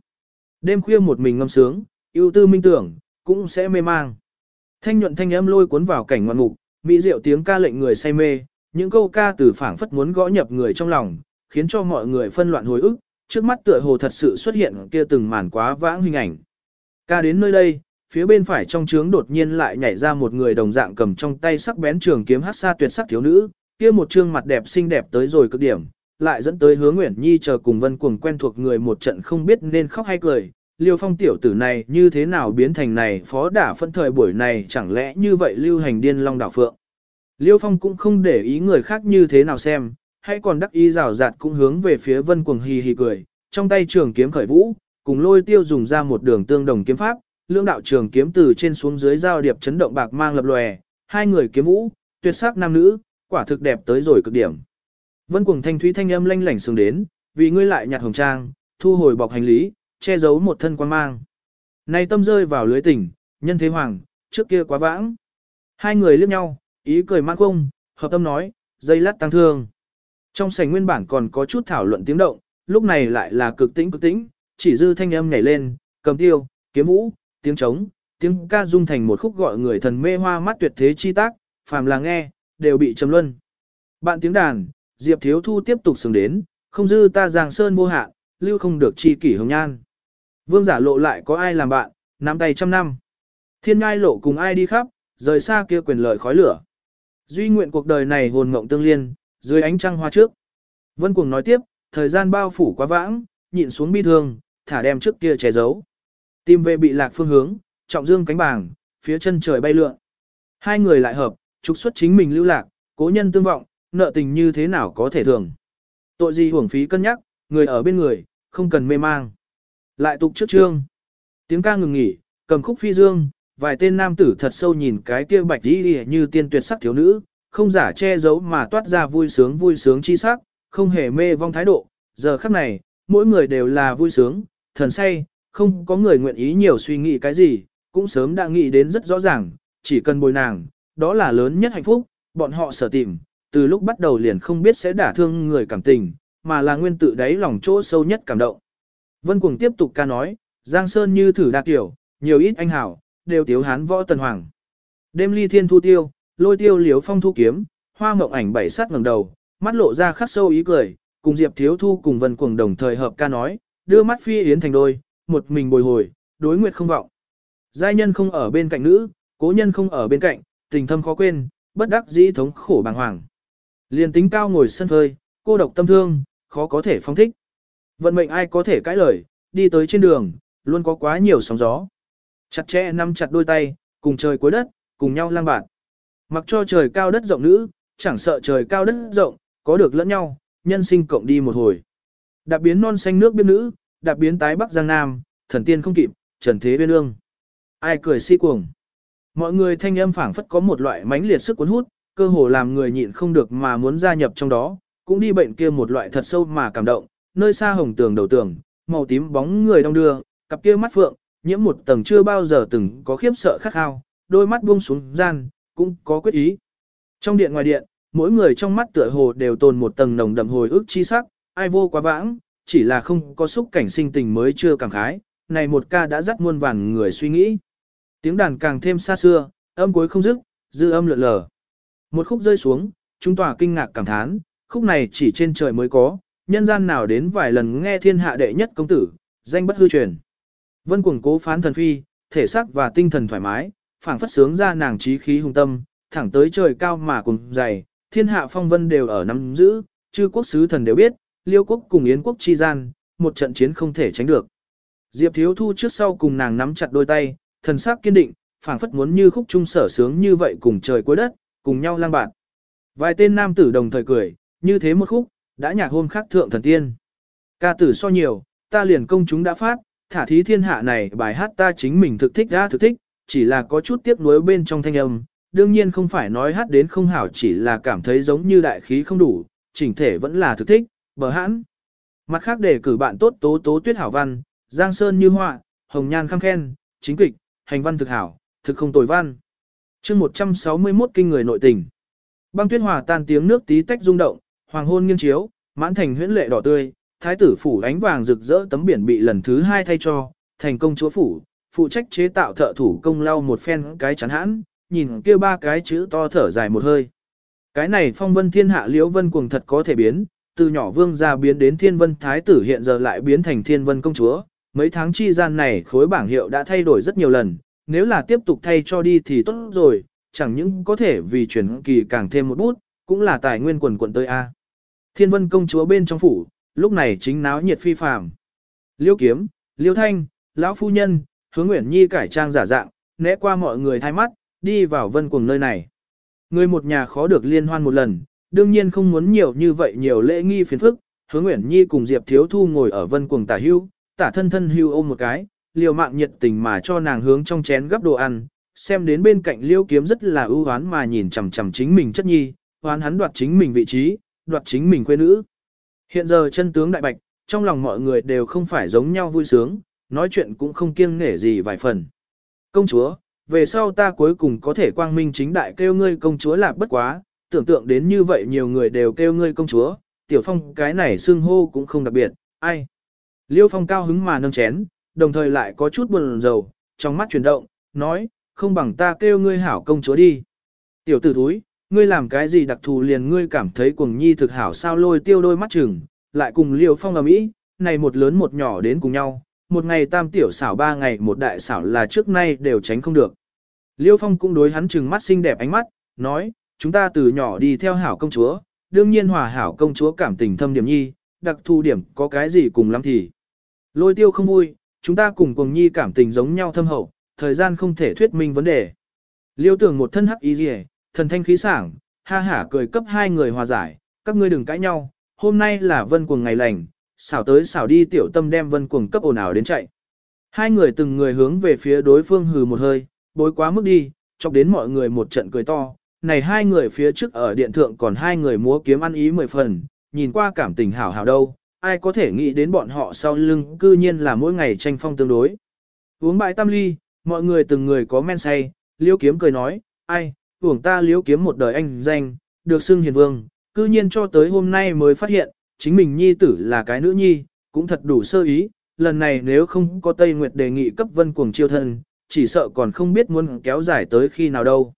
Đêm khuya một mình ngâm sướng, ưu tư minh tưởng, cũng sẽ mê mang. Thanh nhuận thanh âm lôi cuốn vào cảnh ngoạn mục, mỹ diệu tiếng ca lệnh người say mê, những câu ca từ phảng phất muốn gõ nhập người trong lòng, khiến cho mọi người phân loạn hồi ức, trước mắt tựa hồ thật sự xuất hiện kia từng màn quá vãng hình ảnh. Ca đến nơi đây, phía bên phải trong trướng đột nhiên lại nhảy ra một người đồng dạng cầm trong tay sắc bén trường kiếm hát xa tuyệt sắc thiếu nữ, kia một trương mặt đẹp xinh đẹp tới rồi cực điểm, lại dẫn tới hứa Nguyễn Nhi chờ cùng vân cuồng quen thuộc người một trận không biết nên khóc hay cười. Liêu phong tiểu tử này như thế nào biến thành này phó đả phân thời buổi này chẳng lẽ như vậy lưu hành điên long đảo phượng. Liêu phong cũng không để ý người khác như thế nào xem, hay còn đắc ý rào rạt cũng hướng về phía vân cuồng hì hì cười, trong tay trường kiếm khởi vũ, cùng lôi tiêu dùng ra một đường tương đồng kiếm pháp, lưỡng đạo trường kiếm từ trên xuống dưới giao điệp chấn động bạc mang lập lòe, hai người kiếm vũ, tuyệt sắc nam nữ, quả thực đẹp tới rồi cực điểm. Vân cuồng thanh thúy thanh âm lanh lảnh sướng đến, vì ngươi lại nhặt hồng trang, thu hồi bọc hành lý, che giấu một thân quan mang. Này tâm rơi vào lưới tình, nhân thế hoàng, trước kia quá vãng. Hai người liếc nhau, ý cười mãn không, hợp tâm nói, dây lát tăng thương. Trong sảnh nguyên bản còn có chút thảo luận tiếng động, lúc này lại là cực tĩnh cực tĩnh, chỉ dư thanh âm nhảy lên, cầm tiêu, kiếm vũ, tiếng trống, tiếng ca dung thành một khúc gọi người thần mê hoa mắt tuyệt thế chi tác, phàm là nghe, đều bị trầm luân. Bạn tiếng đàn, Diệp Thiếu Thu tiếp tục sừng đến, không dư ta giang sơn vô hạn, lưu không được chi kỷ hồng nhan. Vương giả lộ lại có ai làm bạn, nắm tay trăm năm. Thiên ngai lộ cùng ai đi khắp, rời xa kia quyền lợi khói lửa. Duy nguyện cuộc đời này hồn ngộng tương liên, dưới ánh trăng hoa trước. Vân Cuồng nói tiếp, thời gian bao phủ quá vãng, nhịn xuống bi thương, thả đem trước kia che giấu. Tim về bị lạc phương hướng, trọng dương cánh bảng, phía chân trời bay lượn. Hai người lại hợp, trục xuất chính mình lưu lạc, cố nhân tương vọng, nợ tình như thế nào có thể thường. Tội gì hưởng phí cân nhắc, người ở bên người, không cần mê mang. Lại tục trước chương. Tiếng ca ngừng nghỉ, cầm khúc phi dương, vài tên nam tử thật sâu nhìn cái kia bạch đi như tiên tuyệt sắc thiếu nữ, không giả che giấu mà toát ra vui sướng vui sướng chi sắc, không hề mê vong thái độ. Giờ khắc này, mỗi người đều là vui sướng, thần say, không có người nguyện ý nhiều suy nghĩ cái gì, cũng sớm đã nghĩ đến rất rõ ràng, chỉ cần bồi nàng, đó là lớn nhất hạnh phúc, bọn họ sở tìm, từ lúc bắt đầu liền không biết sẽ đả thương người cảm tình, mà là nguyên tự đáy lòng chỗ sâu nhất cảm động. Vân Cuồng tiếp tục ca nói, Giang Sơn như thử đa kiểu, nhiều ít anh hảo, đều tiếu hán võ tần hoàng. Đêm ly thiên thu tiêu, lôi tiêu liếu phong thu kiếm, hoa mộng ảnh bảy sát ngẩng đầu, mắt lộ ra khắc sâu ý cười, cùng Diệp Thiếu Thu cùng Vân Cuồng đồng thời hợp ca nói, đưa mắt phi yến thành đôi, một mình bồi hồi, đối nguyệt không vọng. Giai nhân không ở bên cạnh nữ, cố nhân không ở bên cạnh, tình thâm khó quên, bất đắc dĩ thống khổ bàng hoàng. Liền tính cao ngồi sân phơi, cô độc tâm thương, khó có thể phong thích. Vận mệnh ai có thể cãi lời, đi tới trên đường, luôn có quá nhiều sóng gió. Chặt chẽ nắm chặt đôi tay, cùng trời cuối đất, cùng nhau lang bạn. Mặc cho trời cao đất rộng nữ, chẳng sợ trời cao đất rộng, có được lẫn nhau, nhân sinh cộng đi một hồi. Đạp biến non xanh nước biên nữ, đạp biến tái bắc giang nam, thần tiên không kịp, trần thế biên ương. Ai cười si cuồng. Mọi người thanh âm phảng phất có một loại mãnh liệt sức cuốn hút, cơ hồ làm người nhịn không được mà muốn gia nhập trong đó, cũng đi bệnh kia một loại thật sâu mà cảm động, nơi xa hồng tường đầu tường, màu tím bóng người đông đưa, cặp kia mắt phượng, nhiễm một tầng chưa bao giờ từng có khiếp sợ khắc khao, đôi mắt buông xuống gian, cũng có quyết ý. Trong điện ngoài điện, mỗi người trong mắt tựa hồ đều tồn một tầng nồng đậm hồi ức chi sắc, ai vô quá vãng, chỉ là không có xúc cảnh sinh tình mới chưa cảm khái, này một ca đã dắt muôn vàn người suy nghĩ. Tiếng đàn càng thêm xa xưa, âm cuối không dứt, dư âm lượn lờ. Một khúc rơi xuống, chúng tòa kinh ngạc cảm thán, khúc này chỉ trên trời mới có, nhân gian nào đến vài lần nghe thiên hạ đệ nhất công tử, danh bất hư truyền. Vân cuồng cố phán thần phi, thể xác và tinh thần thoải mái, phảng phất sướng ra nàng trí khí hùng tâm, thẳng tới trời cao mà cùng dày, thiên hạ phong vân đều ở nắm giữ, chư quốc sứ thần đều biết, liêu quốc cùng yến quốc chi gian, một trận chiến không thể tránh được. Diệp thiếu thu trước sau cùng nàng nắm chặt đôi tay, thần sắc kiên định, phảng phất muốn như khúc trung sở sướng như vậy cùng trời cuối đất, cùng nhau lang bạn. Vài tên nam tử đồng thời cười, như thế một khúc, đã nhạc hôm khác thượng thần tiên. Ca tử so nhiều, ta liền công chúng đã phát, thả thí thiên hạ này bài hát ta chính mình thực thích ra thực thích, chỉ là có chút tiếc nuối bên trong thanh âm, đương nhiên không phải nói hát đến không hảo chỉ là cảm thấy giống như đại khí không đủ, chỉnh thể vẫn là thực thích, bờ hãn. Mặt khác để cử bạn tốt tố tố tuyết hảo văn, giang sơn như họa, hồng nhan khăm khen, chính kịch, hành văn thực hảo, thực không tồi văn chương 161 kinh người nội tình. Băng tuyết hòa tan tiếng nước tí tách rung động, hoàng hôn nghiêng chiếu, mãn thành huyễn lệ đỏ tươi, thái tử phủ ánh vàng rực rỡ tấm biển bị lần thứ hai thay cho, thành công chúa phủ, phụ trách chế tạo thợ thủ công lau một phen cái chắn hãn, nhìn kia ba cái chữ to thở dài một hơi. Cái này phong vân thiên hạ liễu vân cuồng thật có thể biến, từ nhỏ vương gia biến đến thiên vân thái tử hiện giờ lại biến thành thiên vân công chúa. Mấy tháng chi gian này khối bảng hiệu đã thay đổi rất nhiều lần, nếu là tiếp tục thay cho đi thì tốt rồi, chẳng những có thể vì chuyển kỳ càng thêm một bút, cũng là tài nguyên quần quận tới A. Thiên vân công chúa bên trong phủ, lúc này chính náo nhiệt phi phàm. Liêu kiếm, liêu thanh, lão phu nhân, hướng nguyện nhi cải trang giả dạng, né qua mọi người thay mắt, đi vào vân cuồng nơi này. Người một nhà khó được liên hoan một lần, đương nhiên không muốn nhiều như vậy nhiều lễ nghi phiền phức, hướng nguyện nhi cùng Diệp Thiếu Thu ngồi ở vân cuồng tả hưu, tả thân thân hưu ôm một cái, liều mạng nhiệt tình mà cho nàng hướng trong chén gấp đồ ăn, xem đến bên cạnh liêu kiếm rất là ưu hoán mà nhìn chằm chằm chính mình chất nhi, hoán hắn đoạt chính mình vị trí, đoạt chính mình quê nữ. Hiện giờ chân tướng đại bạch, trong lòng mọi người đều không phải giống nhau vui sướng, nói chuyện cũng không kiêng nể gì vài phần. Công chúa, về sau ta cuối cùng có thể quang minh chính đại kêu ngươi công chúa là bất quá, tưởng tượng đến như vậy nhiều người đều kêu ngươi công chúa, tiểu phong cái này xưng hô cũng không đặc biệt, ai. Liêu phong cao hứng mà nâng chén, đồng thời lại có chút buồn rầu, trong mắt chuyển động, nói, không bằng ta kêu ngươi hảo công chúa đi. Tiểu tử thúi, ngươi làm cái gì đặc thù liền ngươi cảm thấy cuồng nhi thực hảo sao lôi tiêu đôi mắt chừng, lại cùng liêu phong ầm ĩ, này một lớn một nhỏ đến cùng nhau, một ngày tam tiểu xảo ba ngày một đại xảo là trước nay đều tránh không được. Liêu phong cũng đối hắn chừng mắt xinh đẹp ánh mắt, nói, chúng ta từ nhỏ đi theo hảo công chúa, đương nhiên hòa hảo công chúa cảm tình thâm điểm nhi, đặc thù điểm có cái gì cùng lắm thì. Lôi tiêu không vui, chúng ta cùng cuồng nhi cảm tình giống nhau thâm hậu, thời gian không thể thuyết minh vấn đề. Liêu tưởng một thân hắc y rìa, thần thanh khí sảng, ha hả cười cấp hai người hòa giải, các ngươi đừng cãi nhau, hôm nay là vân cuồng ngày lành, xảo tới xảo đi tiểu tâm đem vân cuồng cấp ồn ào đến chạy. Hai người từng người hướng về phía đối phương hừ một hơi, bối quá mức đi, chọc đến mọi người một trận cười to. Này hai người phía trước ở điện thượng còn hai người múa kiếm ăn ý mười phần, nhìn qua cảm tình hảo hảo đâu, ai có thể nghĩ đến bọn họ sau lưng cư nhiên là mỗi ngày tranh phong tương đối. Uống bãi tam ly, mọi người từng người có men say, liêu kiếm cười nói, ai, uổng ta liêu kiếm một đời anh danh, được xưng hiền vương, cư nhiên cho tới hôm nay mới phát hiện, chính mình nhi tử là cái nữ nhi, cũng thật đủ sơ ý, lần này nếu không có Tây Nguyệt đề nghị cấp vân cuồng chiêu thân, chỉ sợ còn không biết muốn kéo dài tới khi nào đâu.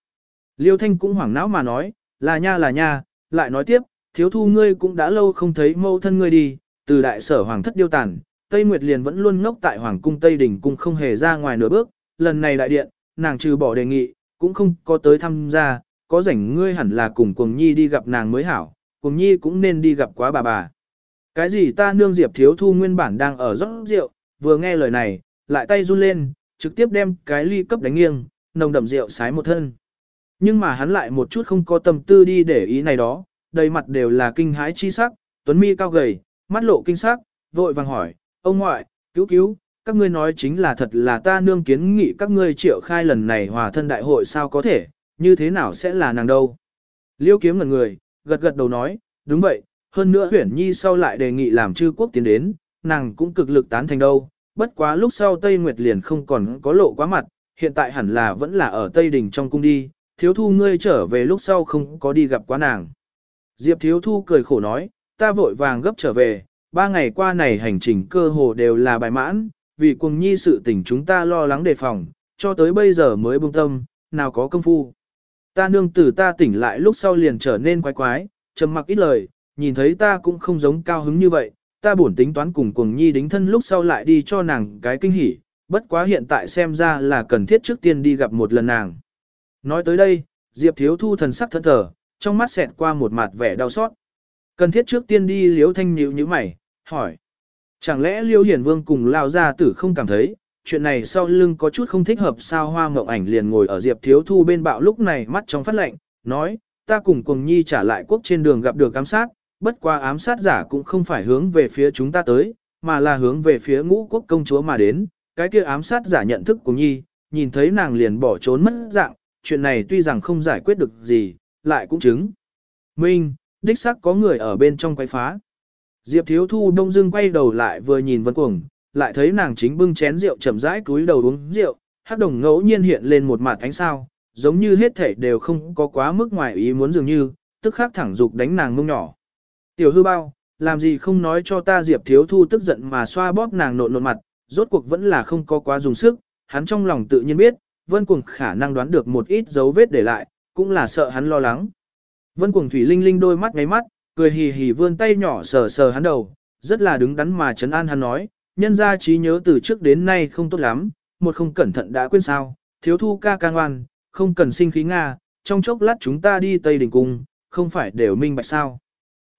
Liêu Thanh cũng hoảng não mà nói, là nha là nha, lại nói tiếp, thiếu thu ngươi cũng đã lâu không thấy mâu thân ngươi đi, từ đại sở hoàng thất điêu tàn, Tây Nguyệt liền vẫn luôn ngốc tại hoàng cung Tây Đình cung không hề ra ngoài nửa bước, lần này đại điện, nàng trừ bỏ đề nghị, cũng không có tới tham gia, có rảnh ngươi hẳn là cùng Cuồng Nhi đi gặp nàng mới hảo, Cuồng Nhi cũng nên đi gặp quá bà bà. Cái gì ta nương Diệp Thiếu Thu nguyên bản đang ở rót rượu, vừa nghe lời này, lại tay run lên, trực tiếp đem cái ly cấp đánh nghiêng, nồng đậm rượu sái một thân. Nhưng mà hắn lại một chút không có tâm tư đi để ý này đó, đầy mặt đều là kinh hãi chi sắc, tuấn mi cao gầy, mắt lộ kinh sắc, vội vàng hỏi, ông ngoại, cứu cứu, các ngươi nói chính là thật là ta nương kiến nghị các ngươi triệu khai lần này hòa thân đại hội sao có thể, như thế nào sẽ là nàng đâu. Liêu kiếm ngần người, gật gật đầu nói, đúng vậy, hơn nữa huyển nhi sau lại đề nghị làm chư quốc tiến đến, nàng cũng cực lực tán thành đâu, bất quá lúc sau Tây Nguyệt liền không còn có lộ quá mặt, hiện tại hẳn là vẫn là ở Tây Đình trong cung đi, thiếu thu ngươi trở về lúc sau không có đi gặp quá nàng. Diệp thiếu thu cười khổ nói, ta vội vàng gấp trở về, ba ngày qua này hành trình cơ hồ đều là bài mãn, vì cuồng nhi sự tình chúng ta lo lắng đề phòng, cho tới bây giờ mới buông tâm, nào có công phu. Ta nương tử ta tỉnh lại lúc sau liền trở nên quái quái, trầm mặc ít lời, nhìn thấy ta cũng không giống cao hứng như vậy, ta buồn tính toán cùng cuồng nhi đính thân lúc sau lại đi cho nàng cái kinh hỉ, bất quá hiện tại xem ra là cần thiết trước tiên đi gặp một lần nàng. Nói tới đây, Diệp Thiếu Thu thần sắc thân thở, trong mắt xẹt qua một mặt vẻ đau xót. Cần thiết trước tiên đi liếu thanh nhíu như mày, hỏi. Chẳng lẽ liêu hiển vương cùng lao gia tử không cảm thấy, chuyện này sau lưng có chút không thích hợp sao hoa mộng ảnh liền ngồi ở Diệp Thiếu Thu bên bạo lúc này mắt trong phát lệnh, nói, ta cùng cùng nhi trả lại quốc trên đường gặp được ám sát, bất qua ám sát giả cũng không phải hướng về phía chúng ta tới, mà là hướng về phía ngũ quốc công chúa mà đến, cái kia ám sát giả nhận thức cuồng nhi, nhìn thấy nàng liền bỏ trốn mất dạng, chuyện này tuy rằng không giải quyết được gì, lại cũng chứng. Minh, đích xác có người ở bên trong quay phá. Diệp Thiếu Thu đông dưng quay đầu lại vừa nhìn Vân Cuồng, lại thấy nàng chính bưng chén rượu chậm rãi cúi đầu uống rượu, hắc đồng ngẫu nhiên hiện lên một mặt ánh sao, giống như hết thể đều không có quá mức ngoài ý muốn dường như, tức khắc thẳng dục đánh nàng mông nhỏ. Tiểu hư bao, làm gì không nói cho ta Diệp Thiếu Thu tức giận mà xoa bóp nàng nộn nộn mặt, rốt cuộc vẫn là không có quá dùng sức, hắn trong lòng tự nhiên biết, Vân Cuồng khả năng đoán được một ít dấu vết để lại, cũng là sợ hắn lo lắng. Vân Cuồng Thủy Linh Linh đôi mắt ngáy mắt, cười hì hì vươn tay nhỏ sờ sờ hắn đầu, rất là đứng đắn mà trấn an hắn nói, nhân ra trí nhớ từ trước đến nay không tốt lắm, một không cẩn thận đã quên sao, thiếu thu ca ca ngoan, không cần sinh khí Nga, trong chốc lát chúng ta đi Tây Đình Cung, không phải đều minh bạch sao.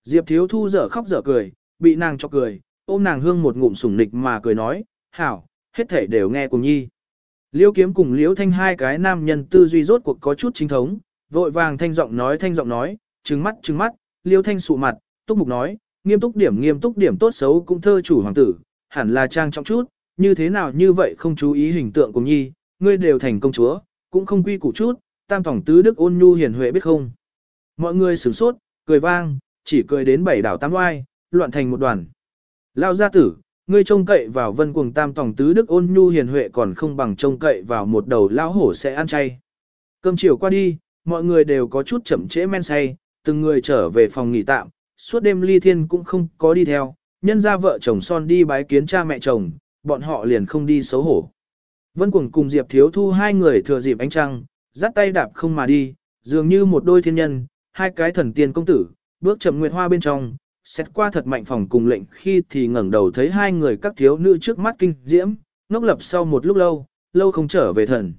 Diệp thiếu thu dở khóc dở cười, bị nàng cho cười, ôm nàng hương một ngụm sủng nịch mà cười nói, hảo, hết thể đều nghe cùng nhi. Liêu kiếm cùng liễu thanh hai cái nam nhân tư duy rốt cuộc có chút chính thống, vội vàng thanh giọng nói thanh giọng nói, trừng mắt trừng mắt, liêu thanh sụ mặt, túc mục nói, nghiêm túc điểm nghiêm túc điểm tốt xấu cũng thơ chủ hoàng tử, hẳn là trang trọng chút, như thế nào như vậy không chú ý hình tượng của nhi, ngươi đều thành công chúa, cũng không quy củ chút, tam tổng tứ đức ôn nhu hiền huệ biết không. Mọi người sửng sốt, cười vang, chỉ cười đến bảy đảo tam oai, loạn thành một đoàn. Lao gia tử, ngươi trông cậy vào vân cuồng tam tổng tứ đức ôn nhu hiền huệ còn không bằng trông cậy vào một đầu lão hổ sẽ ăn chay. Cơm chiều qua đi, mọi người đều có chút chậm trễ men say, từng người trở về phòng nghỉ tạm, suốt đêm ly thiên cũng không có đi theo, nhân ra vợ chồng son đi bái kiến cha mẹ chồng, bọn họ liền không đi xấu hổ. Vân Cuồng cùng Diệp Thiếu Thu hai người thừa dịp ánh trăng, dắt tay đạp không mà đi, dường như một đôi thiên nhân, hai cái thần tiên công tử, bước chậm nguyệt hoa bên trong, xét qua thật mạnh phòng cùng lệnh khi thì ngẩng đầu thấy hai người các thiếu nữ trước mắt kinh diễm, ngốc lập sau một lúc lâu, lâu không trở về thần.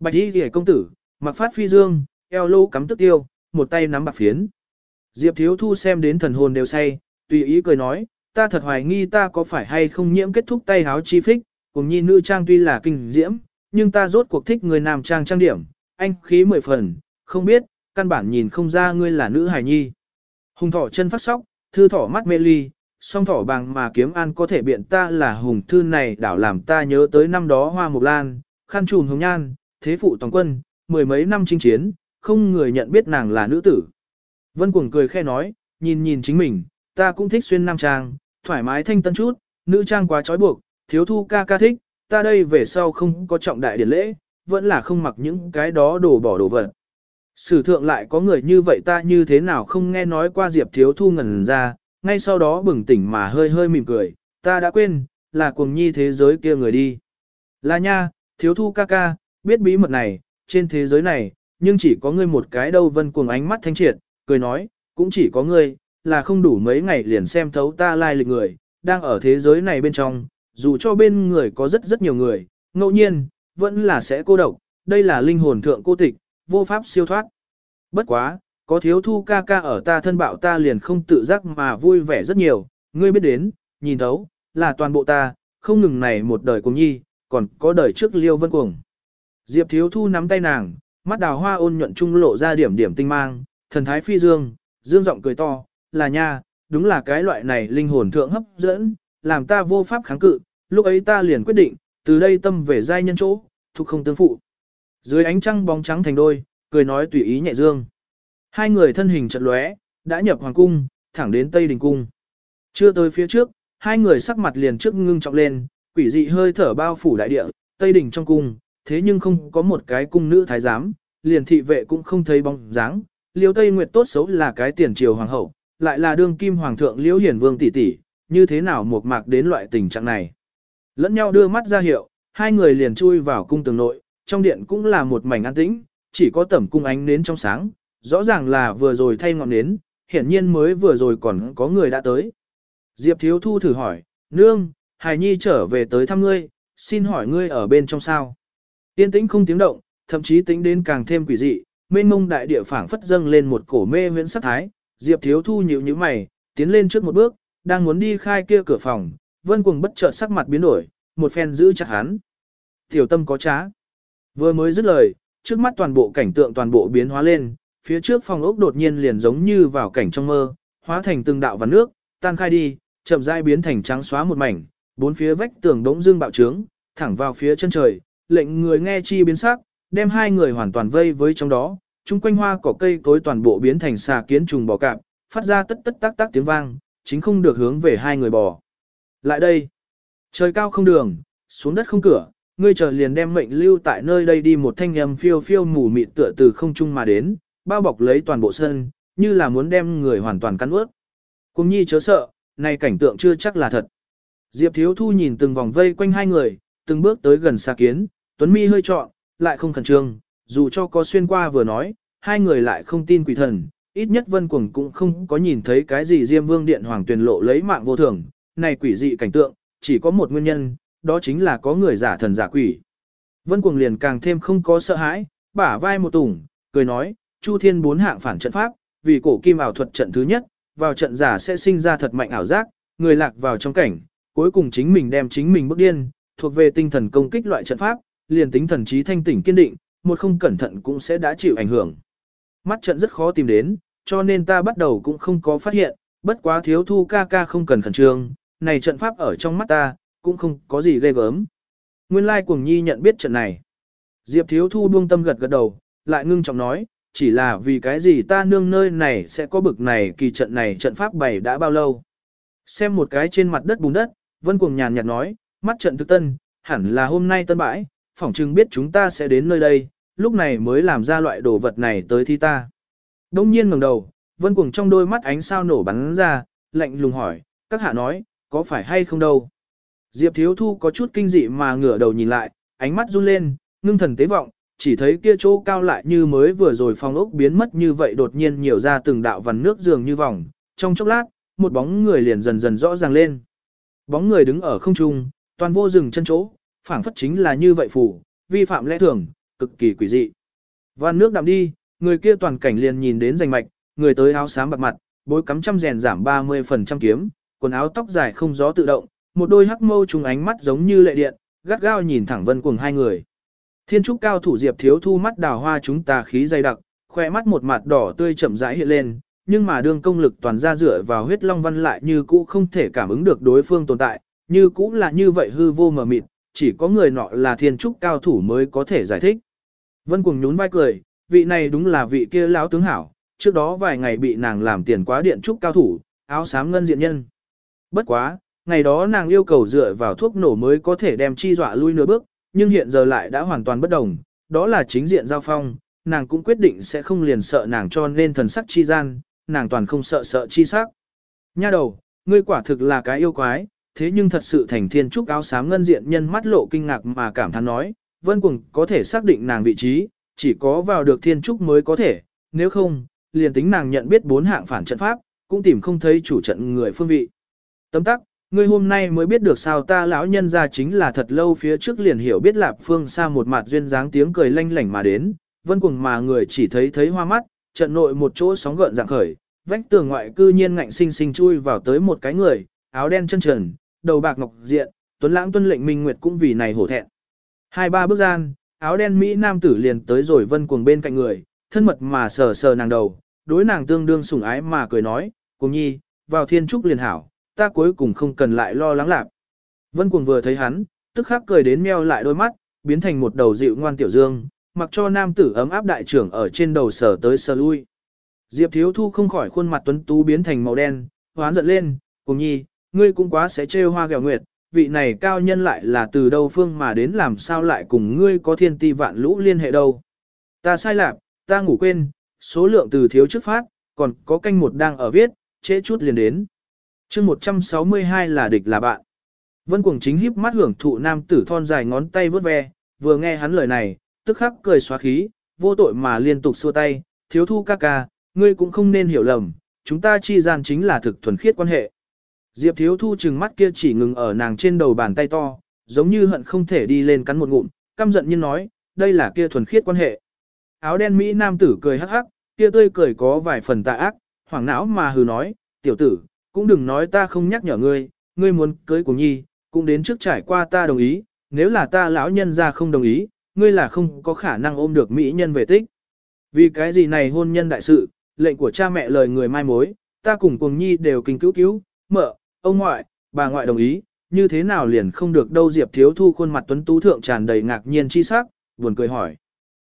Bạch y ghề công tử, mặc phát phi dương, eo lô cắm tức tiêu, một tay nắm bạc phiến. Diệp thiếu thu xem đến thần hồn đều say, tùy ý cười nói, ta thật hoài nghi ta có phải hay không nhiễm kết thúc tay háo chi phích, cùng nhi nữ trang tuy là kinh diễm, nhưng ta rốt cuộc thích người nam trang trang điểm, anh khí mười phần, không biết, căn bản nhìn không ra ngươi là nữ hài nhi. Hùng thỏ chân phát sóc, thư thỏ mắt mê ly, song thỏ bằng mà kiếm an có thể biện ta là hùng thư này đảo làm ta nhớ tới năm đó hoa mục lan, khăn trùm hồng nhan, thế phụ toàn quân, mười mấy năm chinh chiến, không người nhận biết nàng là nữ tử. Vân cuồng cười khe nói, nhìn nhìn chính mình, ta cũng thích xuyên nam trang, thoải mái thanh tân chút, nữ trang quá trói buộc, thiếu thu ca ca thích, ta đây về sau không có trọng đại điển lễ, vẫn là không mặc những cái đó đổ bỏ đồ vật. Sử thượng lại có người như vậy ta như thế nào không nghe nói qua Diệp Thiếu Thu ngần ra, ngay sau đó bừng tỉnh mà hơi hơi mỉm cười, ta đã quên, là cuồng nhi thế giới kia người đi. Là nha, Thiếu Thu ca ca, biết bí mật này, trên thế giới này, nhưng chỉ có ngươi một cái đâu vân cuồng ánh mắt thanh triệt, cười nói, cũng chỉ có ngươi, là không đủ mấy ngày liền xem thấu ta lai lịch người, đang ở thế giới này bên trong, dù cho bên người có rất rất nhiều người, ngẫu nhiên, vẫn là sẽ cô độc, đây là linh hồn thượng cô tịch, vô pháp siêu thoát. Bất quá, có thiếu thu ca ca ở ta thân bạo ta liền không tự giác mà vui vẻ rất nhiều, ngươi biết đến, nhìn thấu, là toàn bộ ta, không ngừng này một đời cùng nhi, còn có đời trước liêu vân cuồng. Diệp thiếu thu nắm tay nàng, mắt đào hoa ôn nhuận trung lộ ra điểm điểm tinh mang, thần thái phi dương, dương giọng cười to, là nha, đúng là cái loại này linh hồn thượng hấp dẫn, làm ta vô pháp kháng cự, lúc ấy ta liền quyết định, từ đây tâm về giai nhân chỗ, thuộc không tương phụ. Dưới ánh trăng bóng trắng thành đôi, cười nói tùy ý nhẹ dương. Hai người thân hình chật lóe, đã nhập hoàng cung, thẳng đến Tây Đình Cung. Chưa tới phía trước, hai người sắc mặt liền trước ngưng trọng lên, quỷ dị hơi thở bao phủ đại địa, Tây Đình trong cung, thế nhưng không có một cái cung nữ thái giám, liền thị vệ cũng không thấy bóng dáng. Liêu Tây Nguyệt tốt xấu là cái tiền triều hoàng hậu, lại là đương kim hoàng thượng Liễu Hiển Vương tỷ tỷ, như thế nào một mạc đến loại tình trạng này. Lẫn nhau đưa mắt ra hiệu, hai người liền chui vào cung tường nội, trong điện cũng là một mảnh an tĩnh, chỉ có tẩm cung ánh nến trong sáng, rõ ràng là vừa rồi thay ngọn nến, hiển nhiên mới vừa rồi còn có người đã tới. Diệp Thiếu Thu thử hỏi, nương, Hải Nhi trở về tới thăm ngươi, xin hỏi ngươi ở bên trong sao. Tiên tĩnh không tiếng động, thậm chí tính đến càng thêm quỷ dị, mênh mông đại địa phảng phất dâng lên một cổ mê huyễn sắc thái, Diệp Thiếu Thu nhíu nhíu mày, tiến lên trước một bước, đang muốn đi khai kia cửa phòng, Vân Cuồng bất chợt sắc mặt biến đổi, một phen giữ chặt hắn. Tiểu tâm có trá. Vừa mới dứt lời, trước mắt toàn bộ cảnh tượng toàn bộ biến hóa lên, phía trước phòng ốc đột nhiên liền giống như vào cảnh trong mơ, hóa thành từng đạo và nước, tan khai đi, chậm rãi biến thành trắng xóa một mảnh, bốn phía vách tường đống dương bạo trướng, thẳng vào phía chân trời, lệnh người nghe chi biến sắc, đem hai người hoàn toàn vây với trong đó, chung quanh hoa cỏ cây cối toàn bộ biến thành xà kiến trùng bò cạp, phát ra tất tất tác tác tiếng vang, chính không được hướng về hai người bò. Lại đây, trời cao không đường, xuống đất không cửa, ngươi chờ liền đem mệnh lưu tại nơi đây đi một thanh âm phiêu phiêu mù mịt tựa từ không trung mà đến, bao bọc lấy toàn bộ sân, như là muốn đem người hoàn toàn cắn ướt. Cùng nhi chớ sợ, này cảnh tượng chưa chắc là thật. Diệp Thiếu Thu nhìn từng vòng vây quanh hai người, từng bước tới gần xa kiến, Tuấn Mi hơi trọn, lại không khẩn trương, dù cho có xuyên qua vừa nói, hai người lại không tin quỷ thần, ít nhất Vân Cuồng cũng không có nhìn thấy cái gì Diêm Vương Điện Hoàng Tuyền lộ lấy mạng vô thường, này quỷ dị cảnh tượng, chỉ có một nguyên nhân, đó chính là có người giả thần giả quỷ. Vân Cuồng liền càng thêm không có sợ hãi, bả vai một tủng, cười nói, Chu Thiên bốn hạng phản trận pháp, vì cổ kim ảo thuật trận thứ nhất, vào trận giả sẽ sinh ra thật mạnh ảo giác, người lạc vào trong cảnh, cuối cùng chính mình đem chính mình bức điên, thuộc về tinh thần công kích loại trận pháp, liền tính thần trí thanh tỉnh kiên định, một không cẩn thận cũng sẽ đã chịu ảnh hưởng. Mắt trận rất khó tìm đến, cho nên ta bắt đầu cũng không có phát hiện, bất quá thiếu thu ca ca không cần khẩn trương, này trận pháp ở trong mắt ta, cũng không có gì ghê gớm. Nguyên lai cuồng nhi nhận biết trận này. Diệp thiếu thu buông tâm gật gật đầu, lại ngưng trọng nói, chỉ là vì cái gì ta nương nơi này sẽ có bực này kỳ trận này trận pháp bày đã bao lâu. Xem một cái trên mặt đất bùn đất, vân cuồng nhàn nhạt nói, mắt trận thực tân, hẳn là hôm nay tân bãi, phỏng chừng biết chúng ta sẽ đến nơi đây, lúc này mới làm ra loại đồ vật này tới thi ta. Đông nhiên ngẩng đầu, vân cuồng trong đôi mắt ánh sao nổ bắn ra, lạnh lùng hỏi, các hạ nói, có phải hay không đâu. Diệp thiếu thu có chút kinh dị mà ngửa đầu nhìn lại, ánh mắt run lên, ngưng thần tế vọng, chỉ thấy kia chỗ cao lại như mới vừa rồi phong ốc biến mất như vậy đột nhiên nhiều ra từng đạo vằn nước dường như vòng, trong chốc lát, một bóng người liền dần dần rõ ràng lên. Bóng người đứng ở không trung, toàn vô rừng chân chỗ, phảng phất chính là như vậy phủ, vi phạm lẽ thường, cực kỳ quỷ dị. Van nước đạm đi, người kia toàn cảnh liền nhìn đến rành mạch, người tới áo xám bạc mặt, bối cắm trăm rèn giảm 30% kiếm, quần áo tóc dài không gió tự động, một đôi hắc mâu trùng ánh mắt giống như lệ điện, gắt gao nhìn thẳng vân cuồng hai người. Thiên trúc cao thủ Diệp Thiếu Thu mắt đào hoa chúng tà khí dày đặc, khoe mắt một mặt đỏ tươi chậm rãi hiện lên, nhưng mà đương công lực toàn ra dựa vào huyết long văn lại như cũ không thể cảm ứng được đối phương tồn tại, như cũ là như vậy hư vô mờ mịt, chỉ có người nọ là thiên trúc cao thủ mới có thể giải thích. Vân cuồng nhún vai cười, vị này đúng là vị kia lão tướng hảo, trước đó vài ngày bị nàng làm tiền quá điện trúc cao thủ, áo xám ngân diện nhân. Bất quá, ngày đó nàng yêu cầu dựa vào thuốc nổ mới có thể đem chi dọa lui nửa bước, nhưng hiện giờ lại đã hoàn toàn bất đồng, đó là chính diện giao phong, nàng cũng quyết định sẽ không liền sợ nàng cho nên thần sắc chi gian, nàng toàn không sợ sợ chi sắc. Nha đầu, ngươi quả thực là cái yêu quái, thế nhưng thật sự thành thiên trúc áo xám ngân diện nhân mắt lộ kinh ngạc mà cảm thán nói, vân cùng có thể xác định nàng vị trí, chỉ có vào được thiên trúc mới có thể, nếu không, liền tính nàng nhận biết bốn hạng phản trận pháp, cũng tìm không thấy chủ trận người phương vị. Tấm tắc, ngươi hôm nay mới biết được sao ta lão nhân ra chính là thật lâu phía trước liền hiểu biết lạp phương xa một mặt duyên dáng tiếng cười lanh lảnh mà đến, vân cùng mà người chỉ thấy thấy hoa mắt, trận nội một chỗ sóng gợn dạng khởi, vách tường ngoại cư nhiên ngạnh sinh sinh chui vào tới một cái người, áo đen chân trần, đầu bạc ngọc diện, tuấn lãng tuân lệnh minh nguyệt cũng vì này hổ thẹn. Hai ba bước gian, áo đen Mỹ nam tử liền tới rồi vân cuồng bên cạnh người, thân mật mà sờ sờ nàng đầu, đối nàng tương đương sủng ái mà cười nói, cùng nhi, vào thiên trúc liền hảo, ta cuối cùng không cần lại lo lắng lạc. Vân cuồng vừa thấy hắn, tức khắc cười đến meo lại đôi mắt, biến thành một đầu dịu ngoan tiểu dương, mặc cho nam tử ấm áp đại trưởng ở trên đầu sờ tới sờ lui. Diệp thiếu thu không khỏi khuôn mặt tuấn tú biến thành màu đen, hoán giận lên, cùng nhi, ngươi cũng quá sẽ trêu hoa gẹo nguyệt, vị này cao nhân lại là từ đâu phương mà đến làm sao lại cùng ngươi có thiên ti vạn lũ liên hệ đâu. Ta sai lạc, ta ngủ quên, số lượng từ thiếu trước phát, còn có canh một đang ở viết, trễ chút liền đến. chương 162 là địch là bạn. Vân Cuồng chính híp mắt hưởng thụ nam tử thon dài ngón tay vớt ve, vừa nghe hắn lời này, tức khắc cười xóa khí, vô tội mà liên tục xua tay, thiếu thu ca ca, ngươi cũng không nên hiểu lầm, chúng ta chi gian chính là thực thuần khiết quan hệ. Diệp thiếu thu chừng mắt kia chỉ ngừng ở nàng trên đầu bàn tay to, giống như hận không thể đi lên cắn một ngụm, căm giận nhiên nói, đây là kia thuần khiết quan hệ. Áo đen Mỹ nam tử cười hắc hắc, kia tươi cười có vài phần tà ác, hoảng não mà hừ nói, tiểu tử, cũng đừng nói ta không nhắc nhở ngươi, ngươi muốn cưới của nhi, cũng đến trước trải qua ta đồng ý, nếu là ta lão nhân ra không đồng ý, ngươi là không có khả năng ôm được Mỹ nhân về tích. Vì cái gì này hôn nhân đại sự, lệnh của cha mẹ lời người mai mối, ta cùng cùng nhi đều kinh cứu cứu, mợ, ông ngoại, bà ngoại đồng ý, như thế nào liền không được đâu Diệp Thiếu Thu khuôn mặt tuấn tú thượng tràn đầy ngạc nhiên chi sắc, buồn cười hỏi.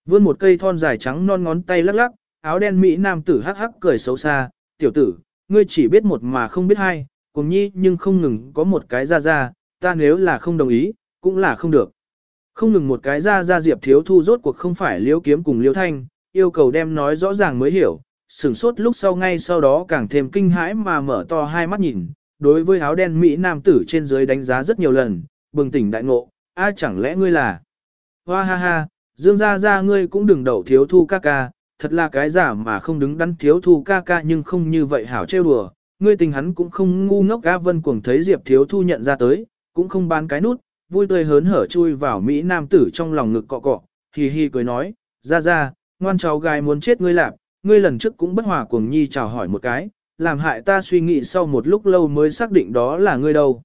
Vươn một cây thon dài trắng non ngón tay lắc lắc, áo đen mỹ nam tử hắc hắc cười xấu xa, tiểu tử, ngươi chỉ biết một mà không biết hai, cùng nhi nhưng không ngừng có một cái ra ra, ta nếu là không đồng ý, cũng là không được. Không ngừng một cái ra ra Diệp Thiếu Thu rốt cuộc không phải Liễu kiếm cùng Liễu thanh, yêu cầu đem nói rõ ràng mới hiểu, sửng sốt lúc sau ngay sau đó càng thêm kinh hãi mà mở to hai mắt nhìn, đối với áo đen Mỹ nam tử trên dưới đánh giá rất nhiều lần, bừng tỉnh đại ngộ, a chẳng lẽ ngươi là... Hoa ha ha, dương ra ra ngươi cũng đừng đậu thiếu thu ca ca, thật là cái giả mà không đứng đắn thiếu thu ca ca nhưng không như vậy hảo trêu đùa, ngươi tình hắn cũng không ngu ngốc ca vân cuồng thấy diệp thiếu thu nhận ra tới, cũng không bán cái nút, vui tươi hớn hở chui vào Mỹ nam tử trong lòng ngực cọ cọ, hì hì cười nói, ra ra, ngoan cháu gái muốn chết ngươi lạp, ngươi lần trước cũng bất hòa cuồng nhi chào hỏi một cái, làm hại ta suy nghĩ sau một lúc lâu mới xác định đó là ngươi đâu.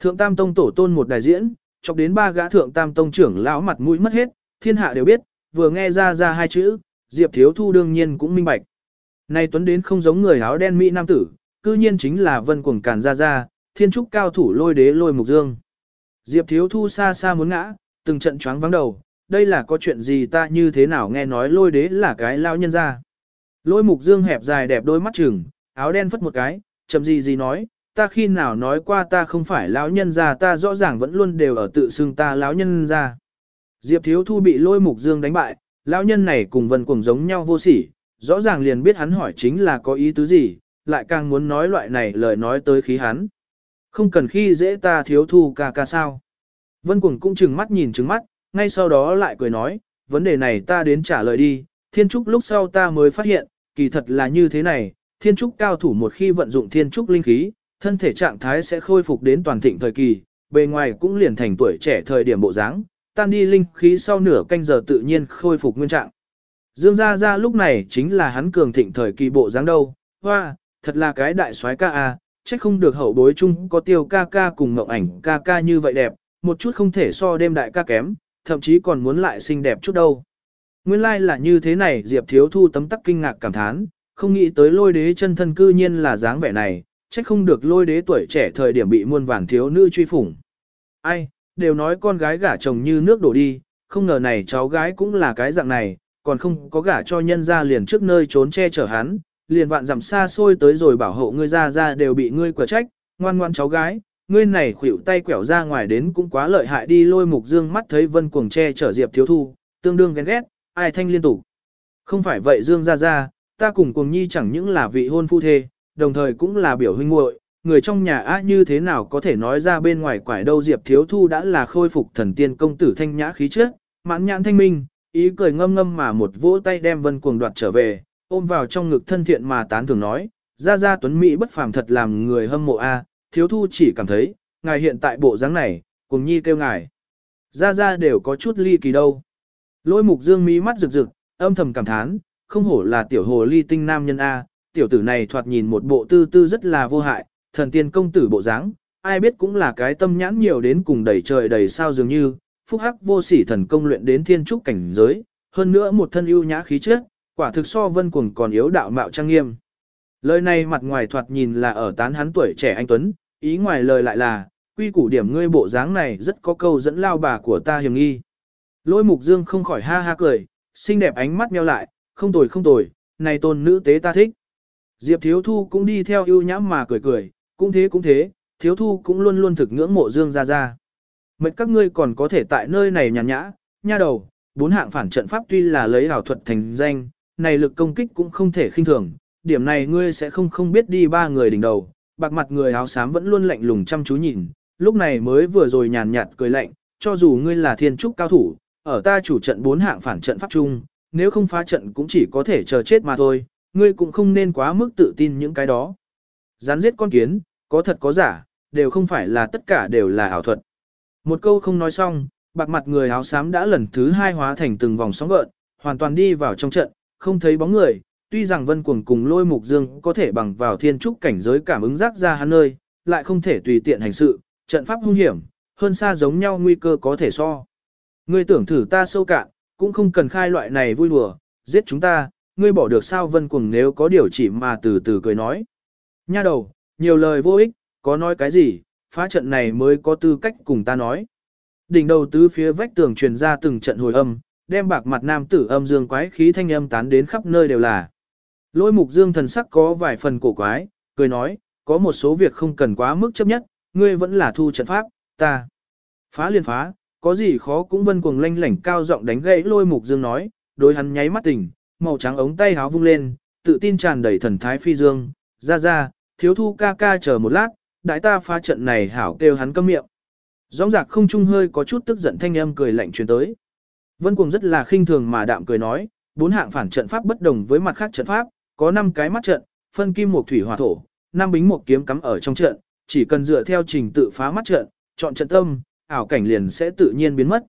Thượng Tam Tông tổ tôn một đại diễn, chọc đến ba gã Thượng Tam Tông trưởng lão mặt mũi mất hết, thiên hạ đều biết, vừa nghe ra ra hai chữ, Diệp Thiếu Thu đương nhiên cũng minh bạch. Nay Tuấn đến không giống người áo đen Mỹ Nam tử, cư nhiên chính là vân cuồng càn ra ra, thiên trúc cao thủ lôi đế lôi mục dương. Diệp Thiếu Thu xa xa muốn ngã, từng trận choáng vắng đầu, đây là có chuyện gì ta như thế nào nghe nói lôi đế là cái lao nhân ra. Lôi mục dương hẹp dài đẹp đôi mắt chừng, áo đen phất một cái, chậm gì gì nói, ta khi nào nói qua ta không phải lão nhân gia ta rõ ràng vẫn luôn đều ở tự xưng ta lão nhân gia. Diệp Thiếu Thu bị lôi mục dương đánh bại, lão nhân này cùng vân cuồng giống nhau vô sỉ, rõ ràng liền biết hắn hỏi chính là có ý tứ gì, lại càng muốn nói loại này lời nói tới khí hắn. Không cần khi dễ ta thiếu thu ca ca sao. Vân cuồng cũng chừng mắt nhìn chừng mắt, ngay sau đó lại cười nói, vấn đề này ta đến trả lời đi, thiên trúc lúc sau ta mới phát hiện, kỳ thật là như thế này, thiên trúc cao thủ một khi vận dụng thiên trúc linh khí, thân thể trạng thái sẽ khôi phục đến toàn thịnh thời kỳ, bề ngoài cũng liền thành tuổi trẻ thời điểm bộ dáng, tan đi linh khí sau nửa canh giờ tự nhiên khôi phục nguyên trạng. Dương Gia Gia lúc này chính là hắn cường thịnh thời kỳ bộ dáng đâu, hoa, thật là cái đại soái ca a, chắc không được hậu bối chung có tiêu ca ca cùng mộng ảnh ca ca như vậy đẹp, một chút không thể so đêm đại ca kém, thậm chí còn muốn lại xinh đẹp chút đâu. Nguyên lai like là như thế này Diệp Thiếu Thu tấm tắc kinh ngạc cảm thán, không nghĩ tới lôi đế chân thân cư nhiên là dáng vẻ này, trách không được lôi đế tuổi trẻ thời điểm bị muôn vàn thiếu nữ truy phủng. Ai, đều nói con gái gả chồng như nước đổ đi, không ngờ này cháu gái cũng là cái dạng này, còn không có gả cho nhân ra liền trước nơi trốn che chở hắn, liền vạn dặm xa xôi tới rồi bảo hộ ngươi ra ra đều bị ngươi quả trách, ngoan ngoan cháu gái, ngươi này khuỷu tay quẻo ra ngoài đến cũng quá lợi hại đi lôi mục dương mắt thấy vân cuồng che chở diệp thiếu thu, tương đương ghen ghét, ai thanh liên tục. Không phải vậy dương ra ra, ta cùng cuồng nhi chẳng những là vị hôn phu thê, đồng thời cũng là biểu huynh muội người trong nhà á như thế nào có thể nói ra bên ngoài quải đâu diệp thiếu thu đã là khôi phục thần tiên công tử thanh nhã khí trước, mãn nhãn thanh minh, ý cười ngâm ngâm mà một vỗ tay đem vân cuồng đoạt trở về, ôm vào trong ngực thân thiện mà tán thường nói, ra ra tuấn Mỹ bất phàm thật làm người hâm mộ a thiếu thu chỉ cảm thấy, ngài hiện tại bộ dáng này, cùng nhi kêu ngài. Ra ra đều có chút ly kỳ đâu. Lôi mục dương mí mắt rực rực, âm thầm cảm thán, không hổ là tiểu hồ ly tinh nam nhân A, tiểu tử này thoạt nhìn một bộ tư tư rất là vô hại, thần tiên công tử bộ dáng, ai biết cũng là cái tâm nhãn nhiều đến cùng đầy trời đầy sao dường như, phúc hắc vô sỉ thần công luyện đến thiên trúc cảnh giới, hơn nữa một thân ưu nhã khí chất, quả thực so vân cuồng còn yếu đạo mạo trang nghiêm. Lời này mặt ngoài thoạt nhìn là ở tán hắn tuổi trẻ anh Tuấn, ý ngoài lời lại là, quy củ điểm ngươi bộ dáng này rất có câu dẫn lao bà của ta hiểm nghi. Lôi mục dương không khỏi ha ha cười, xinh đẹp ánh mắt meo lại, không tồi không tồi, này tôn nữ tế ta thích. Diệp thiếu thu cũng đi theo ưu nhãm mà cười cười, cũng thế cũng thế, thiếu thu cũng luôn luôn thực ngưỡng mộ dương ra ra. Mệnh các ngươi còn có thể tại nơi này nhàn nhã, nha đầu, bốn hạng phản trận pháp tuy là lấy ảo thuật thành danh, này lực công kích cũng không thể khinh thường, điểm này ngươi sẽ không không biết đi ba người đỉnh đầu, bạc mặt người áo xám vẫn luôn lạnh lùng chăm chú nhìn, lúc này mới vừa rồi nhàn nhạt cười lạnh, cho dù ngươi là thiên trúc cao thủ, ở ta chủ trận bốn hạng phản trận pháp chung, nếu không phá trận cũng chỉ có thể chờ chết mà thôi, ngươi cũng không nên quá mức tự tin những cái đó. Gián giết con kiến, có thật có giả, đều không phải là tất cả đều là ảo thuật. Một câu không nói xong, bạc mặt người áo xám đã lần thứ hai hóa thành từng vòng sóng gợn, hoàn toàn đi vào trong trận, không thấy bóng người, tuy rằng vân cuồng cùng lôi mục dương có thể bằng vào thiên trúc cảnh giới cảm ứng rác ra hắn nơi, lại không thể tùy tiện hành sự, trận pháp hung hiểm, hơn xa giống nhau nguy cơ có thể so. Ngươi tưởng thử ta sâu cạn, cũng không cần khai loại này vui đùa, giết chúng ta, ngươi bỏ được sao vân cuồng nếu có điều chỉ mà từ từ cười nói. Nha đầu, nhiều lời vô ích, có nói cái gì, phá trận này mới có tư cách cùng ta nói. Đỉnh đầu tứ phía vách tường truyền ra từng trận hồi âm, đem bạc mặt nam tử âm dương quái khí thanh âm tán đến khắp nơi đều là. Lôi mục dương thần sắc có vài phần cổ quái, cười nói, có một số việc không cần quá mức chấp nhất, ngươi vẫn là thu trận pháp, ta. Phá liền phá, có gì khó cũng vân cuồng lanh lảnh cao giọng đánh gãy lôi mục dương nói, đối hắn nháy mắt tỉnh, màu trắng ống tay háo vung lên, tự tin tràn đầy thần thái phi dương, ra ra, thiếu thu ca ca chờ một lát, đại ta phá trận này hảo kêu hắn câm miệng. Rõ rạc không trung hơi có chút tức giận thanh âm cười lạnh truyền tới. Vân cuồng rất là khinh thường mà đạm cười nói, bốn hạng phản trận pháp bất đồng với mặt khác trận pháp, có năm cái mắt trận, phân kim một thủy hỏa thổ, năm bính một kiếm cắm ở trong trận, chỉ cần dựa theo trình tự phá mắt trận, chọn trận tâm, ảo cảnh liền sẽ tự nhiên biến mất.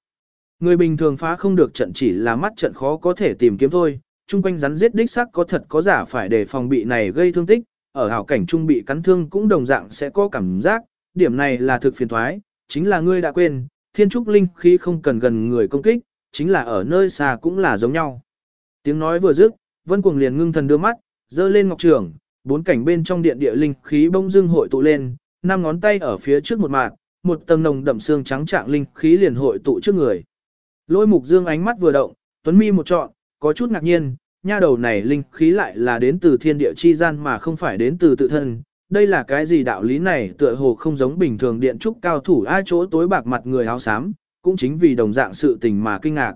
Người bình thường phá không được trận chỉ là mắt trận khó có thể tìm kiếm thôi, chung quanh rắn giết đích xác có thật có giả phải để phòng bị này gây thương tích, ở ảo cảnh trung bị cắn thương cũng đồng dạng sẽ có cảm giác, điểm này là thực phiền thoái, chính là ngươi đã quên, thiên trúc linh khi không cần gần người công kích, chính là ở nơi xa cũng là giống nhau. Tiếng nói vừa dứt, Vân Cuồng liền ngưng thần đưa mắt, dơ lên ngọc trường, bốn cảnh bên trong điện địa linh khí bông dưng hội tụ lên, năm ngón tay ở phía trước một mạt, một tầng nồng đậm xương trắng trạng linh khí liền hội tụ trước người. Lôi Mục Dương ánh mắt vừa động, Tuấn Mi một trọn, có chút ngạc nhiên, nha đầu này linh khí lại là đến từ thiên địa chi gian mà không phải đến từ tự thân. Đây là cái gì đạo lý này tựa hồ không giống bình thường điện trúc cao thủ ai chỗ tối bạc mặt người áo xám, cũng chính vì đồng dạng sự tình mà kinh ngạc.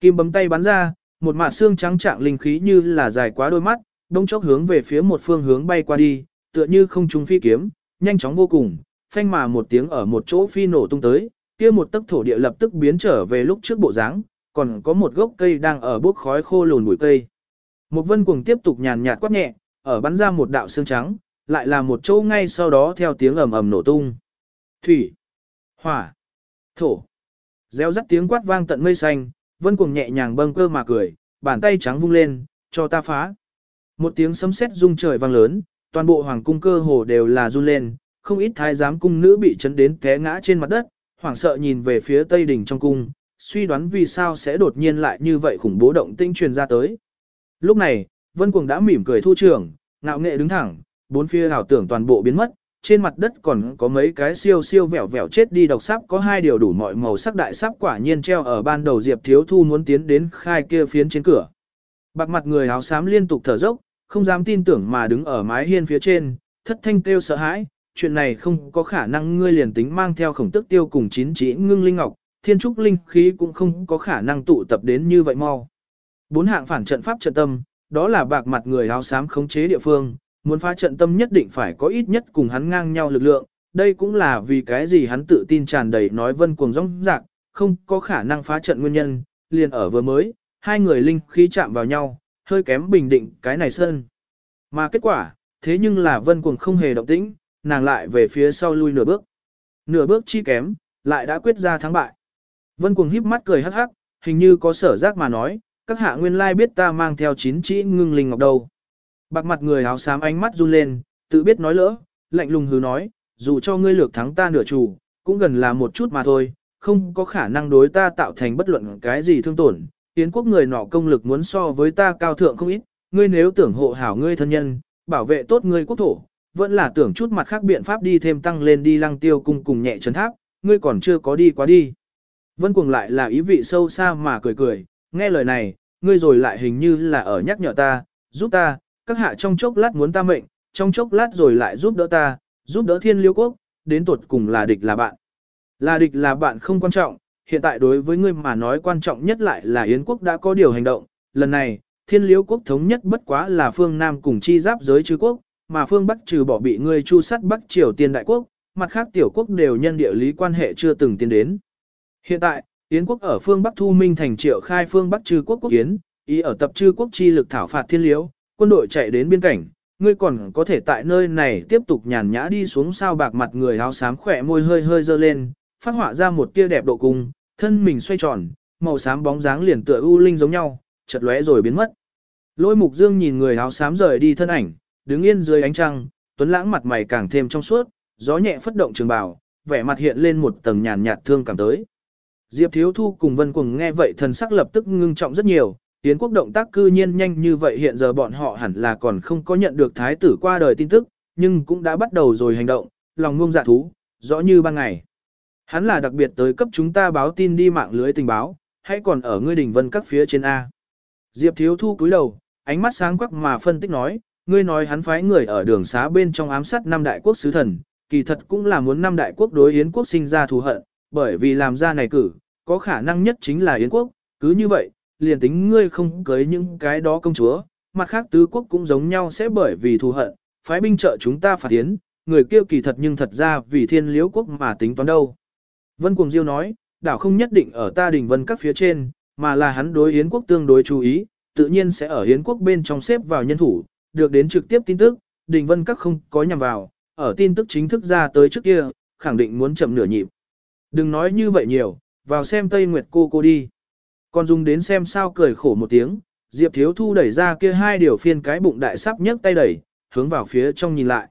Kim bấm tay bắn ra, một mạt xương trắng trạng linh khí như là dài quá đôi mắt, đông chốc hướng về phía một phương hướng bay qua đi, tựa như không trung phi kiếm, nhanh chóng vô cùng, phanh mà một tiếng ở một chỗ phi nổ tung tới, kia một tấc thổ địa lập tức biến trở về lúc trước bộ dáng, còn có một gốc cây đang ở bốc khói khô lùn bụi cây. Một vân cuồng tiếp tục nhàn nhạt quát nhẹ, ở bắn ra một đạo xương trắng, lại là một chỗ ngay sau đó theo tiếng ầm ầm nổ tung. Thủy, hỏa, thổ. Réo rắt tiếng quát vang tận mây xanh, vân cuồng nhẹ nhàng bâng cơ mà cười, bàn tay trắng vung lên, cho ta phá. Một tiếng sấm sét rung trời vang lớn, toàn bộ hoàng cung cơ hồ đều là run lên, không ít thái giám cung nữ bị chấn đến té ngã trên mặt đất, hoảng sợ nhìn về phía tây đỉnh trong cung, suy đoán vì sao sẽ đột nhiên lại như vậy khủng bố động tinh truyền ra tới. Lúc này, Vân Cuồng đã mỉm cười thu trưởng, ngạo nghệ đứng thẳng, bốn phía ảo tưởng toàn bộ biến mất, trên mặt đất còn có mấy cái siêu siêu vẹo vẹo chết đi độc sáp có hai điều đủ mọi màu sắc đại sáp quả nhiên treo ở ban đầu Diệp Thiếu Thu muốn tiến đến khai kia phiến trên cửa. Bạc mặt người áo xám liên tục thở dốc, không dám tin tưởng mà đứng ở mái hiên phía trên, thất thanh kêu sợ hãi, chuyện này không có khả năng ngươi liền tính mang theo khổng tức tiêu cùng chín chỉ ngưng linh ngọc, thiên trúc linh khí cũng không có khả năng tụ tập đến như vậy mau. Bốn hạng phản trận pháp trận tâm, đó là bạc mặt người áo xám khống chế địa phương, muốn phá trận tâm nhất định phải có ít nhất cùng hắn ngang nhau lực lượng, đây cũng là vì cái gì hắn tự tin tràn đầy nói vân cuồng rong rạc, không có khả năng phá trận nguyên nhân, liền ở vừa mới, hai người linh khí chạm vào nhau, hơi kém bình định cái này sơn. Mà kết quả, thế nhưng là vân cuồng không hề động tĩnh, nàng lại về phía sau lui nửa bước. Nửa bước chi kém, lại đã quyết ra thắng bại. Vân cuồng híp mắt cười hắc hắc, hình như có sở giác mà nói, các hạ nguyên lai biết ta mang theo chín chỉ ngưng linh ngọc đầu. Bạc mặt người áo xám ánh mắt run lên, tự biết nói lỡ, lạnh lùng hứ nói, dù cho ngươi lược thắng ta nửa chủ, cũng gần là một chút mà thôi, không có khả năng đối ta tạo thành bất luận cái gì thương tổn. Tiến quốc người nọ công lực muốn so với ta cao thượng không ít, ngươi nếu tưởng hộ hảo ngươi thân nhân, bảo vệ tốt ngươi quốc thổ, vẫn là tưởng chút mặt khác biện pháp đi thêm tăng lên đi lăng tiêu cung cùng nhẹ chấn tháp, ngươi còn chưa có đi quá đi. Vân cuồng lại là ý vị sâu xa mà cười cười, nghe lời này, ngươi rồi lại hình như là ở nhắc nhở ta, giúp ta, các hạ trong chốc lát muốn ta mệnh, trong chốc lát rồi lại giúp đỡ ta, giúp đỡ thiên liêu quốc, đến tuột cùng là địch là bạn. Là địch là bạn không quan trọng, hiện tại đối với ngươi mà nói quan trọng nhất lại là Yến quốc đã có điều hành động, lần này, thiên liêu quốc thống nhất bất quá là phương Nam cùng chi giáp giới chư quốc, mà phương Bắc trừ bỏ bị ngươi chu sát Bắc Triều Tiên Đại Quốc, mặt khác tiểu quốc đều nhân địa lý quan hệ chưa từng tiến đến. Hiện tại, Yến quốc ở phương Bắc thu minh thành triệu khai phương Bắc trừ quốc quốc kiến, ý ở tập trừ quốc chi lực thảo phạt thiên liễu, quân đội chạy đến biên cảnh, ngươi còn có thể tại nơi này tiếp tục nhàn nhã đi xuống sao bạc mặt người áo xám khỏe môi hơi hơi dơ lên, phát họa ra một tia đẹp độ cùng, thân mình xoay tròn, màu xám bóng dáng liền tựa u linh giống nhau, chợt lóe rồi biến mất. Lôi mục dương nhìn người áo xám rời đi thân ảnh, đứng yên dưới ánh trăng, tuấn lãng mặt mày càng thêm trong suốt, gió nhẹ phất động trường bào, vẻ mặt hiện lên một tầng nhàn nhạt thương cảm tới. Diệp Thiếu Thu cùng Vân Quỳng nghe vậy thần sắc lập tức ngưng trọng rất nhiều, Yến quốc động tác cư nhiên nhanh như vậy hiện giờ bọn họ hẳn là còn không có nhận được thái tử qua đời tin tức, nhưng cũng đã bắt đầu rồi hành động, lòng ngông dạ thú, rõ như ban ngày. Hắn là đặc biệt tới cấp chúng ta báo tin đi mạng lưới tình báo, hay còn ở ngươi đỉnh vân các phía trên A. Diệp Thiếu Thu cúi đầu, ánh mắt sáng quắc mà phân tích nói, ngươi nói hắn phái người ở đường xá bên trong ám sát năm đại quốc sứ thần, kỳ thật cũng là muốn năm đại quốc đối Yến quốc sinh ra thù hận, bởi vì làm ra này cử, có khả năng nhất chính là Yến quốc, cứ như vậy, liền tính ngươi không cưới những cái đó công chúa, mặt khác tứ quốc cũng giống nhau sẽ bởi vì thù hận, phái binh trợ chúng ta phạt Yến. người kêu kỳ thật nhưng thật ra vì thiên liễu quốc mà tính toán đâu. Vân Cuồng Diêu nói, đảo không nhất định ở ta đình vân các phía trên, mà là hắn đối Yến quốc tương đối chú ý, tự nhiên sẽ ở Yến quốc bên trong xếp vào nhân thủ, được đến trực tiếp tin tức, đình vân các không có nhằm vào, ở tin tức chính thức ra tới trước kia, khẳng định muốn chậm nửa nhịp. Đừng nói như vậy nhiều, vào xem Tây Nguyệt cô cô đi. Còn dùng đến xem sao cười khổ một tiếng, Diệp Thiếu Thu đẩy ra kia hai điều phiên cái bụng đại sắp nhấc tay đẩy, hướng vào phía trong nhìn lại.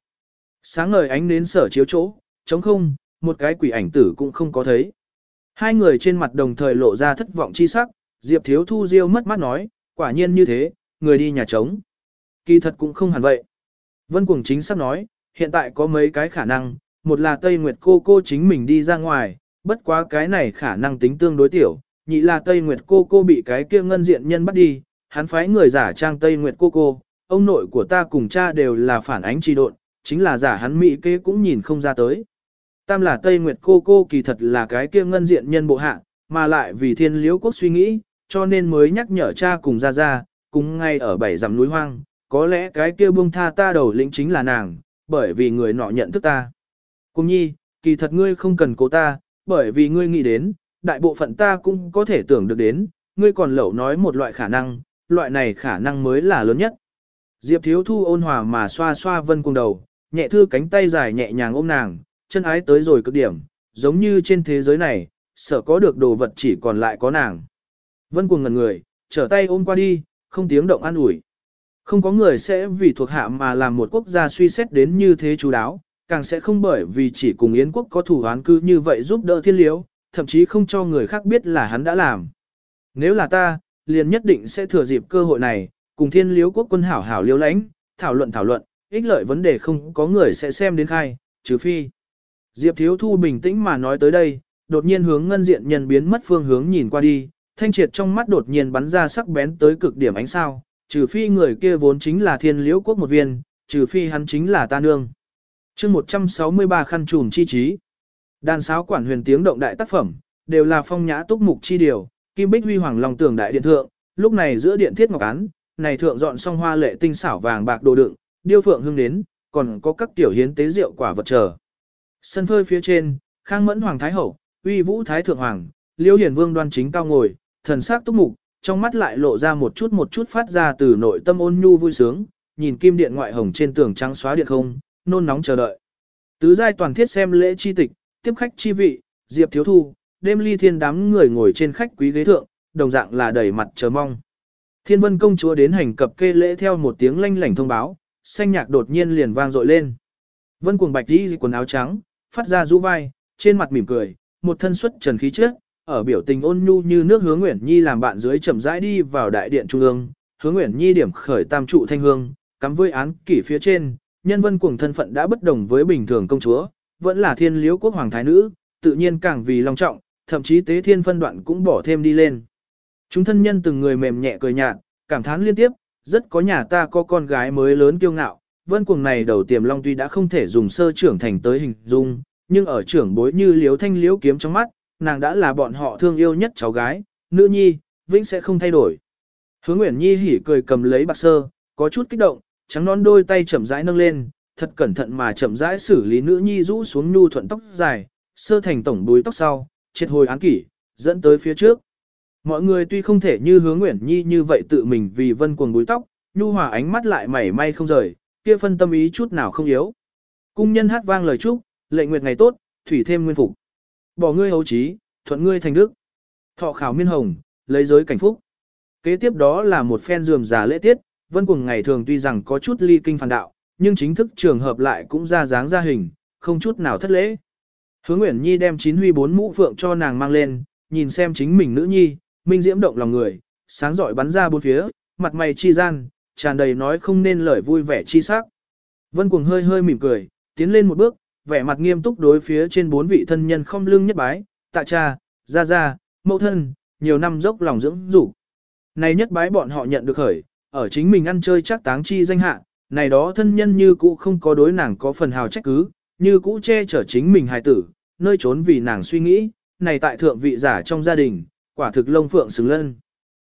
Sáng ngời ánh đến sở chiếu chỗ, trống không, một cái quỷ ảnh tử cũng không có thấy. Hai người trên mặt đồng thời lộ ra thất vọng chi sắc, Diệp Thiếu Thu riêu mất mắt nói, quả nhiên như thế, người đi nhà trống. Kỳ thật cũng không hẳn vậy. Vân Cuồng chính xác nói, hiện tại có mấy cái khả năng, một là Tây Nguyệt cô cô chính mình đi ra ngoài, bất quá cái này khả năng tính tương đối tiểu, nhị là Tây Nguyệt cô cô bị cái kia ngân diện nhân bắt đi, hắn phái người giả trang Tây Nguyệt cô cô, ông nội của ta cùng cha đều là phản ánh trì độn, chính là giả hắn mỹ kế cũng nhìn không ra tới. Tam là Tây Nguyệt cô cô kỳ thật là cái kia ngân diện nhân bộ hạ, mà lại vì thiên liễu quốc suy nghĩ, cho nên mới nhắc nhở cha cùng ra ra, cùng ngay ở bảy dặm núi hoang, có lẽ cái kia buông tha ta đầu lĩnh chính là nàng, bởi vì người nọ nhận thức ta. Cùng nhi, kỳ thật ngươi không cần cố ta, bởi vì ngươi nghĩ đến, đại bộ phận ta cũng có thể tưởng được đến, ngươi còn lẩu nói một loại khả năng, loại này khả năng mới là lớn nhất. Diệp Thiếu Thu ôn hòa mà xoa xoa vân cung đầu, nhẹ thư cánh tay dài nhẹ nhàng ôm nàng, chân ái tới rồi cực điểm, giống như trên thế giới này, sợ có được đồ vật chỉ còn lại có nàng. Vân cuồng ngần người, trở tay ôm qua đi, không tiếng động an ủi. Không có người sẽ vì thuộc hạ mà làm một quốc gia suy xét đến như thế chú đáo, càng sẽ không bởi vì chỉ cùng Yến quốc có thủ án cư như vậy giúp đỡ thiên liễu, thậm chí không cho người khác biết là hắn đã làm. Nếu là ta, liền nhất định sẽ thừa dịp cơ hội này, cùng thiên liếu quốc quân hảo hảo liêu lãnh, thảo luận thảo luận, ích lợi vấn đề không có người sẽ xem đến khai, trừ phi. Diệp Thiếu Thu bình tĩnh mà nói tới đây, đột nhiên hướng ngân diện nhân biến mất phương hướng nhìn qua đi, thanh triệt trong mắt đột nhiên bắn ra sắc bén tới cực điểm ánh sao, trừ phi người kia vốn chính là thiên liễu quốc một viên, trừ phi hắn chính là ta nương. chương 163 khăn trùm chi trí. Đàn sáo quản huyền tiếng động đại tác phẩm, đều là phong nhã túc mục chi điều, kim bích huy hoàng lòng tường đại điện thượng, lúc này giữa điện thiết ngọc án, này thượng dọn xong hoa lệ tinh xảo vàng bạc đồ đựng, điêu phượng hương đến, còn có các tiểu hiến tế rượu quả vật chờ. Sân phơi phía trên, khang mẫn hoàng thái hậu, uy vũ thái thượng hoàng, liêu hiển vương đoan chính cao ngồi, thần sắc túc mục, trong mắt lại lộ ra một chút một chút phát ra từ nội tâm ôn nhu vui sướng, nhìn kim điện ngoại hồng trên tường trắng xóa điện không, nôn nóng chờ đợi. Tứ giai toàn thiết xem lễ chi tịch, tiếp khách chi vị, diệp thiếu thu, đêm ly thiên đám người ngồi trên khách quý ghế thượng, đồng dạng là đầy mặt chờ mong. Thiên vân công chúa đến hành cập kê lễ theo một tiếng lanh lảnh thông báo, xanh nhạc đột nhiên liền vang dội lên. Vân cuồng bạch đi quần áo trắng, phát ra rũ vai, trên mặt mỉm cười, một thân xuất trần khí chất, ở biểu tình ôn nhu như nước hướng Nguyễn Nhi làm bạn dưới chậm rãi đi vào đại điện trung ương, hướng Nguyễn Nhi điểm khởi tam trụ thanh hương, cắm với án kỷ phía trên, nhân vân cuồng thân phận đã bất đồng với bình thường công chúa, vẫn là thiên liễu quốc hoàng thái nữ, tự nhiên càng vì long trọng, thậm chí tế thiên phân đoạn cũng bỏ thêm đi lên. Chúng thân nhân từng người mềm nhẹ cười nhạt, cảm thán liên tiếp, rất có nhà ta có con gái mới lớn kiêu ngạo, vân cuồng này đầu tiềm long tuy đã không thể dùng sơ trưởng thành tới hình dung, nhưng ở trưởng bối như liếu thanh liếu kiếm trong mắt, nàng đã là bọn họ thương yêu nhất cháu gái, nữ nhi, vĩnh sẽ không thay đổi. Hướng Nguyễn Nhi hỉ cười cầm lấy bạc sơ, có chút kích động, trắng nón đôi tay chậm rãi nâng lên, thật cẩn thận mà chậm rãi xử lý nữ nhi rũ xuống nhu thuận tóc dài, sơ thành tổng đuôi tóc sau, triệt hồi án kỷ, dẫn tới phía trước. Mọi người tuy không thể như hướng Nguyễn Nhi như vậy tự mình vì vân cuồng đuôi tóc, nhu hòa ánh mắt lại mảy may không rời, kia phân tâm ý chút nào không yếu. Cung nhân hát vang lời chúc, lệ nguyệt ngày tốt, thủy thêm nguyên phục. Bỏ ngươi hấu trí, thuận ngươi thành đức. Thọ khảo miên hồng, lấy giới cảnh phúc. Kế tiếp đó là một phen dườm già lễ tiết, vân cuồng ngày thường tuy rằng có chút ly kinh phản đạo, nhưng chính thức trường hợp lại cũng ra dáng ra hình, không chút nào thất lễ. Hướng Nguyễn Nhi đem chín huy bốn mũ phượng cho nàng mang lên, nhìn xem chính mình nữ nhi, minh diễm động lòng người, sáng giỏi bắn ra bốn phía, mặt mày chi gian, tràn đầy nói không nên lời vui vẻ chi sắc. Vân cuồng hơi hơi mỉm cười, tiến lên một bước, vẻ mặt nghiêm túc đối phía trên bốn vị thân nhân không lưng nhất bái, tạ cha, gia gia, mẫu thân, nhiều năm dốc lòng dưỡng dục. Này nhất bái bọn họ nhận được khởi, ở chính mình ăn chơi chắc táng chi danh hạ, này đó thân nhân như cũ không có đối nàng có phần hào trách cứ, như cũ che chở chính mình hài tử, nơi trốn vì nàng suy nghĩ, này tại thượng vị giả trong gia đình, quả thực lông phượng xứng lân.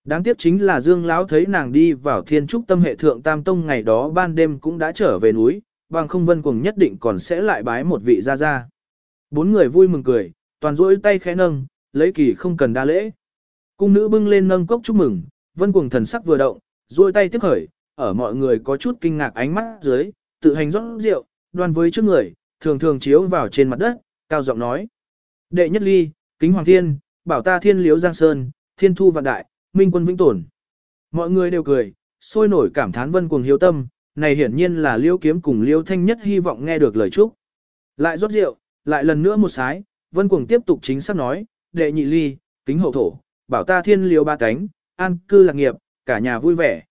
Đáng tiếc chính là Dương Lão thấy nàng đi vào thiên trúc tâm hệ thượng tam tông ngày đó ban đêm cũng đã trở về núi, bằng không vân cuồng nhất định còn sẽ lại bái một vị ra ra. Bốn người vui mừng cười, toàn rỗi tay khẽ nâng, lấy kỳ không cần đa lễ. Cung nữ bưng lên nâng cốc chúc mừng, vân cuồng thần sắc vừa động, rỗi tay tiếp khởi, ở mọi người có chút kinh ngạc ánh mắt dưới, tự hành rót rượu, đoan với trước người, thường thường chiếu vào trên mặt đất, cao giọng nói. Đệ nhất ly, kính hoàng thiên, bảo ta thiên liếu giang sơn, thiên thu vạn đại, minh quân vĩnh tổn. Mọi người đều cười, sôi nổi cảm thán vân cuồng hiếu tâm, này hiển nhiên là liêu kiếm cùng liêu thanh nhất hy vọng nghe được lời chúc. Lại rót rượu, lại lần nữa một sái, vân cuồng tiếp tục chính xác nói, đệ nhị ly, kính hậu thổ, bảo ta thiên liêu ba cánh, an cư lạc nghiệp, cả nhà vui vẻ.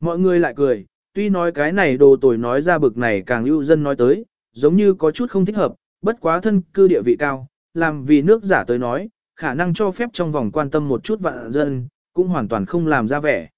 Mọi người lại cười, tuy nói cái này đồ tồi nói ra bực này càng ưu dân nói tới, giống như có chút không thích hợp, bất quá thân cư địa vị cao, làm vì nước giả tới nói, khả năng cho phép trong vòng quan tâm một chút vạn dân, cũng hoàn toàn không làm ra vẻ.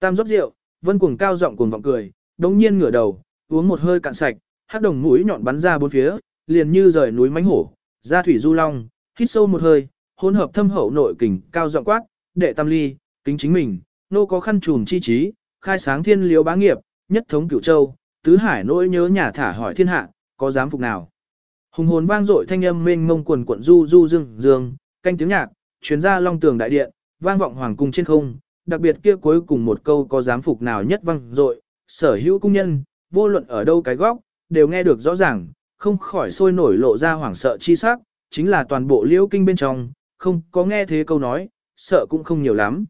Tam rót rượu, vân cuồng cao giọng cuồng vọng cười, đống nhiên ngửa đầu, uống một hơi cạn sạch, hắc đồng mũi nhọn bắn ra bốn phía, liền như rời núi mánh hổ, ra thủy du long, hít sâu một hơi, hỗn hợp thâm hậu nội kình, cao giọng quát, đệ tam ly, kính chính mình, nô có khăn trùm chi trí, khai sáng thiên liếu bá nghiệp, nhất thống cửu châu, tứ hải nỗi nhớ nhà thả hỏi thiên hạ, có dám phục nào. Hùng hồn vang dội thanh âm mênh mông quần quận du du dương dương, canh tiếng nhạc, chuyến ra long tường đại điện, vang vọng hoàng cung trên không, đặc biệt kia cuối cùng một câu có dám phục nào nhất vang dội, sở hữu cung nhân, vô luận ở đâu cái góc, đều nghe được rõ ràng, không khỏi sôi nổi lộ ra hoảng sợ chi sắc, chính là toàn bộ liễu kinh bên trong, không có nghe thế câu nói, sợ cũng không nhiều lắm.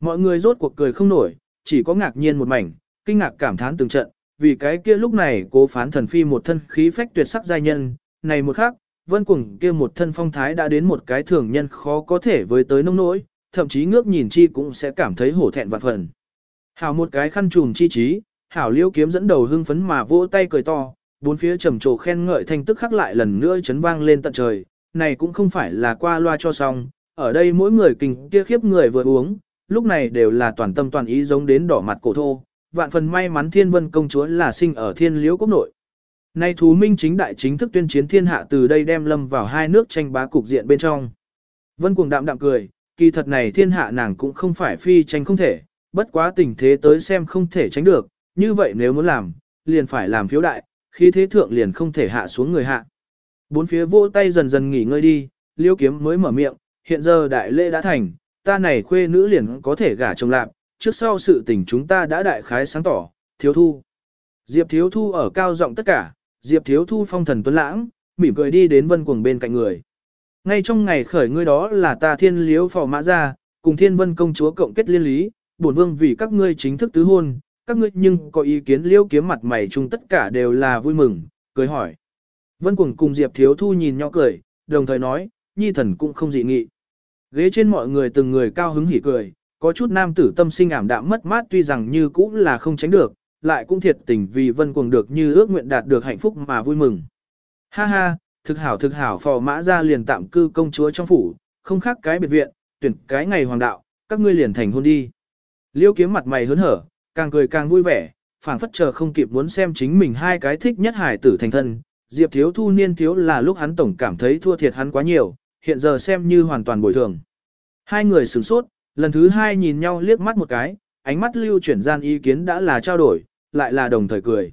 Mọi người rốt cuộc cười không nổi, chỉ có ngạc nhiên một mảnh, kinh ngạc cảm thán từng trận, vì cái kia lúc này cố phán thần phi một thân khí phách tuyệt sắc giai nhân, này một khắc, vân cuồng kia một thân phong thái đã đến một cái thường nhân khó có thể với tới nông nỗi, thậm chí ngước nhìn chi cũng sẽ cảm thấy hổ thẹn vạn phần. Hảo một cái khăn trùm chi trí, hảo liêu kiếm dẫn đầu hưng phấn mà vỗ tay cười to, bốn phía trầm trồ khen ngợi thanh tức khắc lại lần nữa chấn vang lên tận trời, này cũng không phải là qua loa cho xong, ở đây mỗi người kinh kia khiếp người vừa uống, lúc này đều là toàn tâm toàn ý giống đến đỏ mặt cổ thô, vạn phần may mắn thiên vân công chúa là sinh ở thiên liễu quốc nội. Nay thú minh chính đại chính thức tuyên chiến thiên hạ từ đây đem lâm vào hai nước tranh bá cục diện bên trong. Vân cuồng đạm đạm cười, kỳ thật này thiên hạ nàng cũng không phải phi tranh không thể, bất quá tình thế tới xem không thể tránh được, như vậy nếu muốn làm, liền phải làm phiếu đại, khi thế thượng liền không thể hạ xuống người hạ. Bốn phía vỗ tay dần dần nghỉ ngơi đi, liêu kiếm mới mở miệng, hiện giờ đại lễ đã thành, ta này khuê nữ liền có thể gả chồng lạc, trước sau sự tình chúng ta đã đại khái sáng tỏ, thiếu thu. Diệp thiếu thu ở cao giọng tất cả, Diệp thiếu thu phong thần tuấn lãng, mỉm cười đi đến vân cuồng bên cạnh người. Ngay trong ngày khởi ngươi đó là ta thiên liếu phò mã ra, cùng thiên vân công chúa cộng kết liên lý, bổn vương vì các ngươi chính thức tứ hôn, các ngươi nhưng có ý kiến liêu kiếm mặt mày chung tất cả đều là vui mừng, cười hỏi. Vân cuồng cùng Diệp thiếu thu nhìn nhau cười, đồng thời nói, nhi thần cũng không dị nghị. Ghế trên mọi người từng người cao hứng hỉ cười, có chút nam tử tâm sinh ảm đạm mất mát tuy rằng như cũng là không tránh được, lại cũng thiệt tình vì vân cuồng được như ước nguyện đạt được hạnh phúc mà vui mừng. Ha ha, thực hảo thực hảo phò mã ra liền tạm cư công chúa trong phủ, không khác cái biệt viện, tuyển cái ngày hoàng đạo, các ngươi liền thành hôn đi. Liêu kiếm mặt mày hớn hở, càng cười càng vui vẻ, phảng phất chờ không kịp muốn xem chính mình hai cái thích nhất hải tử thành thân. Diệp thiếu thu niên thiếu là lúc hắn tổng cảm thấy thua thiệt hắn quá nhiều, hiện giờ xem như hoàn toàn bồi thường. Hai người sửng sốt, lần thứ hai nhìn nhau liếc mắt một cái, ánh mắt lưu chuyển gian ý kiến đã là trao đổi, lại là đồng thời cười.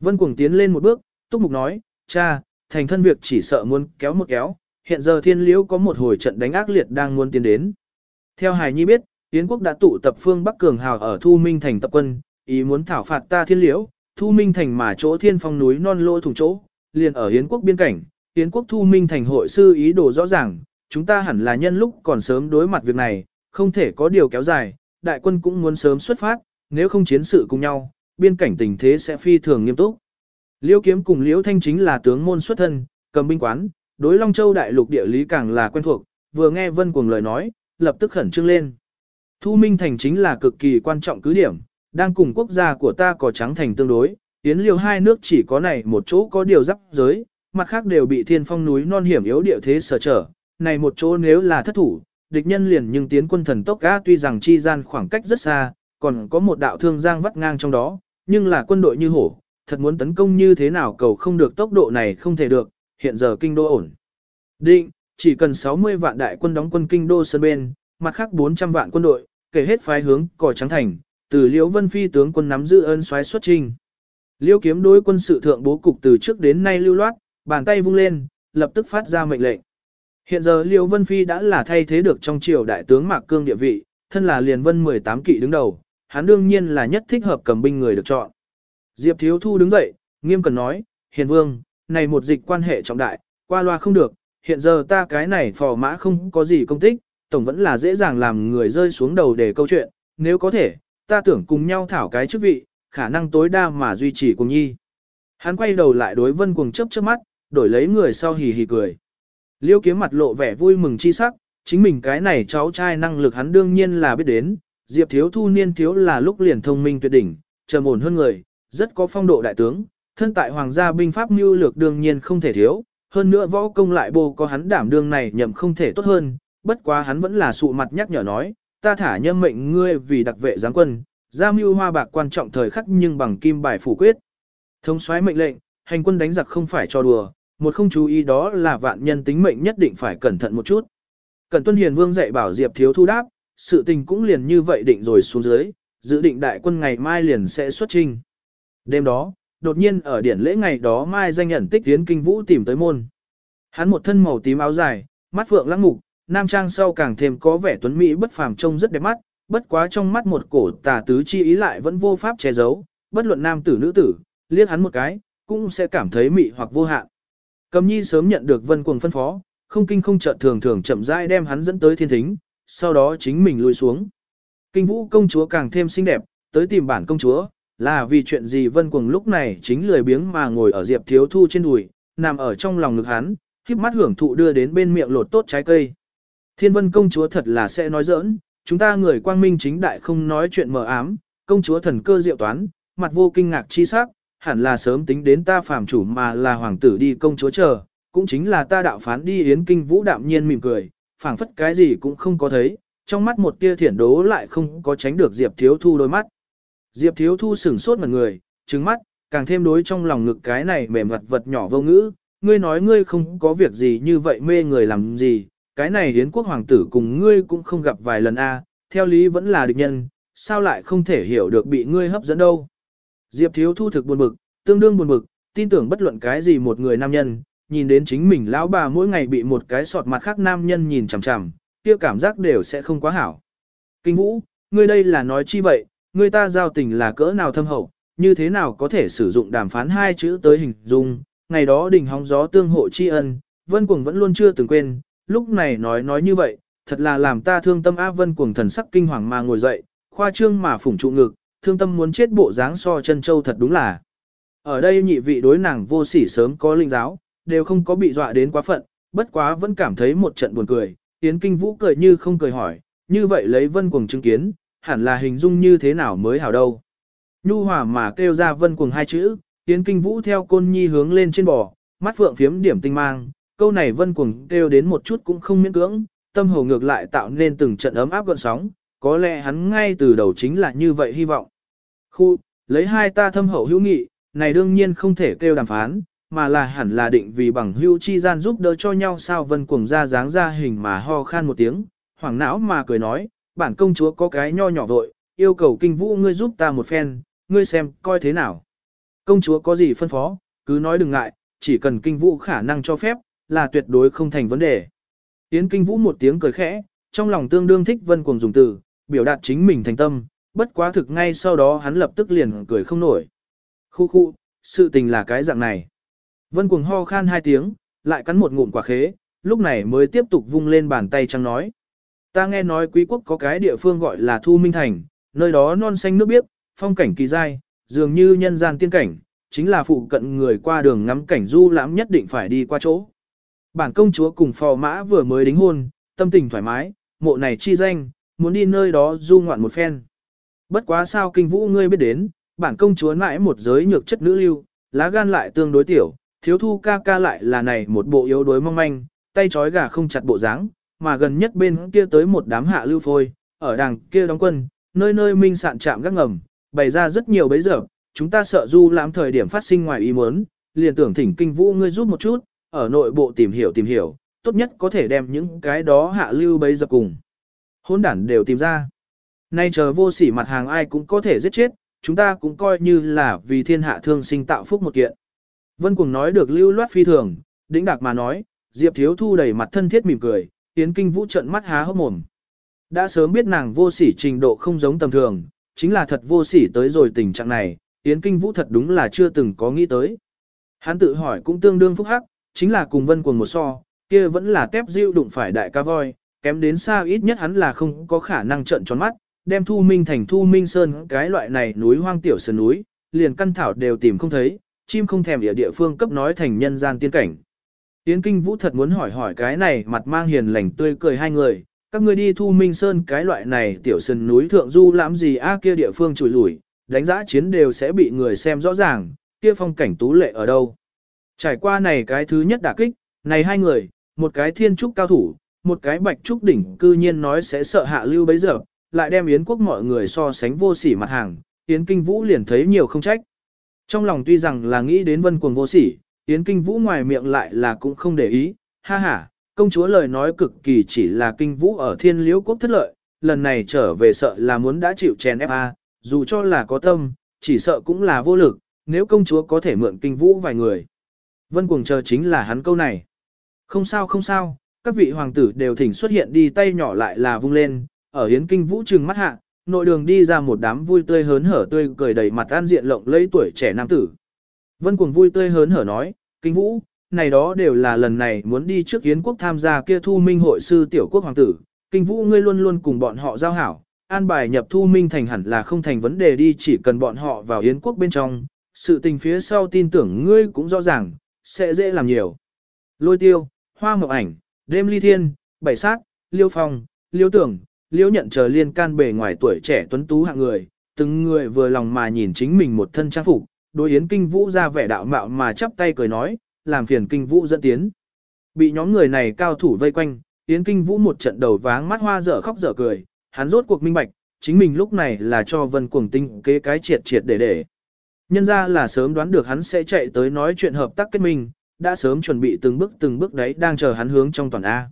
Vân Cuồng tiến lên một bước, Túc Mục nói, cha, thành thân việc chỉ sợ muốn kéo một kéo, hiện giờ thiên liễu có một hồi trận đánh ác liệt đang muốn tiến đến. Theo Hải Nhi biết, Yến quốc đã tụ tập phương Bắc Cường Hào ở Thu Minh Thành tập quân, ý muốn thảo phạt ta thiên liễu, Thu Minh Thành mà chỗ thiên phong núi non lỗ thủng chỗ, liền ở Yến quốc biên cảnh, Yến quốc Thu Minh Thành hội sư ý đồ rõ ràng, chúng ta hẳn là nhân lúc còn sớm đối mặt việc này, không thể có điều kéo dài, đại quân cũng muốn sớm xuất phát, nếu không chiến sự cùng nhau, biên cảnh tình thế sẽ phi thường nghiêm túc. Liêu kiếm cùng Liễu Thanh chính là tướng môn xuất thân, cầm binh quán, đối Long Châu đại lục địa lý càng là quen thuộc, vừa nghe Vân Cuồng lời nói, lập tức khẩn trương lên. Thu Minh Thành chính là cực kỳ quan trọng cứ điểm, đang cùng quốc gia của ta có trắng thành tương đối, tiến liều hai nước chỉ có này một chỗ có điều giáp giới, mặt khác đều bị thiên phong núi non hiểm yếu địa thế sở trở, này một chỗ nếu là thất thủ, địch nhân liền nhưng tiến quân thần tốc ga tuy rằng chi gian khoảng cách rất xa, còn có một đạo thương giang vắt ngang trong đó, nhưng là quân đội như hổ, thật muốn tấn công như thế nào cầu không được tốc độ này không thể được, hiện giờ kinh đô ổn. Định, chỉ cần 60 vạn đại quân đóng quân kinh đô sân bên, mặt khác 400 vạn quân đội, kể hết phái hướng cỏ trắng thành, từ Liễu Vân Phi tướng quân nắm giữ ơn xoáy xuất trình. Liễu kiếm đối quân sự thượng bố cục từ trước đến nay lưu loát, bàn tay vung lên, lập tức phát ra mệnh lệnh. Hiện giờ Liễu Vân Phi đã là thay thế được trong triều đại tướng Mạc Cương địa vị, thân là liền vân 18 kỵ đứng đầu, hắn đương nhiên là nhất thích hợp cầm binh người được chọn. Diệp Thiếu Thu đứng dậy, nghiêm cần nói, Hiền Vương, này một dịch quan hệ trọng đại, qua loa không được, hiện giờ ta cái này phò mã không có gì công tích, tổng vẫn là dễ dàng làm người rơi xuống đầu để câu chuyện, nếu có thể, ta tưởng cùng nhau thảo cái chức vị, khả năng tối đa mà duy trì cùng nhi. Hắn quay đầu lại đối vân cuồng chấp chớp mắt, đổi lấy người sau hì hì cười. Liêu kiếm mặt lộ vẻ vui mừng chi sắc, chính mình cái này cháu trai năng lực hắn đương nhiên là biết đến, Diệp thiếu thu niên thiếu là lúc liền thông minh tuyệt đỉnh, trầm ổn hơn người, rất có phong độ đại tướng, thân tại hoàng gia binh pháp mưu lược đương nhiên không thể thiếu, hơn nữa võ công lại bồ có hắn đảm đương này nhậm không thể tốt hơn, bất quá hắn vẫn là sụ mặt nhắc nhở nói, ta thả nhâm mệnh ngươi vì đặc vệ giáng quân, ra mưu hoa bạc quan trọng thời khắc nhưng bằng kim bài phủ quyết. Thống soái mệnh lệnh, hành quân đánh giặc không phải cho đùa, một không chú ý đó là vạn nhân tính mệnh nhất định phải cẩn thận một chút. Cẩn tuân hiền vương dạy bảo Diệp thiếu thu đáp, sự tình cũng liền như vậy định rồi xuống dưới, dự định đại quân ngày mai liền sẽ xuất trình. Đêm đó, đột nhiên ở điển lễ ngày đó mai danh nhận tích tiến kinh vũ tìm tới môn. Hắn một thân màu tím áo dài, mắt phượng lăng mục, nam trang sau càng thêm có vẻ tuấn mỹ bất phàm trông rất đẹp mắt, bất quá trong mắt một cổ tà tứ chi ý lại vẫn vô pháp che giấu, bất luận nam tử nữ tử, liếc hắn một cái, cũng sẽ cảm thấy mị hoặc vô hạn. Cầm nhi sớm nhận được vân cuồng phân phó, không kinh không chợt thường thường chậm rãi đem hắn dẫn tới thiên thính, sau đó chính mình lùi xuống. Kinh vũ công chúa càng thêm xinh đẹp, tới tìm bản công chúa, là vì chuyện gì vân cuồng lúc này chính lười biếng mà ngồi ở diệp thiếu thu trên đùi, nằm ở trong lòng ngực hắn, khép mắt hưởng thụ đưa đến bên miệng lột tốt trái cây. Thiên vân công chúa thật là sẽ nói giỡn, chúng ta người quang minh chính đại không nói chuyện mờ ám, công chúa thần cơ diệu toán, mặt vô kinh ngạc chi sắc, hẳn là sớm tính đến ta phàm chủ mà là hoàng tử đi công chúa chờ, cũng chính là ta đạo phán đi yến kinh vũ đạm nhiên mỉm cười, phảng phất cái gì cũng không có thấy, trong mắt một tia thiển đố lại không có tránh được Diệp Thiếu Thu đôi mắt. Diệp Thiếu Thu sửng sốt một người, trừng mắt, càng thêm đối trong lòng ngực cái này mềm mặt vật nhỏ vô ngữ, ngươi nói ngươi không có việc gì như vậy mê người làm gì, cái này hiến quốc hoàng tử cùng ngươi cũng không gặp vài lần a, theo lý vẫn là địch nhân, sao lại không thể hiểu được bị ngươi hấp dẫn đâu. Diệp thiếu thu thực buồn bực, tương đương buồn bực, tin tưởng bất luận cái gì một người nam nhân, nhìn đến chính mình lão bà mỗi ngày bị một cái sọt mặt khác nam nhân nhìn chằm chằm, kia cảm giác đều sẽ không quá hảo. Kinh vũ, ngươi đây là nói chi vậy, ngươi ta giao tình là cỡ nào thâm hậu, như thế nào có thể sử dụng đàm phán hai chữ tới hình dung, ngày đó đỉnh hóng gió tương hộ tri ân, Vân Cuồng vẫn luôn chưa từng quên, lúc này nói nói như vậy, thật là làm ta thương tâm a Vân Cuồng thần sắc kinh hoàng mà ngồi dậy, khoa trương mà phủng trụ ngực, thương tâm muốn chết bộ dáng so chân châu thật đúng là. Ở đây nhị vị đối nàng vô sỉ sớm có linh giáo, đều không có bị dọa đến quá phận, bất quá vẫn cảm thấy một trận buồn cười, Yến Kinh Vũ cười như không cười hỏi, như vậy lấy Vân Cuồng chứng kiến, hẳn là hình dung như thế nào mới hảo đâu. Nhu hòa mà kêu ra Vân Cuồng hai chữ, Yến Kinh Vũ theo côn nhi hướng lên trên bò, mắt phượng phiếm điểm tinh mang, câu này Vân Cuồng kêu đến một chút cũng không miễn cưỡng, tâm hồ ngược lại tạo nên từng trận ấm áp gọn sóng, có lẽ hắn ngay từ đầu chính là như vậy hy vọng. Khu, lấy hai ta thâm hậu hữu nghị, này đương nhiên không thể kêu đàm phán, mà là hẳn là định vì bằng hữu chi gian giúp đỡ cho nhau sao vân cuồng ra dáng ra hình mà ho khan một tiếng, hoảng não mà cười nói, bản công chúa có cái nho nhỏ vội, yêu cầu kinh vũ ngươi giúp ta một phen, ngươi xem coi thế nào. Công chúa có gì phân phó, cứ nói đừng ngại, chỉ cần kinh vũ khả năng cho phép, là tuyệt đối không thành vấn đề. Yến kinh vũ một tiếng cười khẽ, trong lòng tương đương thích vân cuồng dùng từ, biểu đạt chính mình thành tâm, bất quá thực ngay sau đó hắn lập tức liền cười không nổi. Khu khu, sự tình là cái dạng này. Vân cuồng ho khan hai tiếng, lại cắn một ngụm quả khế, lúc này mới tiếp tục vung lên bàn tay trắng nói. Ta nghe nói quý quốc có cái địa phương gọi là Thu Minh Thành, nơi đó non xanh nước biếc, phong cảnh kỳ dai, dường như nhân gian tiên cảnh, chính là phụ cận người qua đường ngắm cảnh du lãm nhất định phải đi qua chỗ. Bản công chúa cùng phò mã vừa mới đính hôn, tâm tình thoải mái, mộ này chi danh, muốn đi nơi đó du ngoạn một phen. Bất quá sao kinh vũ ngươi biết đến, bản công chúa mãi một giới nhược chất nữ lưu, lá gan lại tương đối tiểu, thiếu thu ca ca lại là này một bộ yếu đuối mong manh, tay trói gà không chặt bộ dáng, mà gần nhất bên kia tới một đám hạ lưu phôi, ở đằng kia đóng quân, nơi nơi minh sạn chạm gác ngầm, bày ra rất nhiều bấy giờ, chúng ta sợ du lãm thời điểm phát sinh ngoài ý muốn, liền tưởng thỉnh kinh vũ ngươi giúp một chút, ở nội bộ tìm hiểu tìm hiểu, tốt nhất có thể đem những cái đó hạ lưu bấy giờ cùng. Hôn đản đều tìm ra. Nay chờ vô sỉ mặt hàng ai cũng có thể giết chết, chúng ta cũng coi như là vì thiên hạ thương sinh tạo phúc một kiện. Vân Cuồng nói được lưu loát phi thường, đĩnh đạc mà nói, Diệp Thiếu Thu đầy mặt thân thiết mỉm cười, Yến Kinh Vũ trận mắt há hốc mồm. Đã sớm biết nàng vô sỉ trình độ không giống tầm thường, chính là thật vô sỉ tới rồi tình trạng này, Yến Kinh Vũ thật đúng là chưa từng có nghĩ tới. Hắn tự hỏi cũng tương đương phúc hắc, chính là cùng Vân Cuồng một so, kia vẫn là tép diêu đụng phải đại ca voi, kém đến xa ít nhất hắn là không có khả năng trận tròn mắt, đem Thu Minh thành Thu Minh Sơn cái loại này núi hoang tiểu sơn núi, liền căn thảo đều tìm không thấy, chim không thèm địa địa phương cấp nói thành nhân gian tiên cảnh. Yến Kinh Vũ thật muốn hỏi hỏi cái này mặt mang hiền lành tươi cười hai người, các ngươi đi Thu Minh Sơn cái loại này tiểu sơn núi thượng du lãm gì a kia địa phương chùi lủi, đánh giá chiến đều sẽ bị người xem rõ ràng, kia phong cảnh tú lệ ở đâu. Trải qua này cái thứ nhất đả kích, này hai người, một cái thiên trúc cao thủ, một cái bạch trúc đỉnh cư nhiên nói sẽ sợ hạ lưu bấy giờ, lại đem Yến quốc mọi người so sánh vô sỉ mặt hàng, Yến Kinh Vũ liền thấy nhiều không trách. Trong lòng tuy rằng là nghĩ đến vân cuồng vô sỉ, Yến Kinh Vũ ngoài miệng lại là cũng không để ý, ha ha, công chúa lời nói cực kỳ chỉ là Kinh Vũ ở thiên liễu quốc thất lợi, lần này trở về sợ là muốn đã chịu chèn ép a, dù cho là có tâm, chỉ sợ cũng là vô lực, nếu công chúa có thể mượn Kinh Vũ vài người. Vân cuồng chờ chính là hắn câu này. Không sao không sao, các vị hoàng tử đều thỉnh xuất hiện đi tay nhỏ lại là vung lên, ở hiến kinh vũ trừng mắt hạ, nội đường đi ra một đám vui tươi hớn hở tươi cười đầy mặt an diện lộng lẫy tuổi trẻ nam tử. Vân cuồng vui tươi hớn hở nói, kinh vũ, này đó đều là lần này muốn đi trước hiến quốc tham gia kia thu minh hội sư tiểu quốc hoàng tử, kinh vũ ngươi luôn luôn cùng bọn họ giao hảo, an bài nhập thu minh thành hẳn là không thành vấn đề đi chỉ cần bọn họ vào hiến quốc bên trong, sự tình phía sau tin tưởng ngươi cũng rõ ràng, sẽ dễ làm nhiều. Lôi tiêu, hoa mộng ảnh, đêm ly thiên, bảy sát, liêu phong, liêu tưởng, liêu nhận chờ liên can bề ngoài tuổi trẻ tuấn tú hạng người, từng người vừa lòng mà nhìn chính mình một thân trang phục, đối yến kinh vũ ra vẻ đạo mạo mà chắp tay cười nói, làm phiền kinh vũ dẫn tiến. Bị nhóm người này cao thủ vây quanh, yến kinh vũ một trận đầu váng mắt hoa dở khóc dở cười, hắn rốt cuộc minh bạch, chính mình lúc này là cho vân cuồng tinh kế cái triệt triệt để để. Nhân ra là sớm đoán được hắn sẽ chạy tới nói chuyện hợp tác kết minh, đã sớm chuẩn bị từng bước từng bước đấy đang chờ hắn hướng trong toàn A.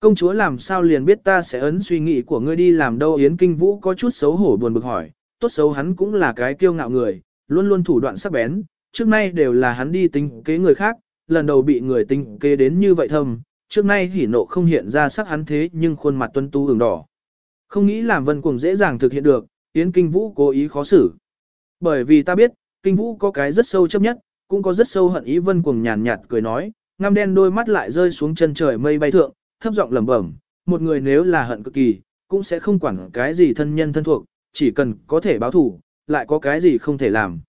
Công chúa làm sao liền biết ta sẽ ấn suy nghĩ của ngươi đi làm đâu Yến Kinh Vũ có chút xấu hổ buồn bực hỏi, tốt xấu hắn cũng là cái kiêu ngạo người, luôn luôn thủ đoạn sắc bén, trước nay đều là hắn đi tính kế người khác, lần đầu bị người tính kế đến như vậy thầm, trước nay hỉ nộ không hiện ra sắc hắn thế nhưng khuôn mặt tuân tu ửng đỏ. Không nghĩ làm vân cuồng dễ dàng thực hiện được, Yến Kinh Vũ cố ý khó xử. Bởi vì ta biết, Kinh Vũ có cái rất sâu chấp nhất, cũng có rất sâu hận ý vân cuồng nhàn nhạt cười nói, ngăm đen đôi mắt lại rơi xuống chân trời mây bay thượng, thấp giọng lẩm bẩm, một người nếu là hận cực kỳ, cũng sẽ không quản cái gì thân nhân thân thuộc, chỉ cần có thể báo thủ, lại có cái gì không thể làm.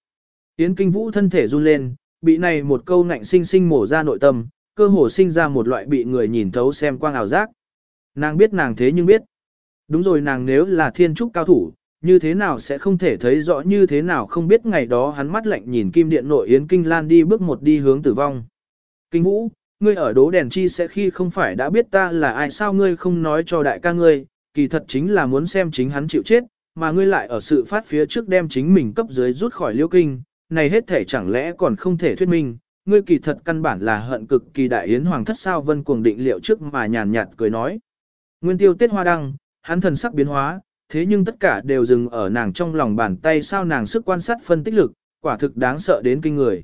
Yến Kinh Vũ thân thể run lên, bị này một câu ngạnh sinh sinh mổ ra nội tâm, cơ hồ sinh ra một loại bị người nhìn thấu xem quang ảo giác. Nàng biết nàng thế nhưng biết. Đúng rồi nàng nếu là thiên trúc cao thủ, như thế nào sẽ không thể thấy rõ như thế nào không biết ngày đó hắn mắt lạnh nhìn kim điện nội Yến Kinh Lan đi bước một đi hướng tử vong. Kinh Vũ, ngươi ở đố đèn chi sẽ khi không phải đã biết ta là ai sao ngươi không nói cho đại ca ngươi, kỳ thật chính là muốn xem chính hắn chịu chết, mà ngươi lại ở sự phát phía trước đem chính mình cấp dưới rút khỏi liêu kinh, này hết thể chẳng lẽ còn không thể thuyết minh, ngươi kỳ thật căn bản là hận cực kỳ đại yến hoàng thất sao vân cuồng định liệu trước mà nhàn nhạt cười nói. Nguyên tiêu tiết hoa đăng, hắn thần sắc biến hóa, thế nhưng tất cả đều dừng ở nàng trong lòng bàn tay sao nàng sức quan sát phân tích lực, quả thực đáng sợ đến kinh người.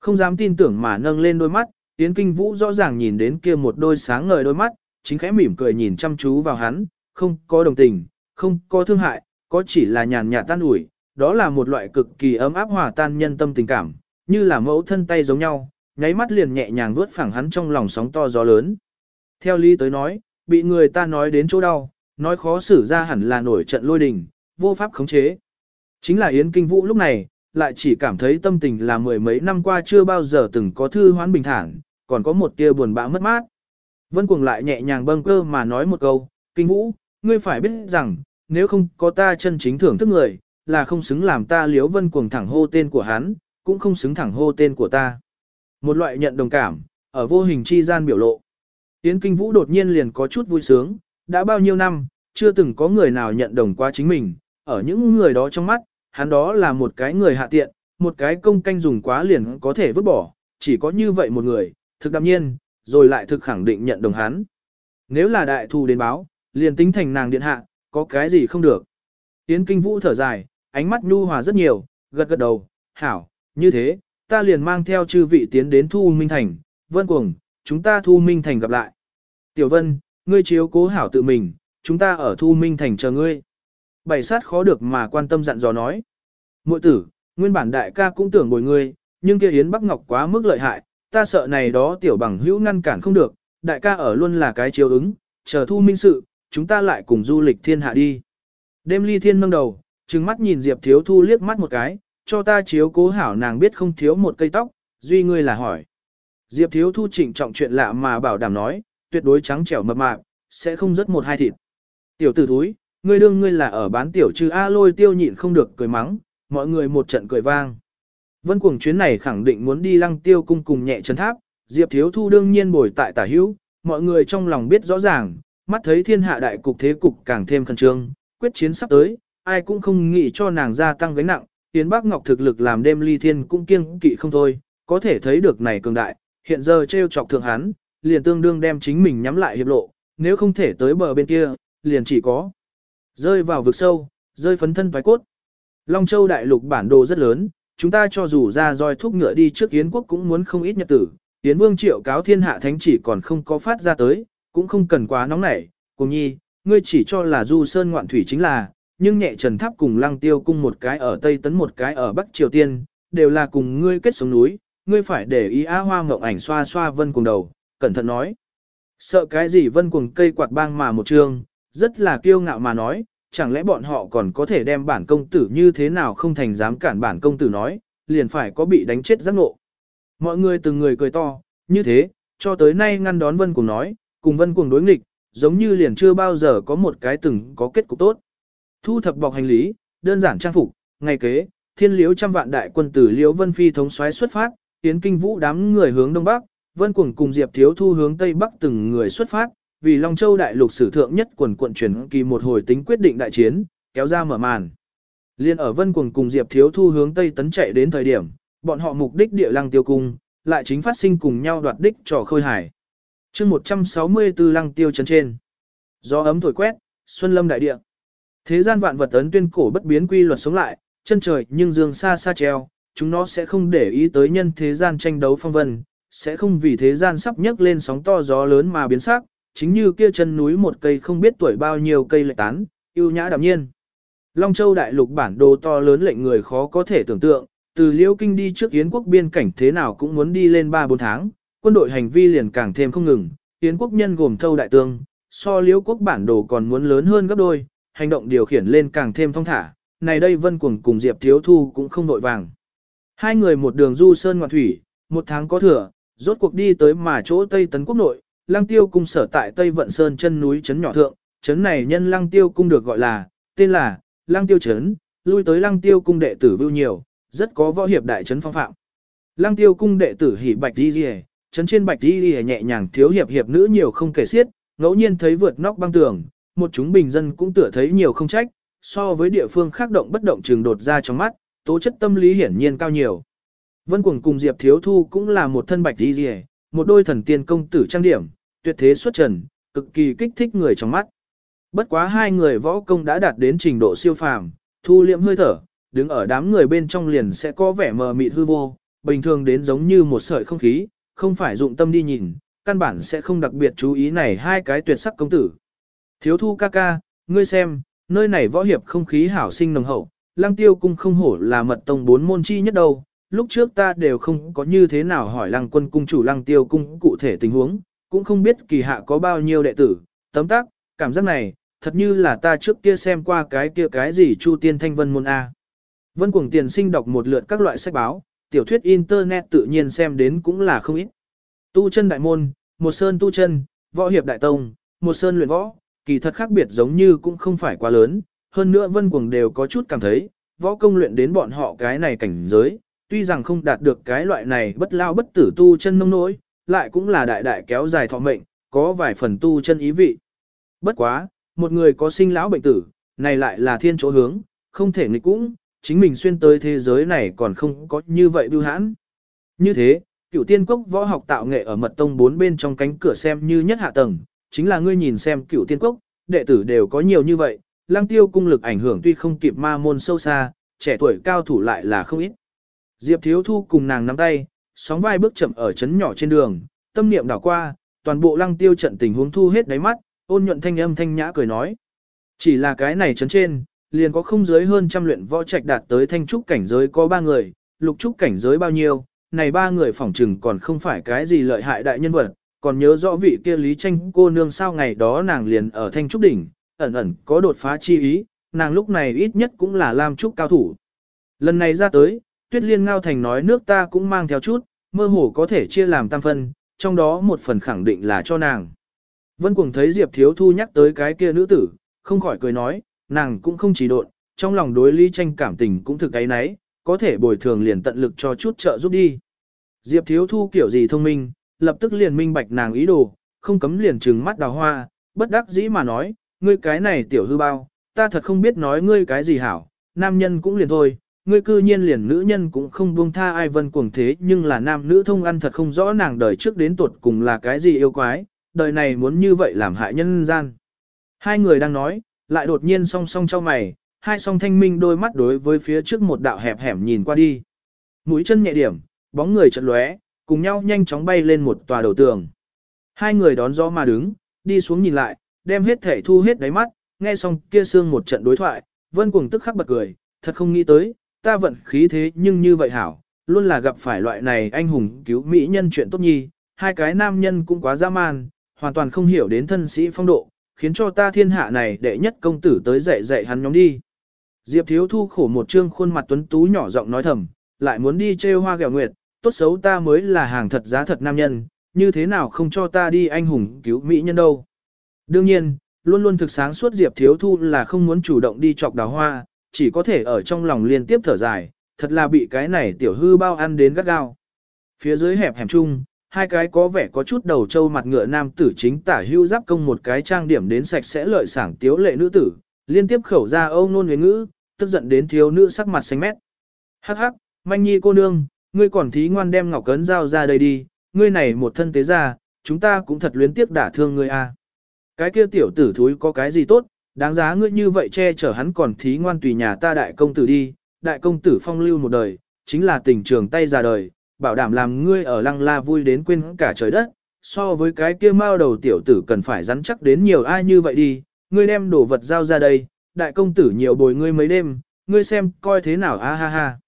Không dám tin tưởng mà nâng lên đôi mắt, Yến Kinh Vũ rõ ràng nhìn đến kia một đôi sáng ngời đôi mắt, chính khẽ mỉm cười nhìn chăm chú vào hắn, không có đồng tình, không có thương hại, có chỉ là nhàn nhạt tan ủi, đó là một loại cực kỳ ấm áp hòa tan nhân tâm tình cảm, như là mẫu thân tay giống nhau, nháy mắt liền nhẹ nhàng vuốt phẳng hắn trong lòng sóng to gió lớn. Theo lý tới nói, bị người ta nói đến chỗ đau, nói khó xử ra hẳn là nổi trận lôi đình, vô pháp khống chế. Chính là Yến Kinh Vũ lúc này, lại chỉ cảm thấy tâm tình là mười mấy năm qua chưa bao giờ từng có thư hoán bình thản, còn có một tia buồn bã mất mát. Vân Cuồng lại nhẹ nhàng bâng cơ mà nói một câu, Kinh Vũ, ngươi phải biết rằng, nếu không có ta chân chính thưởng thức người, là không xứng làm ta liếu Vân Cuồng thẳng hô tên của hắn, cũng không xứng thẳng hô tên của ta. Một loại nhận đồng cảm, ở vô hình chi gian biểu lộ. Yến Kinh Vũ đột nhiên liền có chút vui sướng, đã bao nhiêu năm, chưa từng có người nào nhận đồng qua chính mình, ở những người đó trong mắt, hắn đó là một cái người hạ tiện, một cái công canh dùng quá liền có thể vứt bỏ, chỉ có như vậy một người, thực đạm nhiên, rồi lại thực khẳng định nhận đồng hắn. Nếu là đại thù đến báo, liền tính thành nàng điện hạ, có cái gì không được. Yến Kinh Vũ thở dài, ánh mắt nhu hòa rất nhiều, gật gật đầu, hảo, như thế, ta liền mang theo chư vị tiến đến Thu Minh Thành, Vân Cuồng, chúng ta Thu Minh Thành gặp lại. Tiểu Vân, ngươi chiếu cố hảo tự mình, chúng ta ở Thu Minh Thành chờ ngươi. Bảy sát khó được mà quan tâm dặn dò nói. Mội tử, nguyên bản đại ca cũng tưởng bồi ngươi, nhưng kia Yến Bắc Ngọc quá mức lợi hại, ta sợ này đó tiểu bằng hữu ngăn cản không được, đại ca ở luôn là cái chiếu ứng, chờ Thu Minh sự, chúng ta lại cùng du lịch thiên hạ đi. Đêm ly thiên nâng đầu, trừng mắt nhìn Diệp Thiếu Thu liếc mắt một cái, cho ta chiếu cố hảo nàng biết không thiếu một cây tóc, duy ngươi là hỏi. Diệp Thiếu Thu chỉnh trọng chuyện lạ mà bảo đảm nói, tuyệt đối trắng trẻo mập mạp, sẽ không rất một hai thịt. Tiểu tử thúi, ngươi đương ngươi là ở bán tiểu trừ A lôi tiêu nhịn không được cười mắng, mọi người một trận cười vang. Vân cuồng chuyến này khẳng định muốn đi lăng tiêu cung cùng nhẹ chân tháp, Diệp Thiếu Thu đương nhiên bồi tại tả hữu, mọi người trong lòng biết rõ ràng, mắt thấy thiên hạ đại cục thế cục càng thêm khẩn trương, quyết chiến sắp tới, ai cũng không nghĩ cho nàng gia tăng gánh nặng, Yến Bác Ngọc thực lực làm đêm ly thiên cũng kiêng kỵ không thôi, có thể thấy được này cường đại, hiện giờ treo chọc thượng hắn, liền tương đương đem chính mình nhắm lại hiệp lộ, nếu không thể tới bờ bên kia, liền chỉ có rơi vào vực sâu, rơi phấn thân thoái cốt. Long Châu đại lục bản đồ rất lớn, chúng ta cho dù ra roi thúc ngựa đi trước Yến quốc cũng muốn không ít nhật tử, Yến Vương triệu cáo thiên hạ thánh chỉ còn không có phát ra tới, cũng không cần quá nóng nảy, cùng nhi, ngươi chỉ cho là du sơn ngoạn thủy chính là, nhưng nhẹ trần tháp cùng lăng tiêu cung một cái ở Tây Tấn một cái ở Bắc Triều Tiên, đều là cùng ngươi kết sống núi, ngươi phải để ý á hoa ngộng ảnh xoa xoa vân cùng đầu, cẩn thận nói. Sợ cái gì vân cùng cây quạt bang mà một trường, rất là kiêu ngạo mà nói, chẳng lẽ bọn họ còn có thể đem bản công tử như thế nào không thành dám cản bản công tử nói, liền phải có bị đánh chết giác ngộ. Mọi người từng người cười to, như thế, cho tới nay ngăn đón vân cuồng nói, cùng vân cuồng đối nghịch, giống như liền chưa bao giờ có một cái từng có kết cục tốt. Thu thập bọc hành lý, đơn giản trang phục, ngày kế, thiên liếu trăm vạn đại quân tử liễu vân phi thống soái xuất phát, tiến kinh vũ đám người hướng đông bắc, vân cuồng cùng diệp thiếu thu hướng tây bắc từng người xuất phát, vì Long Châu đại lục sử thượng nhất quần quận truyền kỳ một hồi tính quyết định đại chiến, kéo ra mở màn. Liên ở Vân Cuồng cùng Diệp Thiếu Thu hướng Tây Tấn chạy đến thời điểm, bọn họ mục đích địa lăng tiêu cung, lại chính phát sinh cùng nhau đoạt đích trò Khơi hải. chương 164 lăng tiêu trấn trên. Gió ấm thổi quét, xuân lâm đại địa. Thế gian vạn vật ấn tuyên cổ bất biến quy luật sống lại, chân trời nhưng dương xa xa treo, chúng nó sẽ không để ý tới nhân thế gian tranh đấu phong vân, sẽ không vì thế gian sắp nhấc lên sóng to gió lớn mà biến sắc, chính như kia chân núi một cây không biết tuổi bao nhiêu cây lệ tán, yêu nhã đạm nhiên. Long Châu đại lục bản đồ to lớn lệnh người khó có thể tưởng tượng, từ Liễu Kinh đi trước Yến quốc biên cảnh thế nào cũng muốn đi lên 3-4 tháng, quân đội hành vi liền càng thêm không ngừng, Yến quốc nhân gồm thâu đại tương, so Liễu quốc bản đồ còn muốn lớn hơn gấp đôi, hành động điều khiển lên càng thêm thông thả, này đây Vân Cuồng cùng Diệp Thiếu Thu cũng không đội vàng. Hai người một đường du sơn ngoạn thủy, một tháng có thừa, rốt cuộc đi tới mà chỗ Tây Tấn Quốc nội, Lăng Tiêu cung sở tại Tây Vận Sơn chân núi trấn nhỏ thượng, trấn này nhân Lăng Tiêu cung được gọi là, tên là, Lăng Tiêu trấn, lui tới Lăng Tiêu cung đệ tử vưu nhiều, rất có võ hiệp đại trấn phong phạm. Lăng Tiêu cung đệ tử hỉ bạch đi liề, trấn trên bạch đi liề nhẹ nhàng thiếu hiệp hiệp nữ nhiều không kể xiết, ngẫu nhiên thấy vượt nóc băng tường, một chúng bình dân cũng tựa thấy nhiều không trách, so với địa phương khác động bất động trường đột ra trong mắt, tố chất tâm lý hiển nhiên cao nhiều. Vân Cuồng cùng Diệp Thiếu Thu cũng là một thân bạch đi liề, một đôi thần tiên công tử trang điểm, tuyệt thế xuất trần, cực kỳ kích thích người trong mắt. Bất quá hai người võ công đã đạt đến trình độ siêu phàm, thu liệm hơi thở, đứng ở đám người bên trong liền sẽ có vẻ mờ mịt hư vô, bình thường đến giống như một sợi không khí, không phải dụng tâm đi nhìn, căn bản sẽ không đặc biệt chú ý này hai cái tuyệt sắc công tử. Thiếu thu ca ca, ngươi xem, nơi này võ hiệp không khí hảo sinh nồng hậu, lăng tiêu cung không hổ là mật tông bốn môn chi nhất đâu, lúc trước ta đều không có như thế nào hỏi lăng quân cung chủ lăng tiêu cung cụ thể tình huống, cũng không biết kỳ hạ có bao nhiêu đệ tử, tấm tác, cảm giác này, thật như là ta trước kia xem qua cái kia cái gì Chu Tiên Thanh Vân môn A. Vân Cuồng Tiền Sinh đọc một lượt các loại sách báo, tiểu thuyết internet tự nhiên xem đến cũng là không ít. Tu chân đại môn, một sơn tu chân, võ hiệp đại tông, một sơn luyện võ, kỳ thật khác biệt giống như cũng không phải quá lớn, hơn nữa Vân Cuồng đều có chút cảm thấy, võ công luyện đến bọn họ cái này cảnh giới, tuy rằng không đạt được cái loại này bất lao bất tử tu chân nông nỗi, lại cũng là đại đại kéo dài thọ mệnh, có vài phần tu chân ý vị. Bất quá, một người có sinh lão bệnh tử, này lại là thiên chỗ hướng, không thể nghịch cũng, chính mình xuyên tới thế giới này còn không có như vậy bưu hãn. Như thế, cựu tiên cốc võ học tạo nghệ ở mật tông bốn bên trong cánh cửa xem như nhất hạ tầng, chính là ngươi nhìn xem cựu tiên cốc, đệ tử đều có nhiều như vậy, lang tiêu cung lực ảnh hưởng tuy không kịp ma môn sâu xa, trẻ tuổi cao thủ lại là không ít. Diệp Thiếu Thu cùng nàng nắm tay, sóng vai bước chậm ở chấn nhỏ trên đường, tâm niệm đảo qua, toàn bộ lăng tiêu trận tình huống thu hết đáy mắt, ôn nhuận thanh âm thanh nhã cười nói. Chỉ là cái này chấn trên, liền có không dưới hơn trăm luyện võ trạch đạt tới thanh trúc cảnh giới có ba người, lục trúc cảnh giới bao nhiêu, này ba người phỏng trừng còn không phải cái gì lợi hại đại nhân vật, còn nhớ rõ vị kia lý tranh cô nương sao ngày đó nàng liền ở thanh trúc đỉnh, ẩn ẩn có đột phá chi ý, nàng lúc này ít nhất cũng là lam trúc cao thủ. Lần này ra tới, tuyết liên ngao thành nói nước ta cũng mang theo chút, mơ hồ có thể chia làm tam phân, trong đó một phần khẳng định là cho nàng. Vân Cuồng thấy Diệp Thiếu Thu nhắc tới cái kia nữ tử, không khỏi cười nói, nàng cũng không chỉ độn, trong lòng đối Lý Tranh cảm tình cũng thực ấy nấy, có thể bồi thường liền tận lực cho chút trợ giúp đi. Diệp Thiếu Thu kiểu gì thông minh, lập tức liền minh bạch nàng ý đồ, không cấm liền trừng mắt đào hoa, bất đắc dĩ mà nói, ngươi cái này tiểu hư bao, ta thật không biết nói ngươi cái gì hảo, nam nhân cũng liền thôi, ngươi cư nhiên liền nữ nhân cũng không buông tha ai vân cuồng thế nhưng là nam nữ thông ăn thật không rõ nàng đời trước đến tuột cùng là cái gì yêu quái, đời này muốn như vậy làm hại nhân gian. Hai người đang nói, lại đột nhiên song song cho mày, hai song thanh minh đôi mắt đối với phía trước một đạo hẹp hẻm nhìn qua đi. Mũi chân nhẹ điểm, bóng người chật lóe, cùng nhau nhanh chóng bay lên một tòa đầu tường. Hai người đón gió mà đứng, đi xuống nhìn lại, đem hết thể thu hết đáy mắt, nghe xong kia xương một trận đối thoại, vân cuồng tức khắc bật cười, thật không nghĩ tới, ta vận khí thế nhưng như vậy hảo, luôn là gặp phải loại này anh hùng cứu mỹ nhân chuyện tốt nhi, hai cái nam nhân cũng quá dã man, hoàn toàn không hiểu đến thân sĩ phong độ, khiến cho ta thiên hạ này đệ nhất công tử tới dạy dạy hắn nhóm đi. Diệp Thiếu Thu khổ một trương khuôn mặt tuấn tú nhỏ giọng nói thầm, lại muốn đi trêu hoa gẹo nguyệt, tốt xấu ta mới là hàng thật giá thật nam nhân, như thế nào không cho ta đi anh hùng cứu mỹ nhân đâu. Đương nhiên, luôn luôn thực sáng suốt Diệp Thiếu Thu là không muốn chủ động đi chọc đào hoa, chỉ có thể ở trong lòng liên tiếp thở dài, thật là bị cái này tiểu hư bao ăn đến gắt gao. Phía dưới hẹp hẻm chung, hai cái có vẻ có chút đầu trâu mặt ngựa nam tử chính tả hưu giáp công một cái trang điểm đến sạch sẽ lợi sảng tiếu lệ nữ tử, liên tiếp khẩu ra âu nôn với ngữ, tức giận đến thiếu nữ sắc mặt xanh mét. Hắc hắc, manh nhi cô nương, ngươi còn thí ngoan đem ngọc cấn dao ra đây đi, ngươi này một thân tế ra, chúng ta cũng thật luyến tiếc đả thương ngươi a. Cái kia tiểu tử thúi có cái gì tốt, đáng giá ngươi như vậy che chở hắn còn thí ngoan tùy nhà ta đại công tử đi, đại công tử phong lưu một đời, chính là tình trường tay già đời, bảo đảm làm ngươi ở lăng la vui đến quên cả trời đất, so với cái kia mao đầu tiểu tử cần phải rắn chắc đến nhiều ai như vậy đi, ngươi đem đồ vật giao ra đây, đại công tử nhiều bồi ngươi mấy đêm, ngươi xem coi thế nào a ha ha.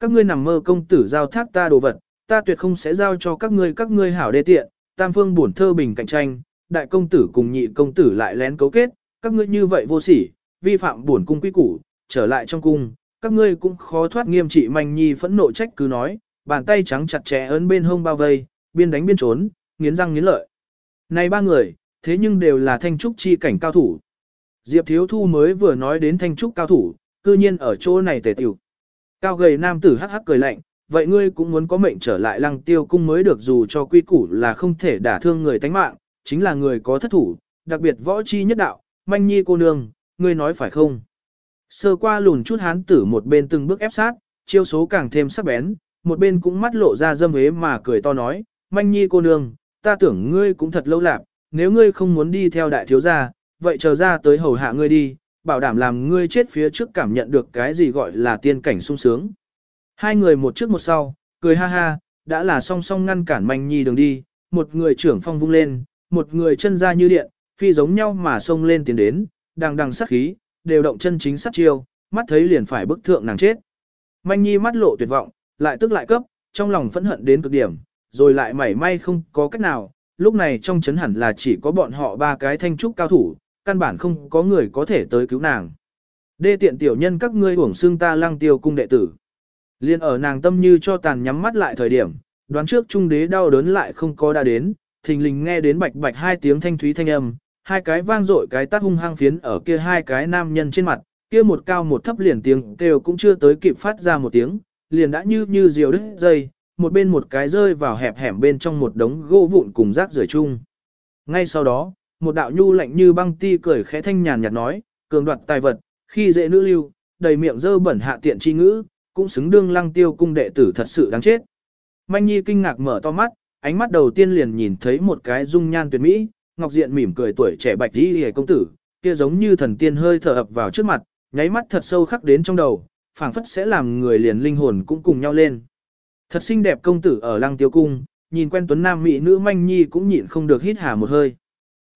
Các ngươi nằm mơ công tử giao thác ta đồ vật, ta tuyệt không sẽ giao cho các ngươi các ngươi hảo đê tiện, tam phương bổn thơ bình cạnh tranh, đại công tử cùng nhị công tử lại lén cấu kết, các ngươi như vậy vô sỉ, vi phạm bổn cung quy củ, trở lại trong cung, các ngươi cũng khó thoát nghiêm trị manh nhi phẫn nộ trách cứ nói, bàn tay trắng chặt chẽ ấn bên hông bao vây, biên đánh biên trốn, nghiến răng nghiến lợi. Này ba người, thế nhưng đều là thanh trúc chi cảnh cao thủ. Diệp Thiếu Thu mới vừa nói đến thanh trúc cao thủ, cư nhiên ở chỗ này tề tiểu. Cao gầy nam tử hắc hắc cười lạnh, vậy ngươi cũng muốn có mệnh trở lại lăng tiêu cung mới được dù cho quy củ là không thể đả thương người tánh mạng, chính là người có thất thủ, đặc biệt võ chi nhất đạo, manh nhi cô nương, ngươi nói phải không? Sơ qua lùn chút hán tử một bên từng bước ép sát, chiêu số càng thêm sắc bén, một bên cũng mắt lộ ra dâm hế mà cười to nói, manh nhi cô nương, ta tưởng ngươi cũng thật lâu lạc, nếu ngươi không muốn đi theo đại thiếu gia, vậy chờ ra tới hầu hạ ngươi đi, bảo đảm làm ngươi chết phía trước cảm nhận được cái gì gọi là tiên cảnh sung sướng. Hai người một trước một sau, cười ha ha, đã là song song ngăn cản manh nhi đường đi, một người trưởng phong vung lên, một người chân ra như điện, phi giống nhau mà xông lên tiến đến, đang đằng sát khí, đều động chân chính sát chiêu, mắt thấy liền phải bức thượng nàng chết. Manh nhi mắt lộ tuyệt vọng, lại tức lại cấp, trong lòng phẫn hận đến cực điểm, rồi lại mảy may không có cách nào, lúc này trong chấn hẳn là chỉ có bọn họ ba cái thanh trúc cao thủ, căn bản không có người có thể tới cứu nàng. Đê tiện tiểu nhân các ngươi uổng xương ta lăng tiêu cung đệ tử. Liên ở nàng tâm như cho tàn nhắm mắt lại thời điểm, đoán trước trung đế đau đớn lại không có đã đến, thình lình nghe đến bạch bạch hai tiếng thanh thúy thanh âm, hai cái vang dội cái tát hung hăng phiến ở kia hai cái nam nhân trên mặt, kia một cao một thấp liền tiếng kêu cũng chưa tới kịp phát ra một tiếng, liền đã như như diều đứt dây, một bên một cái rơi vào hẹp hẻm bên trong một đống gỗ vụn cùng rác rưởi chung. Ngay sau đó, một đạo nhu lạnh như băng ti cười khẽ thanh nhàn nhạt nói, cường đoạt tài vật, khi dễ nữ lưu, đầy miệng dơ bẩn hạ tiện chi ngữ, cũng xứng đương lăng tiêu cung đệ tử thật sự đáng chết. Manh Nhi kinh ngạc mở to mắt, ánh mắt đầu tiên liền nhìn thấy một cái dung nhan tuyệt mỹ, ngọc diện mỉm cười tuổi trẻ bạch đi hề công tử, kia giống như thần tiên hơi thở ập vào trước mặt, nháy mắt thật sâu khắc đến trong đầu, phảng phất sẽ làm người liền linh hồn cũng cùng nhau lên. Thật xinh đẹp công tử ở lăng tiêu cung, nhìn quen tuấn nam mỹ nữ manh nhi cũng nhịn không được hít hà một hơi.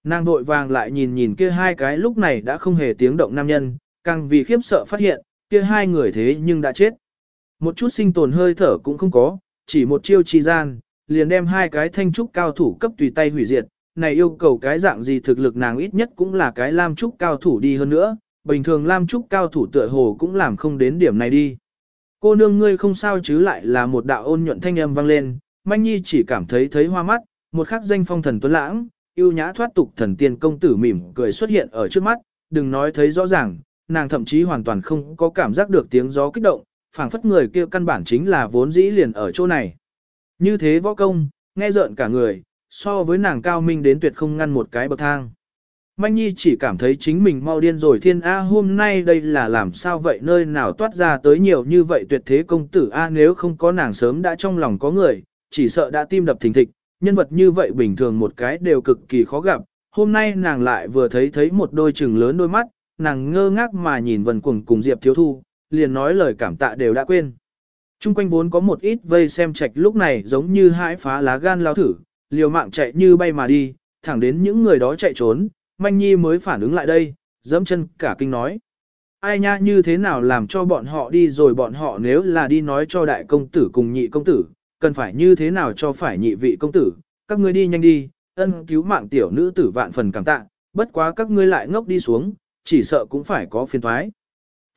Nàng vội vàng lại nhìn nhìn kia hai cái lúc này đã không hề tiếng động nam nhân, càng vì khiếp sợ phát hiện, kia hai người thế nhưng đã chết. Một chút sinh tồn hơi thở cũng không có, chỉ một chiêu chi gian, liền đem hai cái thanh trúc cao thủ cấp tùy tay hủy diệt, này yêu cầu cái dạng gì thực lực nàng ít nhất cũng là cái lam trúc cao thủ đi hơn nữa, bình thường lam trúc cao thủ tựa hồ cũng làm không đến điểm này đi. Cô nương ngươi không sao chứ lại là một đạo ôn nhuận thanh âm vang lên, manh nhi chỉ cảm thấy thấy hoa mắt, một khắc danh phong thần tuấn lãng, yêu nhã thoát tục thần tiên công tử mỉm cười xuất hiện ở trước mắt, đừng nói thấy rõ ràng, nàng thậm chí hoàn toàn không có cảm giác được tiếng gió kích động, phảng phất người kia căn bản chính là vốn dĩ liền ở chỗ này. Như thế võ công, nghe rợn cả người, so với nàng cao minh đến tuyệt không ngăn một cái bậc thang. Manh Nhi chỉ cảm thấy chính mình mau điên rồi thiên A hôm nay đây là làm sao vậy nơi nào toát ra tới nhiều như vậy tuyệt thế công tử A nếu không có nàng sớm đã trong lòng có người, chỉ sợ đã tim đập thình thịch, nhân vật như vậy bình thường một cái đều cực kỳ khó gặp, hôm nay nàng lại vừa thấy thấy một đôi trừng lớn đôi mắt, nàng ngơ ngác mà nhìn vần cuồng cùng Diệp Thiếu Thu, liền nói lời cảm tạ đều đã quên. Trung quanh vốn có một ít vây xem trạch lúc này giống như hãi phá lá gan lao thử, liều mạng chạy như bay mà đi, thẳng đến những người đó chạy trốn, manh nhi mới phản ứng lại đây, dẫm chân cả kinh nói. Ai nha như thế nào làm cho bọn họ đi rồi bọn họ nếu là đi nói cho đại công tử cùng nhị công tử, cần phải như thế nào cho phải nhị vị công tử, các ngươi đi nhanh đi, ân cứu mạng tiểu nữ tử vạn phần cảm tạ, bất quá các ngươi lại ngốc đi xuống, chỉ sợ cũng phải có phiền thoái.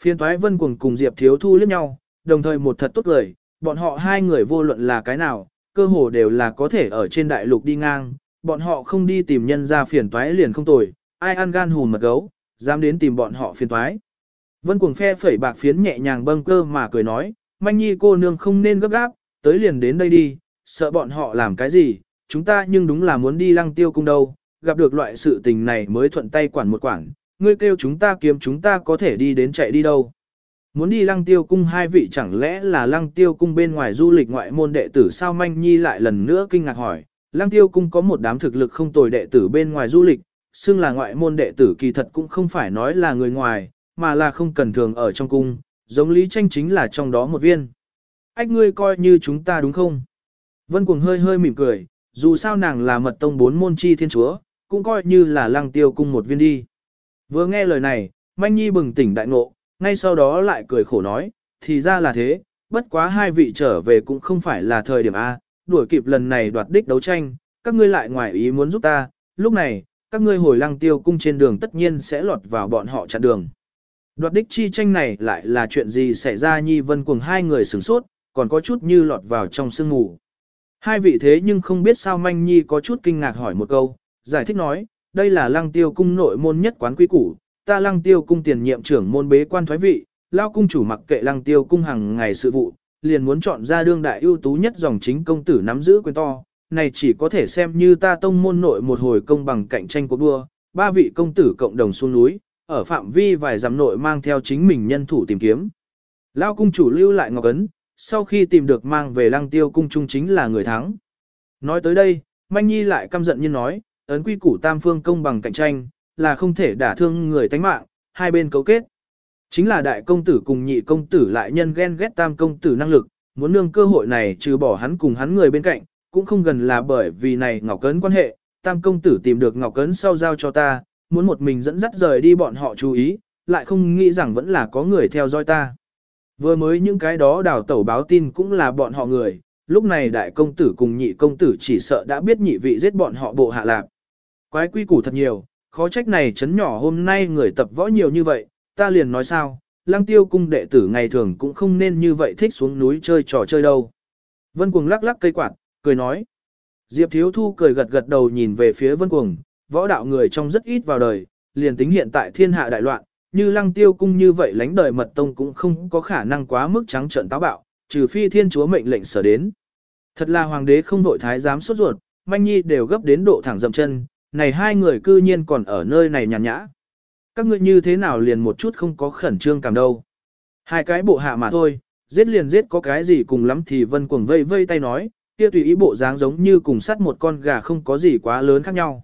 phiên thoái vân cuồng cùng Diệp Thiếu Thu liếc nhau, đồng thời một thật tốt lời, bọn họ hai người vô luận là cái nào, cơ hồ đều là có thể ở trên đại lục đi ngang, bọn họ không đi tìm nhân ra phiền toái liền không tồi, ai ăn gan hùn mật gấu, dám đến tìm bọn họ phiền toái. Vân cuồng phe phẩy bạc phiến nhẹ nhàng bâng cơ mà cười nói, manh nhi cô nương không nên gấp gáp, tới liền đến đây đi, sợ bọn họ làm cái gì, chúng ta nhưng đúng là muốn đi lăng tiêu cung đâu, gặp được loại sự tình này mới thuận tay quản một quản, ngươi kêu chúng ta kiếm chúng ta có thể đi đến chạy đi đâu. Muốn đi lăng tiêu cung hai vị chẳng lẽ là lăng tiêu cung bên ngoài du lịch ngoại môn đệ tử sao manh nhi lại lần nữa kinh ngạc hỏi. Lăng tiêu cung có một đám thực lực không tồi đệ tử bên ngoài du lịch, xưng là ngoại môn đệ tử kỳ thật cũng không phải nói là người ngoài, mà là không cần thường ở trong cung, giống lý tranh chính là trong đó một viên. Ách ngươi coi như chúng ta đúng không? Vân Cuồng hơi hơi mỉm cười, dù sao nàng là mật tông bốn môn chi thiên chúa, cũng coi như là lăng tiêu cung một viên đi. Vừa nghe lời này, Manh Nhi bừng tỉnh đại ngộ, ngay sau đó lại cười khổ nói, thì ra là thế, bất quá hai vị trở về cũng không phải là thời điểm A, đuổi kịp lần này đoạt đích đấu tranh, các ngươi lại ngoài ý muốn giúp ta, lúc này, các ngươi hồi lăng tiêu cung trên đường tất nhiên sẽ lọt vào bọn họ chặn đường. Đoạt đích chi tranh này lại là chuyện gì xảy ra nhi vân cùng hai người sửng sốt, còn có chút như lọt vào trong sương mù. Hai vị thế nhưng không biết sao manh nhi có chút kinh ngạc hỏi một câu, giải thích nói, đây là lăng tiêu cung nội môn nhất quán quý củ, ta lăng tiêu cung tiền nhiệm trưởng môn bế quan thoái vị, lao cung chủ mặc kệ lăng tiêu cung hàng ngày sự vụ, liền muốn chọn ra đương đại ưu tú nhất dòng chính công tử nắm giữ quyền to, này chỉ có thể xem như ta tông môn nội một hồi công bằng cạnh tranh cuộc đua, ba vị công tử cộng đồng xuống núi, ở phạm vi vài dặm nội mang theo chính mình nhân thủ tìm kiếm. Lao cung chủ lưu lại ngọc ấn, sau khi tìm được mang về lăng tiêu cung trung chính là người thắng. Nói tới đây, Manh Nhi lại căm giận như nói, ấn quy củ tam phương công bằng cạnh tranh, là không thể đả thương người tánh mạng, hai bên cấu kết. Chính là đại công tử cùng nhị công tử lại nhân ghen ghét tam công tử năng lực, muốn nương cơ hội này trừ bỏ hắn cùng hắn người bên cạnh, cũng không gần là bởi vì này Ngọc Cấn quan hệ, tam công tử tìm được Ngọc Cấn sau giao cho ta, muốn một mình dẫn dắt rời đi bọn họ chú ý, lại không nghĩ rằng vẫn là có người theo dõi ta. Vừa mới những cái đó đào tẩu báo tin cũng là bọn họ người, lúc này đại công tử cùng nhị công tử chỉ sợ đã biết nhị vị giết bọn họ bộ hạ lạc. Quái quy củ thật nhiều, khó trách này chấn nhỏ hôm nay người tập võ nhiều như vậy, ta liền nói sao, lăng tiêu cung đệ tử ngày thường cũng không nên như vậy thích xuống núi chơi trò chơi đâu. Vân Cuồng lắc lắc cây quạt, cười nói. Diệp Thiếu Thu cười gật gật đầu nhìn về phía Vân Cuồng, võ đạo người trong rất ít vào đời, liền tính hiện tại thiên hạ đại loạn, như lăng tiêu cung như vậy lánh đời mật tông cũng không có khả năng quá mức trắng trợn táo bạo, trừ phi thiên chúa mệnh lệnh sở đến. Thật là hoàng đế không đội thái giám sốt ruột, manh nhi đều gấp đến độ thẳng dậm chân, này hai người cư nhiên còn ở nơi này nhàn nhã. Các ngươi như thế nào liền một chút không có khẩn trương cảm đâu. Hai cái bộ hạ mà thôi, giết liền giết có cái gì cùng lắm thì vân cuồng vây vây tay nói, kia tùy ý bộ dáng giống như cùng sắt một con gà không có gì quá lớn khác nhau.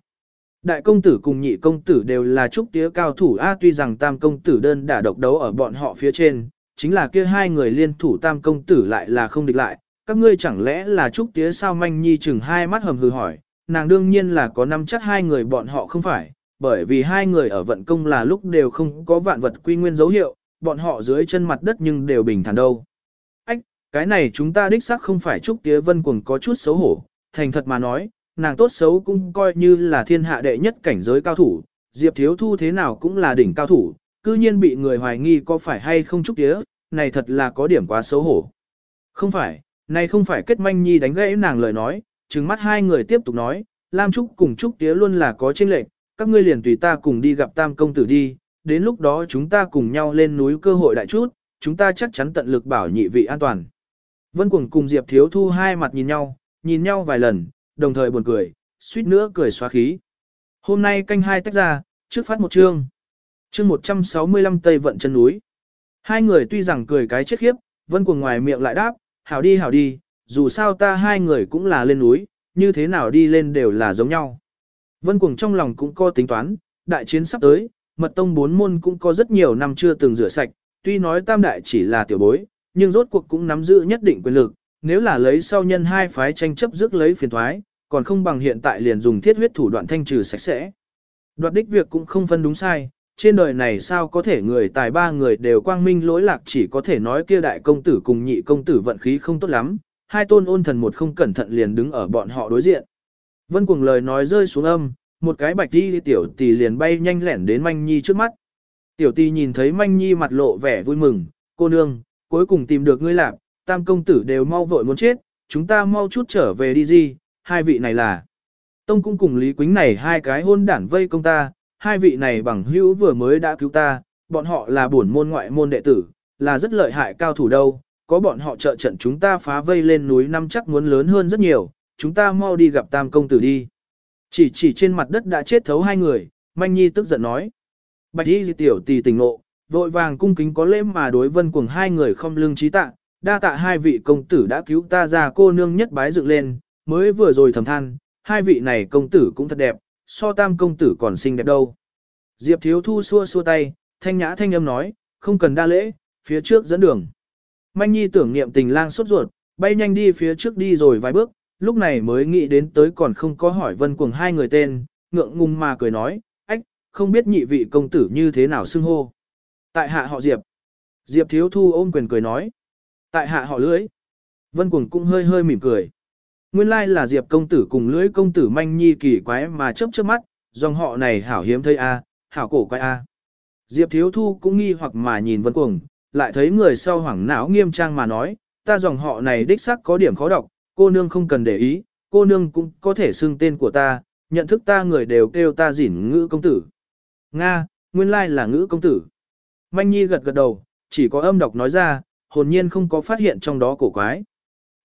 Đại công tử cùng nhị công tử đều là trúc tía cao thủ A tuy rằng tam công tử đơn đã độc đấu ở bọn họ phía trên, chính là kia hai người liên thủ tam công tử lại là không địch lại, các ngươi chẳng lẽ là trúc tía sao manh nhi chừng hai mắt hầm hừ hỏi, nàng đương nhiên là có năm chắc hai người bọn họ không phải, bởi vì hai người ở vận công là lúc đều không có vạn vật quy nguyên dấu hiệu, bọn họ dưới chân mặt đất nhưng đều bình thản đâu. Ách, cái này chúng ta đích xác không phải trúc tía vân cuồng có chút xấu hổ, thành thật mà nói, nàng tốt xấu cũng coi như là thiên hạ đệ nhất cảnh giới cao thủ, Diệp Thiếu Thu thế nào cũng là đỉnh cao thủ, cư nhiên bị người hoài nghi có phải hay không trúc tía, này thật là có điểm quá xấu hổ. Không phải, này không phải kết manh nhi đánh gãy nàng lời nói, trừng mắt hai người tiếp tục nói, Lam Trúc cùng Trúc Tía luôn là có chênh lệch, các ngươi liền tùy ta cùng đi gặp Tam công tử đi, đến lúc đó chúng ta cùng nhau lên núi cơ hội đại chút, chúng ta chắc chắn tận lực bảo nhị vị an toàn. Vân Cuồng cùng Diệp Thiếu Thu hai mặt nhìn nhau, nhìn nhau vài lần, đồng thời buồn cười, suýt nữa cười xóa khí. Hôm nay canh hai tách ra, trước phát một chương. Chương 165 Tây vận chân núi. Hai người tuy rằng cười cái chết khiếp, Vân Cuồng ngoài miệng lại đáp, hảo đi hảo đi, dù sao ta hai người cũng là lên núi, như thế nào đi lên đều là giống nhau. Vân Cuồng trong lòng cũng có tính toán, đại chiến sắp tới, mật tông bốn môn cũng có rất nhiều năm chưa từng rửa sạch, tuy nói tam đại chỉ là tiểu bối, nhưng rốt cuộc cũng nắm giữ nhất định quyền lực, nếu là lấy sau nhân hai phái tranh chấp rước lấy phiền thoái, còn không bằng hiện tại liền dùng thiết huyết thủ đoạn thanh trừ sạch sẽ. Đoạt đích việc cũng không phân đúng sai, trên đời này sao có thể người tài ba người đều quang minh lỗi lạc chỉ có thể nói kia đại công tử cùng nhị công tử vận khí không tốt lắm, hai tôn ôn thần một không cẩn thận liền đứng ở bọn họ đối diện. Vân cuồng lời nói rơi xuống âm, một cái bạch đi tiểu tỷ liền bay nhanh lẻn đến manh nhi trước mắt. Tiểu tỷ nhìn thấy manh nhi mặt lộ vẻ vui mừng, cô nương, cuối cùng tìm được ngươi lạc, tam công tử đều mau vội muốn chết, chúng ta mau chút trở về đi gì, hai vị này là. Tông cung cùng Lý Quýnh này hai cái hôn đản vây công ta, hai vị này bằng hữu vừa mới đã cứu ta, bọn họ là bổn môn ngoại môn đệ tử, là rất lợi hại cao thủ đâu, có bọn họ trợ trận chúng ta phá vây lên núi năm chắc muốn lớn hơn rất nhiều, chúng ta mau đi gặp tam công tử đi. Chỉ chỉ trên mặt đất đã chết thấu hai người, manh nhi tức giận nói. Bạch y tiểu tỷ tỉnh ngộ, Vội vàng cung kính có lễ mà đối vân cuồng hai người không lưng trí tạ, đa tạ hai vị công tử đã cứu ta ra cô nương nhất bái dựng lên, mới vừa rồi thầm than, hai vị này công tử cũng thật đẹp, so tam công tử còn xinh đẹp đâu. Diệp thiếu thu xua xua tay, thanh nhã thanh âm nói, không cần đa lễ, phía trước dẫn đường. Manh nhi tưởng niệm tình lang sốt ruột, bay nhanh đi phía trước đi rồi vài bước, lúc này mới nghĩ đến tới còn không có hỏi vân cuồng hai người tên, ngượng ngùng mà cười nói, ách, không biết nhị vị công tử như thế nào xưng hô. Tại hạ họ Diệp. Diệp thiếu thu ôm quyền cười nói. Tại hạ họ Lưỡi. Vân cuồng cũng hơi hơi mỉm cười. Nguyên lai là Diệp công tử cùng Lưỡi công tử manh nhi kỳ quái mà chớp chớp mắt, dòng họ này hảo hiếm thấy a, hảo cổ quái a. Diệp thiếu thu cũng nghi hoặc mà nhìn vân cuồng, lại thấy người sau hoảng não nghiêm trang mà nói, ta dòng họ này đích xác có điểm khó đọc, cô nương không cần để ý, cô nương cũng có thể xưng tên của ta, nhận thức ta người đều kêu ta dỉn ngữ công tử. Nga, nguyên lai là ngữ công tử. Manh Nhi gật gật đầu, chỉ có âm đọc nói ra, hồn nhiên không có phát hiện trong đó cổ quái.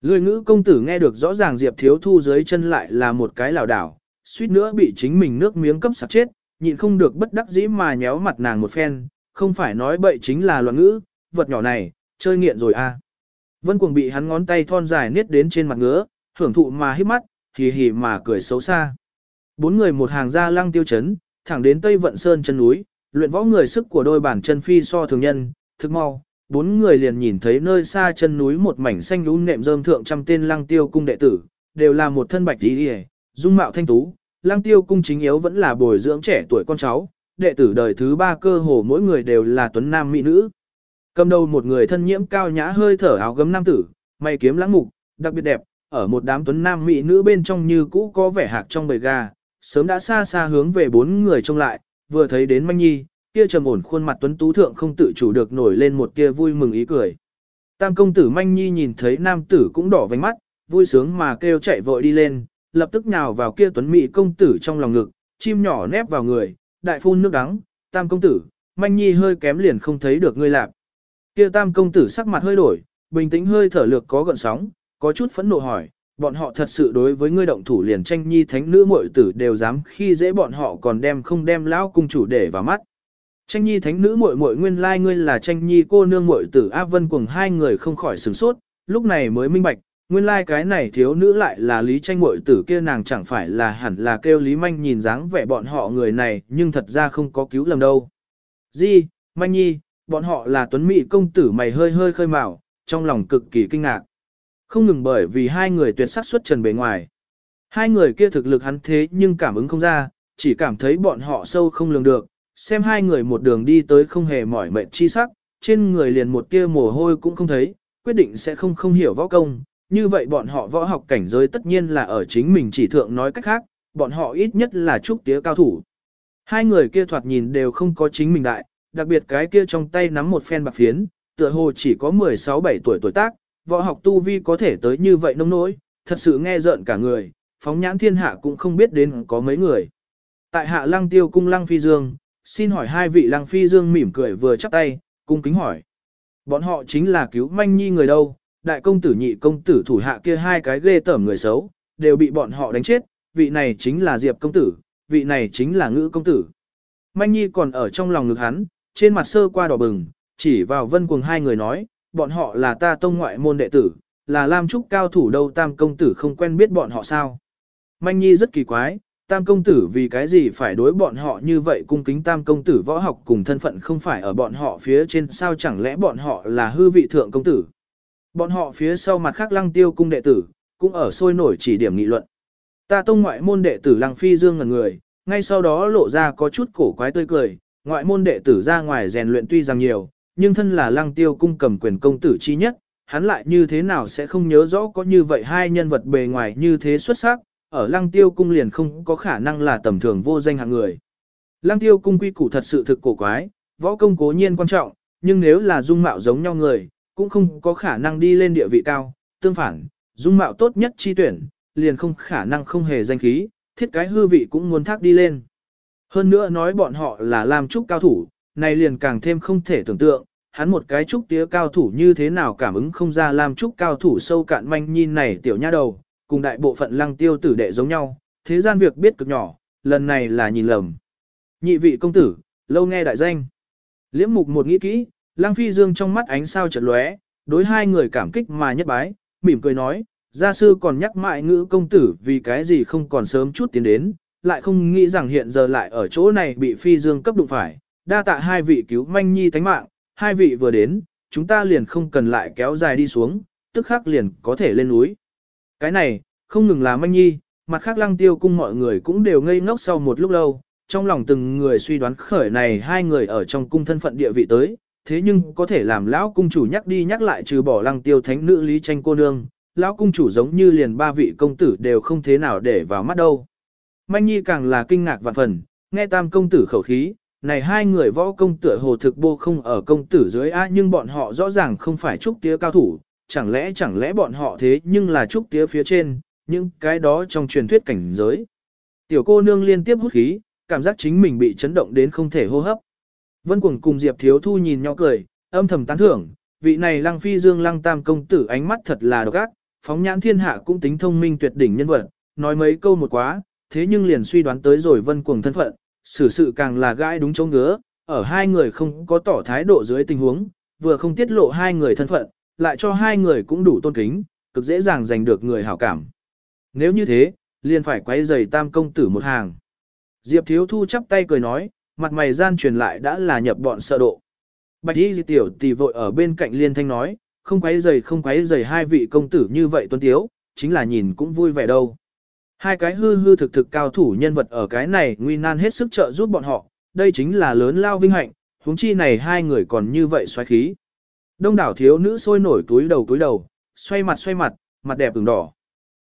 Lười ngữ công tử nghe được rõ ràng Diệp Thiếu Thu dưới chân lại là một cái lảo đảo, suýt nữa bị chính mình nước miếng cấp sặc chết, nhịn không được bất đắc dĩ mà nhéo mặt nàng một phen, không phải nói bậy chính là loạn ngữ, vật nhỏ này, chơi nghiện rồi à. Vân cuồng bị hắn ngón tay thon dài niết đến trên mặt ngứa, hưởng thụ mà hít mắt, hì hì mà cười xấu xa. Bốn người một hàng ra lăng tiêu chấn, thẳng đến Tây Vận Sơn chân núi, luyện võ người sức của đôi bản chân phi so thường nhân, thực mau, bốn người liền nhìn thấy nơi xa chân núi một mảnh xanh lún nệm rơm thượng trăm tên lăng tiêu cung đệ tử, đều là một thân bạch tí dung mạo thanh tú, lăng tiêu cung chính yếu vẫn là bồi dưỡng trẻ tuổi con cháu, đệ tử đời thứ ba cơ hồ mỗi người đều là tuấn nam mỹ nữ. Cầm đầu một người thân nhiễm cao nhã hơi thở áo gấm nam tử, mày kiếm lãng mục, đặc biệt đẹp, ở một đám tuấn nam mỹ nữ bên trong như cũ có vẻ hạc trong bầy gà, sớm đã xa xa hướng về bốn người trông lại, vừa thấy đến manh nhi, kia trầm ổn khuôn mặt tuấn tú thượng không tự chủ được nổi lên một kia vui mừng ý cười. Tam công tử manh nhi nhìn thấy nam tử cũng đỏ vành mắt, vui sướng mà kêu chạy vội đi lên, lập tức nhào vào kia tuấn mỹ công tử trong lòng ngực, chim nhỏ nép vào người, đại phun nước đắng, tam công tử, manh nhi hơi kém liền không thấy được ngươi lạc. Kia tam công tử sắc mặt hơi đổi, bình tĩnh hơi thở lược có gợn sóng, có chút phẫn nộ hỏi, bọn họ thật sự đối với ngươi động thủ liền tranh nhi thánh nữ muội tử đều dám khi dễ bọn họ còn đem không đem lão cung chủ để vào mắt. Tranh nhi thánh nữ muội muội nguyên lai like ngươi là tranh nhi cô nương muội tử A Vân cùng hai người không khỏi sửng sốt, lúc này mới minh bạch, nguyên lai like cái này thiếu nữ lại là lý tranh muội tử kia nàng chẳng phải là hẳn là kêu lý manh nhìn dáng vẻ bọn họ người này nhưng thật ra không có cứu lầm đâu. Di, manh nhi, bọn họ là tuấn mỹ công tử mày hơi hơi khơi mào, trong lòng cực kỳ kinh ngạc. Không ngừng bởi vì hai người tuyệt sắc xuất trần bề ngoài. Hai người kia thực lực hắn thế nhưng cảm ứng không ra, chỉ cảm thấy bọn họ sâu không lường được, xem hai người một đường đi tới không hề mỏi mệt chi sắc, trên người liền một tia mồ hôi cũng không thấy, quyết định sẽ không không hiểu võ công, như vậy bọn họ võ học cảnh giới tất nhiên là ở chính mình chỉ thượng nói cách khác, bọn họ ít nhất là trúc tía cao thủ. Hai người kia thoạt nhìn đều không có chính mình đại, đặc biệt cái kia trong tay nắm một phen bạc phiến, tựa hồ chỉ có 16-17 tuổi tuổi tác, võ học tu vi có thể tới như vậy nông nỗi, thật sự nghe rợn cả người, phóng nhãn thiên hạ cũng không biết đến có mấy người. Tại hạ lăng tiêu cung lăng phi dương, xin hỏi hai vị lăng phi dương mỉm cười vừa chắp tay, cung kính hỏi. Bọn họ chính là cứu manh nhi người đâu, đại công tử nhị công tử thủ hạ kia hai cái ghê tởm người xấu, đều bị bọn họ đánh chết, vị này chính là diệp công tử, vị này chính là ngữ công tử. Manh nhi còn ở trong lòng ngực hắn, trên mặt sơ qua đỏ bừng, chỉ vào vân cuồng hai người nói, bọn họ là ta tông ngoại môn đệ tử, là Lam Trúc cao thủ đâu tam công tử không quen biết bọn họ sao. Manh Nhi rất kỳ quái, tam công tử vì cái gì phải đối bọn họ như vậy cung kính tam công tử võ học cùng thân phận không phải ở bọn họ phía trên sao chẳng lẽ bọn họ là hư vị thượng công tử. Bọn họ phía sau mặt khác lăng tiêu cung đệ tử, cũng ở sôi nổi chỉ điểm nghị luận. Ta tông ngoại môn đệ tử lăng phi dương ngần người, ngay sau đó lộ ra có chút cổ quái tươi cười, ngoại môn đệ tử ra ngoài rèn luyện tuy rằng nhiều, nhưng thân là lăng tiêu cung cầm quyền công tử chi nhất, hắn lại như thế nào sẽ không nhớ rõ có như vậy hai nhân vật bề ngoài như thế xuất sắc, ở lăng tiêu cung liền không có khả năng là tầm thường vô danh hạng người. Lăng tiêu cung quy củ thật sự thực cổ quái, võ công cố nhiên quan trọng, nhưng nếu là dung mạo giống nhau người, cũng không có khả năng đi lên địa vị cao, tương phản, dung mạo tốt nhất chi tuyển, liền không khả năng không hề danh khí, thiết cái hư vị cũng muốn thác đi lên. Hơn nữa nói bọn họ là làm trúc cao thủ, này liền càng thêm không thể tưởng tượng, hắn một cái trúc tía cao thủ như thế nào cảm ứng không ra làm trúc cao thủ sâu cạn manh nhìn này tiểu nha đầu, cùng đại bộ phận lăng tiêu tử đệ giống nhau, thế gian việc biết cực nhỏ, lần này là nhìn lầm. Nhị vị công tử, lâu nghe đại danh. Liễm mục một nghĩ kỹ, Lăng Phi Dương trong mắt ánh sao chợt lóe, đối hai người cảm kích mà nhất bái, mỉm cười nói, gia sư còn nhắc mại ngữ công tử vì cái gì không còn sớm chút tiến đến, lại không nghĩ rằng hiện giờ lại ở chỗ này bị Phi Dương cấp đụng phải, đa tạ hai vị cứu manh nhi tánh mạng, hai vị vừa đến, chúng ta liền không cần lại kéo dài đi xuống, tức khắc liền có thể lên núi. Cái này, không ngừng là manh nhi, mặt khác lăng tiêu cung mọi người cũng đều ngây ngốc sau một lúc lâu, trong lòng từng người suy đoán khởi này hai người ở trong cung thân phận địa vị tới, thế nhưng có thể làm lão cung chủ nhắc đi nhắc lại trừ bỏ lăng tiêu thánh nữ lý tranh cô nương, lão cung chủ giống như liền ba vị công tử đều không thế nào để vào mắt đâu. Manh nhi càng là kinh ngạc vạn phần, nghe tam công tử khẩu khí, này hai người võ công tựa hồ thực bô không ở công tử dưới a nhưng bọn họ rõ ràng không phải trúc tía cao thủ, chẳng lẽ chẳng lẽ bọn họ thế nhưng là trúc tía phía trên, những cái đó trong truyền thuyết cảnh giới. Tiểu cô nương liên tiếp hút khí, cảm giác chính mình bị chấn động đến không thể hô hấp. Vân Cuồng cùng Diệp Thiếu Thu nhìn nhau cười, âm thầm tán thưởng, vị này Lăng Phi Dương Lăng Tam công tử ánh mắt thật là độc ác, phóng nhãn thiên hạ cũng tính thông minh tuyệt đỉnh nhân vật, nói mấy câu một quá, thế nhưng liền suy đoán tới rồi Vân Cuồng thân phận, xử sự càng là gãi đúng chỗ ngứa, ở hai người không có tỏ thái độ dưới tình huống, vừa không tiết lộ hai người thân phận, lại cho hai người cũng đủ tôn kính, cực dễ dàng giành được người hảo cảm. Nếu như thế, liền phải quay giày tam công tử một hàng. Diệp Thiếu Thu chắp tay cười nói, mặt mày gian truyền lại đã là nhập bọn sợ độ. Bạch y tiểu tỷ vội ở bên cạnh liên thanh nói, không quấy giày không quấy giày hai vị công tử như vậy tuấn tiếu, chính là nhìn cũng vui vẻ đâu. Hai cái hư hư thực thực cao thủ nhân vật ở cái này nguy nan hết sức trợ giúp bọn họ, đây chính là lớn lao vinh hạnh, huống chi này hai người còn như vậy xoáy khí. Đông đảo thiếu nữ sôi nổi túi đầu túi đầu, xoay mặt xoay mặt, mặt đẹp ửng đỏ.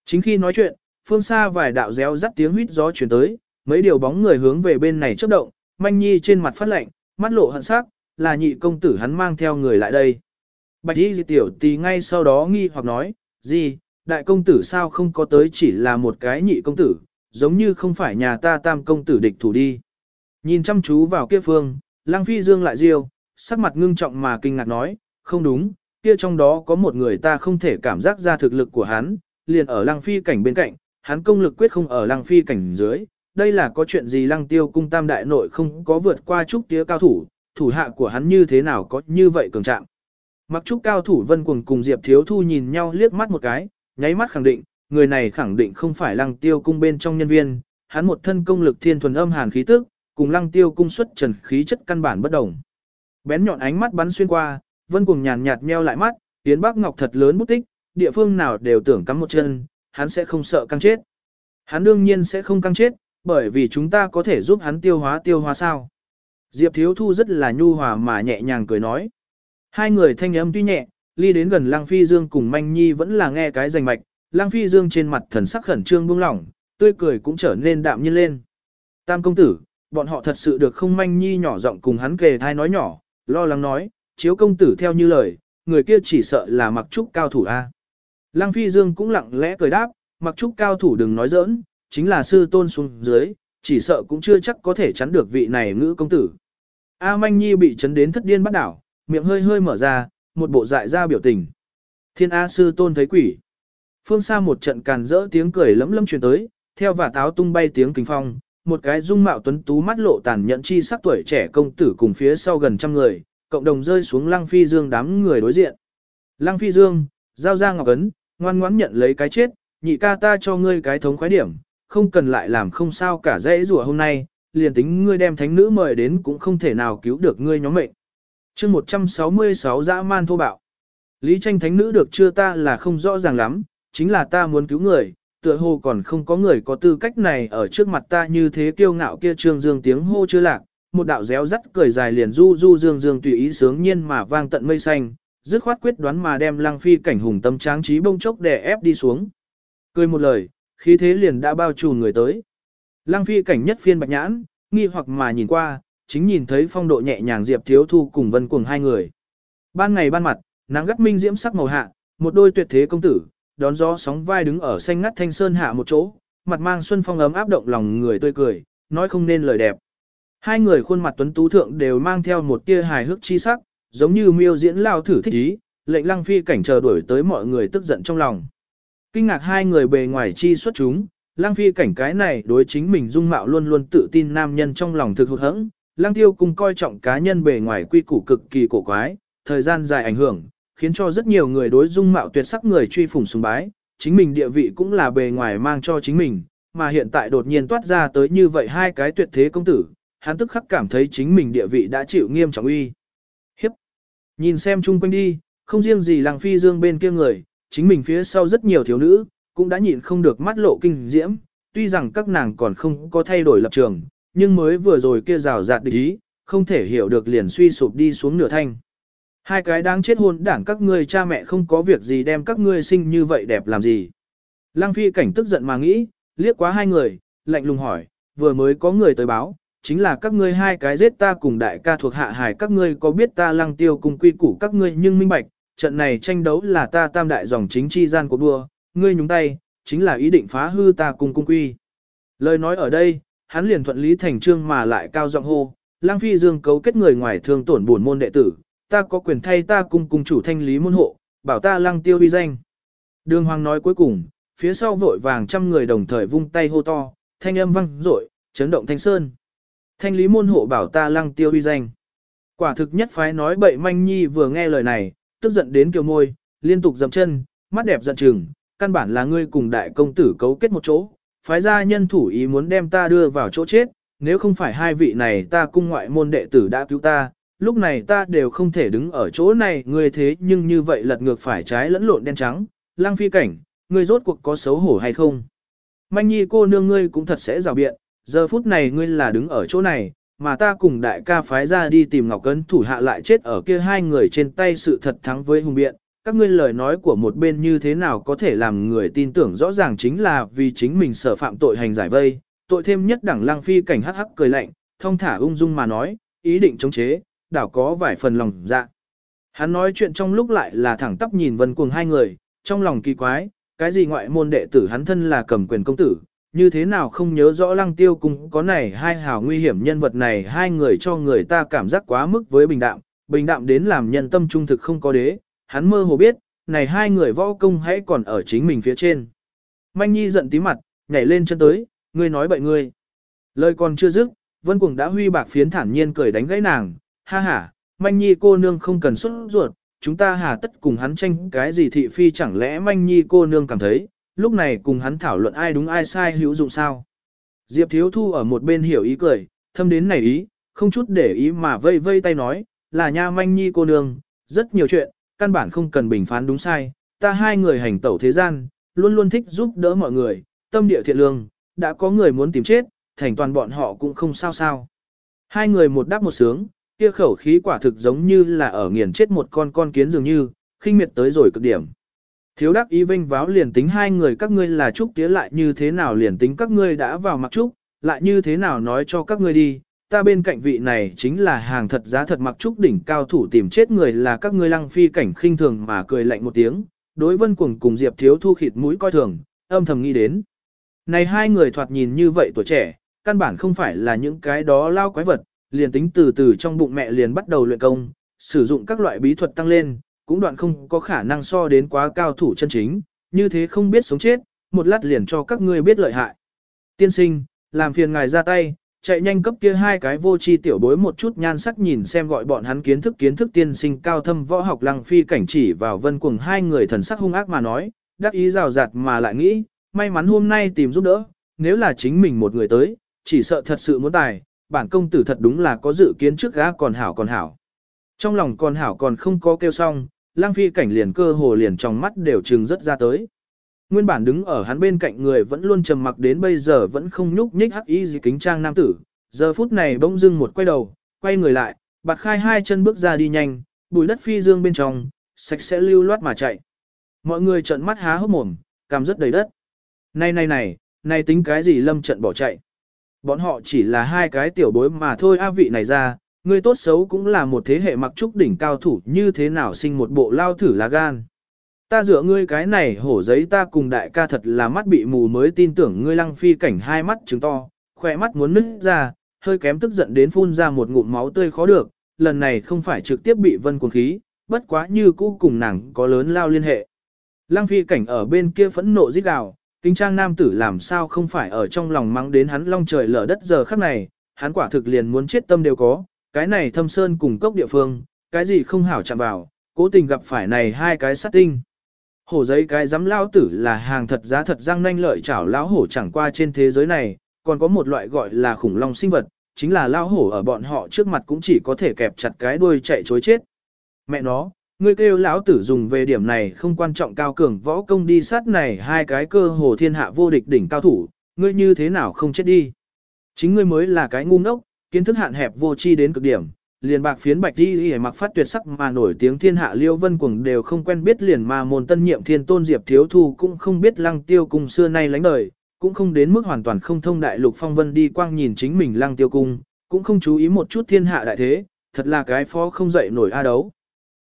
Chính khi nói chuyện, phương xa vài đạo réo rắt tiếng huýt gió chuyển tới, mấy điều bóng người hướng về bên này chớp động, manh nhi trên mặt phát lạnh, mắt lộ hận sắc, là nhị công tử hắn mang theo người lại đây. Bạch y tiểu tì ngay sau đó nghi hoặc nói, gì, đại công tử sao không có tới chỉ là một cái nhị công tử, giống như không phải nhà ta tam công tử địch thủ đi. Nhìn chăm chú vào kia phương, lang phi dương lại riêu, sắc mặt ngưng trọng mà kinh ngạc nói, không đúng, kia trong đó có một người ta không thể cảm giác ra thực lực của hắn, liền ở lăng phi cảnh bên cạnh, hắn công lực quyết không ở lăng phi cảnh dưới, đây là có chuyện gì lăng tiêu cung tam đại nội không có vượt qua trúc tía cao thủ, thủ hạ của hắn như thế nào có như vậy cường trạng. Mặc trúc cao thủ vân cuồng cùng Diệp Thiếu Thu nhìn nhau liếc mắt một cái, nháy mắt khẳng định, người này khẳng định không phải lăng tiêu cung bên trong nhân viên, hắn một thân công lực thiên thuần âm hàn khí tức, cùng lăng tiêu cung xuất trần khí chất căn bản bất đồng. Bén nhọn ánh mắt bắn xuyên qua, vân cuồng nhàn nhạt meo lại mắt, tiến bác ngọc thật lớn bút tích, địa phương nào đều tưởng cắm một chân, hắn sẽ không sợ căng chết. Hắn đương nhiên sẽ không căng chết, bởi vì chúng ta có thể giúp hắn tiêu hóa tiêu hóa sao. Diệp Thiếu Thu rất là nhu hòa mà nhẹ nhàng cười nói. Hai người thanh âm tuy nhẹ, ly đến gần Lăng Phi Dương cùng Manh Nhi vẫn là nghe cái rành mạch, Lăng Phi Dương trên mặt thần sắc khẩn trương buông lỏng, tươi cười cũng trở nên đạm nhiên lên. Tam công tử, bọn họ thật sự được không Manh Nhi nhỏ giọng cùng hắn kề thai nói nhỏ, lo lắng nói, chiếu công tử theo như lời, người kia chỉ sợ là mặc trúc cao thủ A. Lăng Phi Dương cũng lặng lẽ cười đáp, mặc trúc cao thủ đừng nói giỡn, chính là sư tôn xuống dưới, chỉ sợ cũng chưa chắc có thể chắn được vị này ngữ công tử. A Manh Nhi bị chấn đến thất điên bắt đảo, miệng hơi hơi mở ra, một bộ dại ra biểu tình. Thiên A sư tôn thấy quỷ. Phương xa một trận càn rỡ tiếng cười lấm lấm truyền tới, theo và táo tung bay tiếng kinh phong, một cái dung mạo tuấn tú mắt lộ tàn nhẫn chi sắc tuổi trẻ công tử cùng phía sau gần trăm người, cộng đồng rơi xuống Lăng Phi Dương đám người đối diện. Lăng Phi Dương, giao ra ngọc ấn, ngoan ngoãn nhận lấy cái chết, nhị ca ta cho ngươi cái thống khoái điểm, không cần lại làm không sao cả dễ rủa hôm nay, liền tính ngươi đem thánh nữ mời đến cũng không thể nào cứu được ngươi nhóm mệnh chương 166 dã man thô bạo. Lý tranh thánh nữ được chưa ta là không rõ ràng lắm, chính là ta muốn cứu người, tựa hồ còn không có người có tư cách này ở trước mặt ta như thế kiêu ngạo kia trương dương tiếng hô chưa lạc, một đạo réo rắt cười dài liền du du dương dương tùy ý sướng nhiên mà vang tận mây xanh, dứt khoát quyết đoán mà đem lăng phi cảnh hùng tâm tráng trí bông chốc đè ép đi xuống. Cười một lời, khí thế liền đã bao trùm người tới. Lăng phi cảnh nhất phiên bạch nhãn, nghi hoặc mà nhìn qua, chính nhìn thấy phong độ nhẹ nhàng Diệp Thiếu Thu cùng Vân Cuồng hai người. Ban ngày ban mặt, nắng gắt minh diễm sắc màu hạ, một đôi tuyệt thế công tử, đón gió sóng vai đứng ở xanh ngắt thanh sơn hạ một chỗ, mặt mang xuân phong ấm áp động lòng người tươi cười, nói không nên lời đẹp. Hai người khuôn mặt tuấn tú thượng đều mang theo một tia hài hước chi sắc, giống như miêu diễn lao thử thích ý, lệnh lăng phi cảnh chờ đuổi tới mọi người tức giận trong lòng. Kinh ngạc hai người bề ngoài chi xuất chúng, lang phi cảnh cái này đối chính mình dung mạo luôn luôn tự tin nam nhân trong lòng thực hụt hẫng, Lăng tiêu cung coi trọng cá nhân bề ngoài quy củ cực kỳ cổ quái, thời gian dài ảnh hưởng, khiến cho rất nhiều người đối dung mạo tuyệt sắc người truy phủng sùng bái, chính mình địa vị cũng là bề ngoài mang cho chính mình, mà hiện tại đột nhiên toát ra tới như vậy hai cái tuyệt thế công tử, hắn tức khắc cảm thấy chính mình địa vị đã chịu nghiêm trọng uy. Hiếp! Nhìn xem chung quanh đi, không riêng gì làng phi dương bên kia người, chính mình phía sau rất nhiều thiếu nữ, cũng đã nhịn không được mắt lộ kinh diễm, tuy rằng các nàng còn không có thay đổi lập trường, nhưng mới vừa rồi kia rào rạt địch ý, không thể hiểu được liền suy sụp đi xuống nửa thanh. Hai cái đang chết hôn đảng các ngươi cha mẹ không có việc gì đem các ngươi sinh như vậy đẹp làm gì. Lăng phi cảnh tức giận mà nghĩ, liếc quá hai người, lạnh lùng hỏi, vừa mới có người tới báo, chính là các ngươi hai cái giết ta cùng đại ca thuộc hạ hải các ngươi có biết ta lăng tiêu cùng quy củ các ngươi nhưng minh bạch, trận này tranh đấu là ta tam đại dòng chính chi gian của đua, ngươi nhúng tay, chính là ý định phá hư ta cùng cung quy. Lời nói ở đây, hắn liền thuận lý thành trương mà lại cao giọng hô, lang phi dương cấu kết người ngoài thương tổn buồn môn đệ tử, ta có quyền thay ta cung cung chủ thanh lý môn hộ, bảo ta lang tiêu uy danh. Đường hoàng nói cuối cùng, phía sau vội vàng trăm người đồng thời vung tay hô to, thanh âm vang rội, chấn động thanh sơn. Thanh lý môn hộ bảo ta lăng tiêu uy danh. Quả thực nhất phái nói bậy manh nhi vừa nghe lời này, tức giận đến kiều môi, liên tục dậm chân, mắt đẹp giận chừng, căn bản là ngươi cùng đại công tử cấu kết một chỗ, phái ra nhân thủ ý muốn đem ta đưa vào chỗ chết, nếu không phải hai vị này ta cung ngoại môn đệ tử đã cứu ta, lúc này ta đều không thể đứng ở chỗ này, ngươi thế nhưng như vậy lật ngược phải trái lẫn lộn đen trắng, lang phi cảnh, ngươi rốt cuộc có xấu hổ hay không? Manh nhi cô nương ngươi cũng thật sẽ rào biện, giờ phút này ngươi là đứng ở chỗ này, mà ta cùng đại ca phái ra đi tìm Ngọc Cấn thủ hạ lại chết ở kia hai người trên tay sự thật thắng với hùng biện. Các ngươi lời nói của một bên như thế nào có thể làm người tin tưởng rõ ràng chính là vì chính mình sở phạm tội hành giải vây, tội thêm nhất đẳng lang phi cảnh hắc hắc cười lạnh, thông thả ung dung mà nói, ý định chống chế, đảo có vài phần lòng dạ. Hắn nói chuyện trong lúc lại là thẳng tắp nhìn vân cuồng hai người, trong lòng kỳ quái, cái gì ngoại môn đệ tử hắn thân là cầm quyền công tử, như thế nào không nhớ rõ lăng tiêu cùng có này hai hào nguy hiểm nhân vật này hai người cho người ta cảm giác quá mức với bình đạm, bình đạm đến làm nhân tâm trung thực không có đế, hắn mơ hồ biết, này hai người võ công hãy còn ở chính mình phía trên. Manh Nhi giận tí mặt, nhảy lên chân tới, ngươi nói bậy ngươi. Lời còn chưa dứt, Vân Cuồng đã huy bạc phiến thản nhiên cười đánh gãy nàng, ha ha, Manh Nhi cô nương không cần xuất ruột, chúng ta hà tất cùng hắn tranh cái gì thị phi chẳng lẽ Manh Nhi cô nương cảm thấy, lúc này cùng hắn thảo luận ai đúng ai sai hữu dụng sao. Diệp Thiếu Thu ở một bên hiểu ý cười, thâm đến này ý, không chút để ý mà vây vây tay nói, là nha manh nhi cô nương, rất nhiều chuyện, căn bản không cần bình phán đúng sai, ta hai người hành tẩu thế gian, luôn luôn thích giúp đỡ mọi người, tâm địa thiện lương, đã có người muốn tìm chết, thành toàn bọn họ cũng không sao sao. Hai người một đáp một sướng, kia khẩu khí quả thực giống như là ở nghiền chết một con con kiến dường như, khinh miệt tới rồi cực điểm. Thiếu đắc ý vinh váo liền tính hai người các ngươi là trúc tía lại như thế nào liền tính các ngươi đã vào mặc trúc, lại như thế nào nói cho các ngươi đi, ta bên cạnh vị này chính là hàng thật giá thật mặc trúc đỉnh cao thủ tìm chết người là các ngươi lăng phi cảnh khinh thường mà cười lạnh một tiếng, đối vân cuồng cùng Diệp Thiếu Thu khịt mũi coi thường, âm thầm nghĩ đến. Này hai người thoạt nhìn như vậy tuổi trẻ, căn bản không phải là những cái đó lao quái vật, liền tính từ từ trong bụng mẹ liền bắt đầu luyện công, sử dụng các loại bí thuật tăng lên, cũng đoạn không có khả năng so đến quá cao thủ chân chính, như thế không biết sống chết, một lát liền cho các ngươi biết lợi hại. Tiên sinh, làm phiền ngài ra tay, chạy nhanh cấp kia hai cái vô chi tiểu bối một chút nhan sắc nhìn xem gọi bọn hắn kiến thức kiến thức tiên sinh cao thâm võ học lăng phi cảnh chỉ vào vân cuồng hai người thần sắc hung ác mà nói, đắc ý rào rạt mà lại nghĩ, may mắn hôm nay tìm giúp đỡ, nếu là chính mình một người tới, chỉ sợ thật sự muốn tài, bản công tử thật đúng là có dự kiến trước gã còn hảo còn hảo. Trong lòng còn hảo còn không có kêu xong, lang phi cảnh liền cơ hồ liền trong mắt đều trừng rất ra tới. Nguyên bản đứng ở hắn bên cạnh người vẫn luôn trầm mặc đến bây giờ vẫn không nhúc nhích hắc y gì kính trang nam tử, giờ phút này bỗng dưng một quay đầu, quay người lại, bạt khai hai chân bước ra đi nhanh, bùi đất phi dương bên trong, sạch sẽ lưu loát mà chạy. Mọi người trợn mắt há hốc mồm, cảm rất đầy đất. Này này này, này tính cái gì lâm trận bỏ chạy. Bọn họ chỉ là hai cái tiểu bối mà thôi a vị này ra, Người tốt xấu cũng là một thế hệ mặc trúc đỉnh cao thủ như thế nào sinh một bộ lao thử lá gan. Ta dựa ngươi cái này hổ giấy ta cùng đại ca thật là mắt bị mù mới tin tưởng ngươi lăng phi cảnh hai mắt trứng to, khỏe mắt muốn nứt ra, hơi kém tức giận đến phun ra một ngụm máu tươi khó được, lần này không phải trực tiếp bị vân cuồng khí, bất quá như cũ cùng nàng có lớn lao liên hệ. Lăng phi cảnh ở bên kia phẫn nộ giết gào, kinh trang nam tử làm sao không phải ở trong lòng mắng đến hắn long trời lở đất giờ khắc này, hắn quả thực liền muốn chết tâm đều có, cái này thâm sơn cùng cốc địa phương, cái gì không hảo chạm vào, cố tình gặp phải này hai cái sát tinh. Hổ giấy cái giám lao tử là hàng thật giá thật răng nanh lợi chảo lão hổ chẳng qua trên thế giới này, còn có một loại gọi là khủng long sinh vật, chính là lao hổ ở bọn họ trước mặt cũng chỉ có thể kẹp chặt cái đuôi chạy chối chết. Mẹ nó, ngươi kêu lão tử dùng về điểm này không quan trọng cao cường võ công đi sát này hai cái cơ hồ thiên hạ vô địch đỉnh cao thủ, ngươi như thế nào không chết đi. Chính ngươi mới là cái ngu ngốc, kiến thức hạn hẹp vô tri đến cực điểm, liền bạc phiến bạch đi y mặc phát tuyệt sắc mà nổi tiếng thiên hạ liêu vân cuồng đều không quen biết liền mà môn tân nhiệm thiên tôn diệp thiếu thu cũng không biết lăng tiêu cung xưa nay lánh đời, cũng không đến mức hoàn toàn không thông đại lục phong vân đi quang nhìn chính mình lăng tiêu cung, cũng không chú ý một chút thiên hạ đại thế, thật là cái phó không dậy nổi a đấu.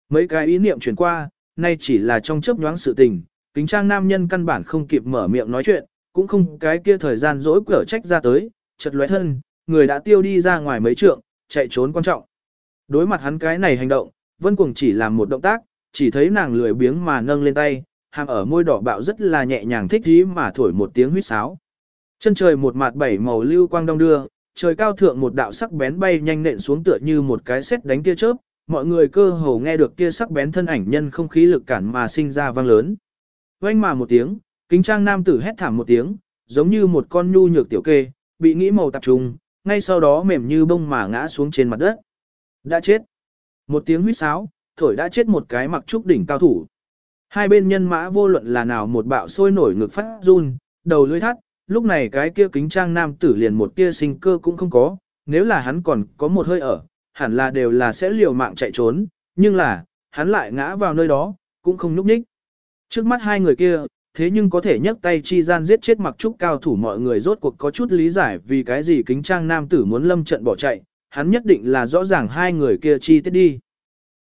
Mấy cái ý niệm chuyển qua, nay chỉ là trong chớp nhoáng sự tình, kính trang nam nhân căn bản không kịp mở miệng nói chuyện, cũng không cái kia thời gian dỗi cửa trách ra tới, chật lóe thân, người đã tiêu đi ra ngoài mấy trượng, chạy trốn quan trọng. Đối mặt hắn cái này hành động, Vân Cuồng chỉ làm một động tác, chỉ thấy nàng lười biếng mà nâng lên tay, hàm ở môi đỏ bạo rất là nhẹ nhàng thích thú mà thổi một tiếng huýt sáo. Chân trời một mặt bảy màu lưu quang đông đưa, trời cao thượng một đạo sắc bén bay nhanh nện xuống tựa như một cái sét đánh tia chớp, mọi người cơ hồ nghe được kia sắc bén thân ảnh nhân không khí lực cản mà sinh ra vang lớn. Oanh mà một tiếng, kính trang nam tử hét thảm một tiếng, giống như một con nhu nhược tiểu kê, bị nghĩ màu tập trung, ngay sau đó mềm như bông mà ngã xuống trên mặt đất. Đã chết. Một tiếng huýt sáo, thổi đã chết một cái mặc trúc đỉnh cao thủ. Hai bên nhân mã vô luận là nào một bạo sôi nổi ngực phát run, đầu lưỡi thắt, lúc này cái kia kính trang nam tử liền một tia sinh cơ cũng không có, nếu là hắn còn có một hơi ở, hẳn là đều là sẽ liều mạng chạy trốn, nhưng là, hắn lại ngã vào nơi đó, cũng không núp nhích. Trước mắt hai người kia, thế nhưng có thể nhấc tay chi gian giết chết mặc trúc cao thủ mọi người rốt cuộc có chút lý giải vì cái gì kính trang nam tử muốn lâm trận bỏ chạy, hắn nhất định là rõ ràng hai người kia chi tiết đi.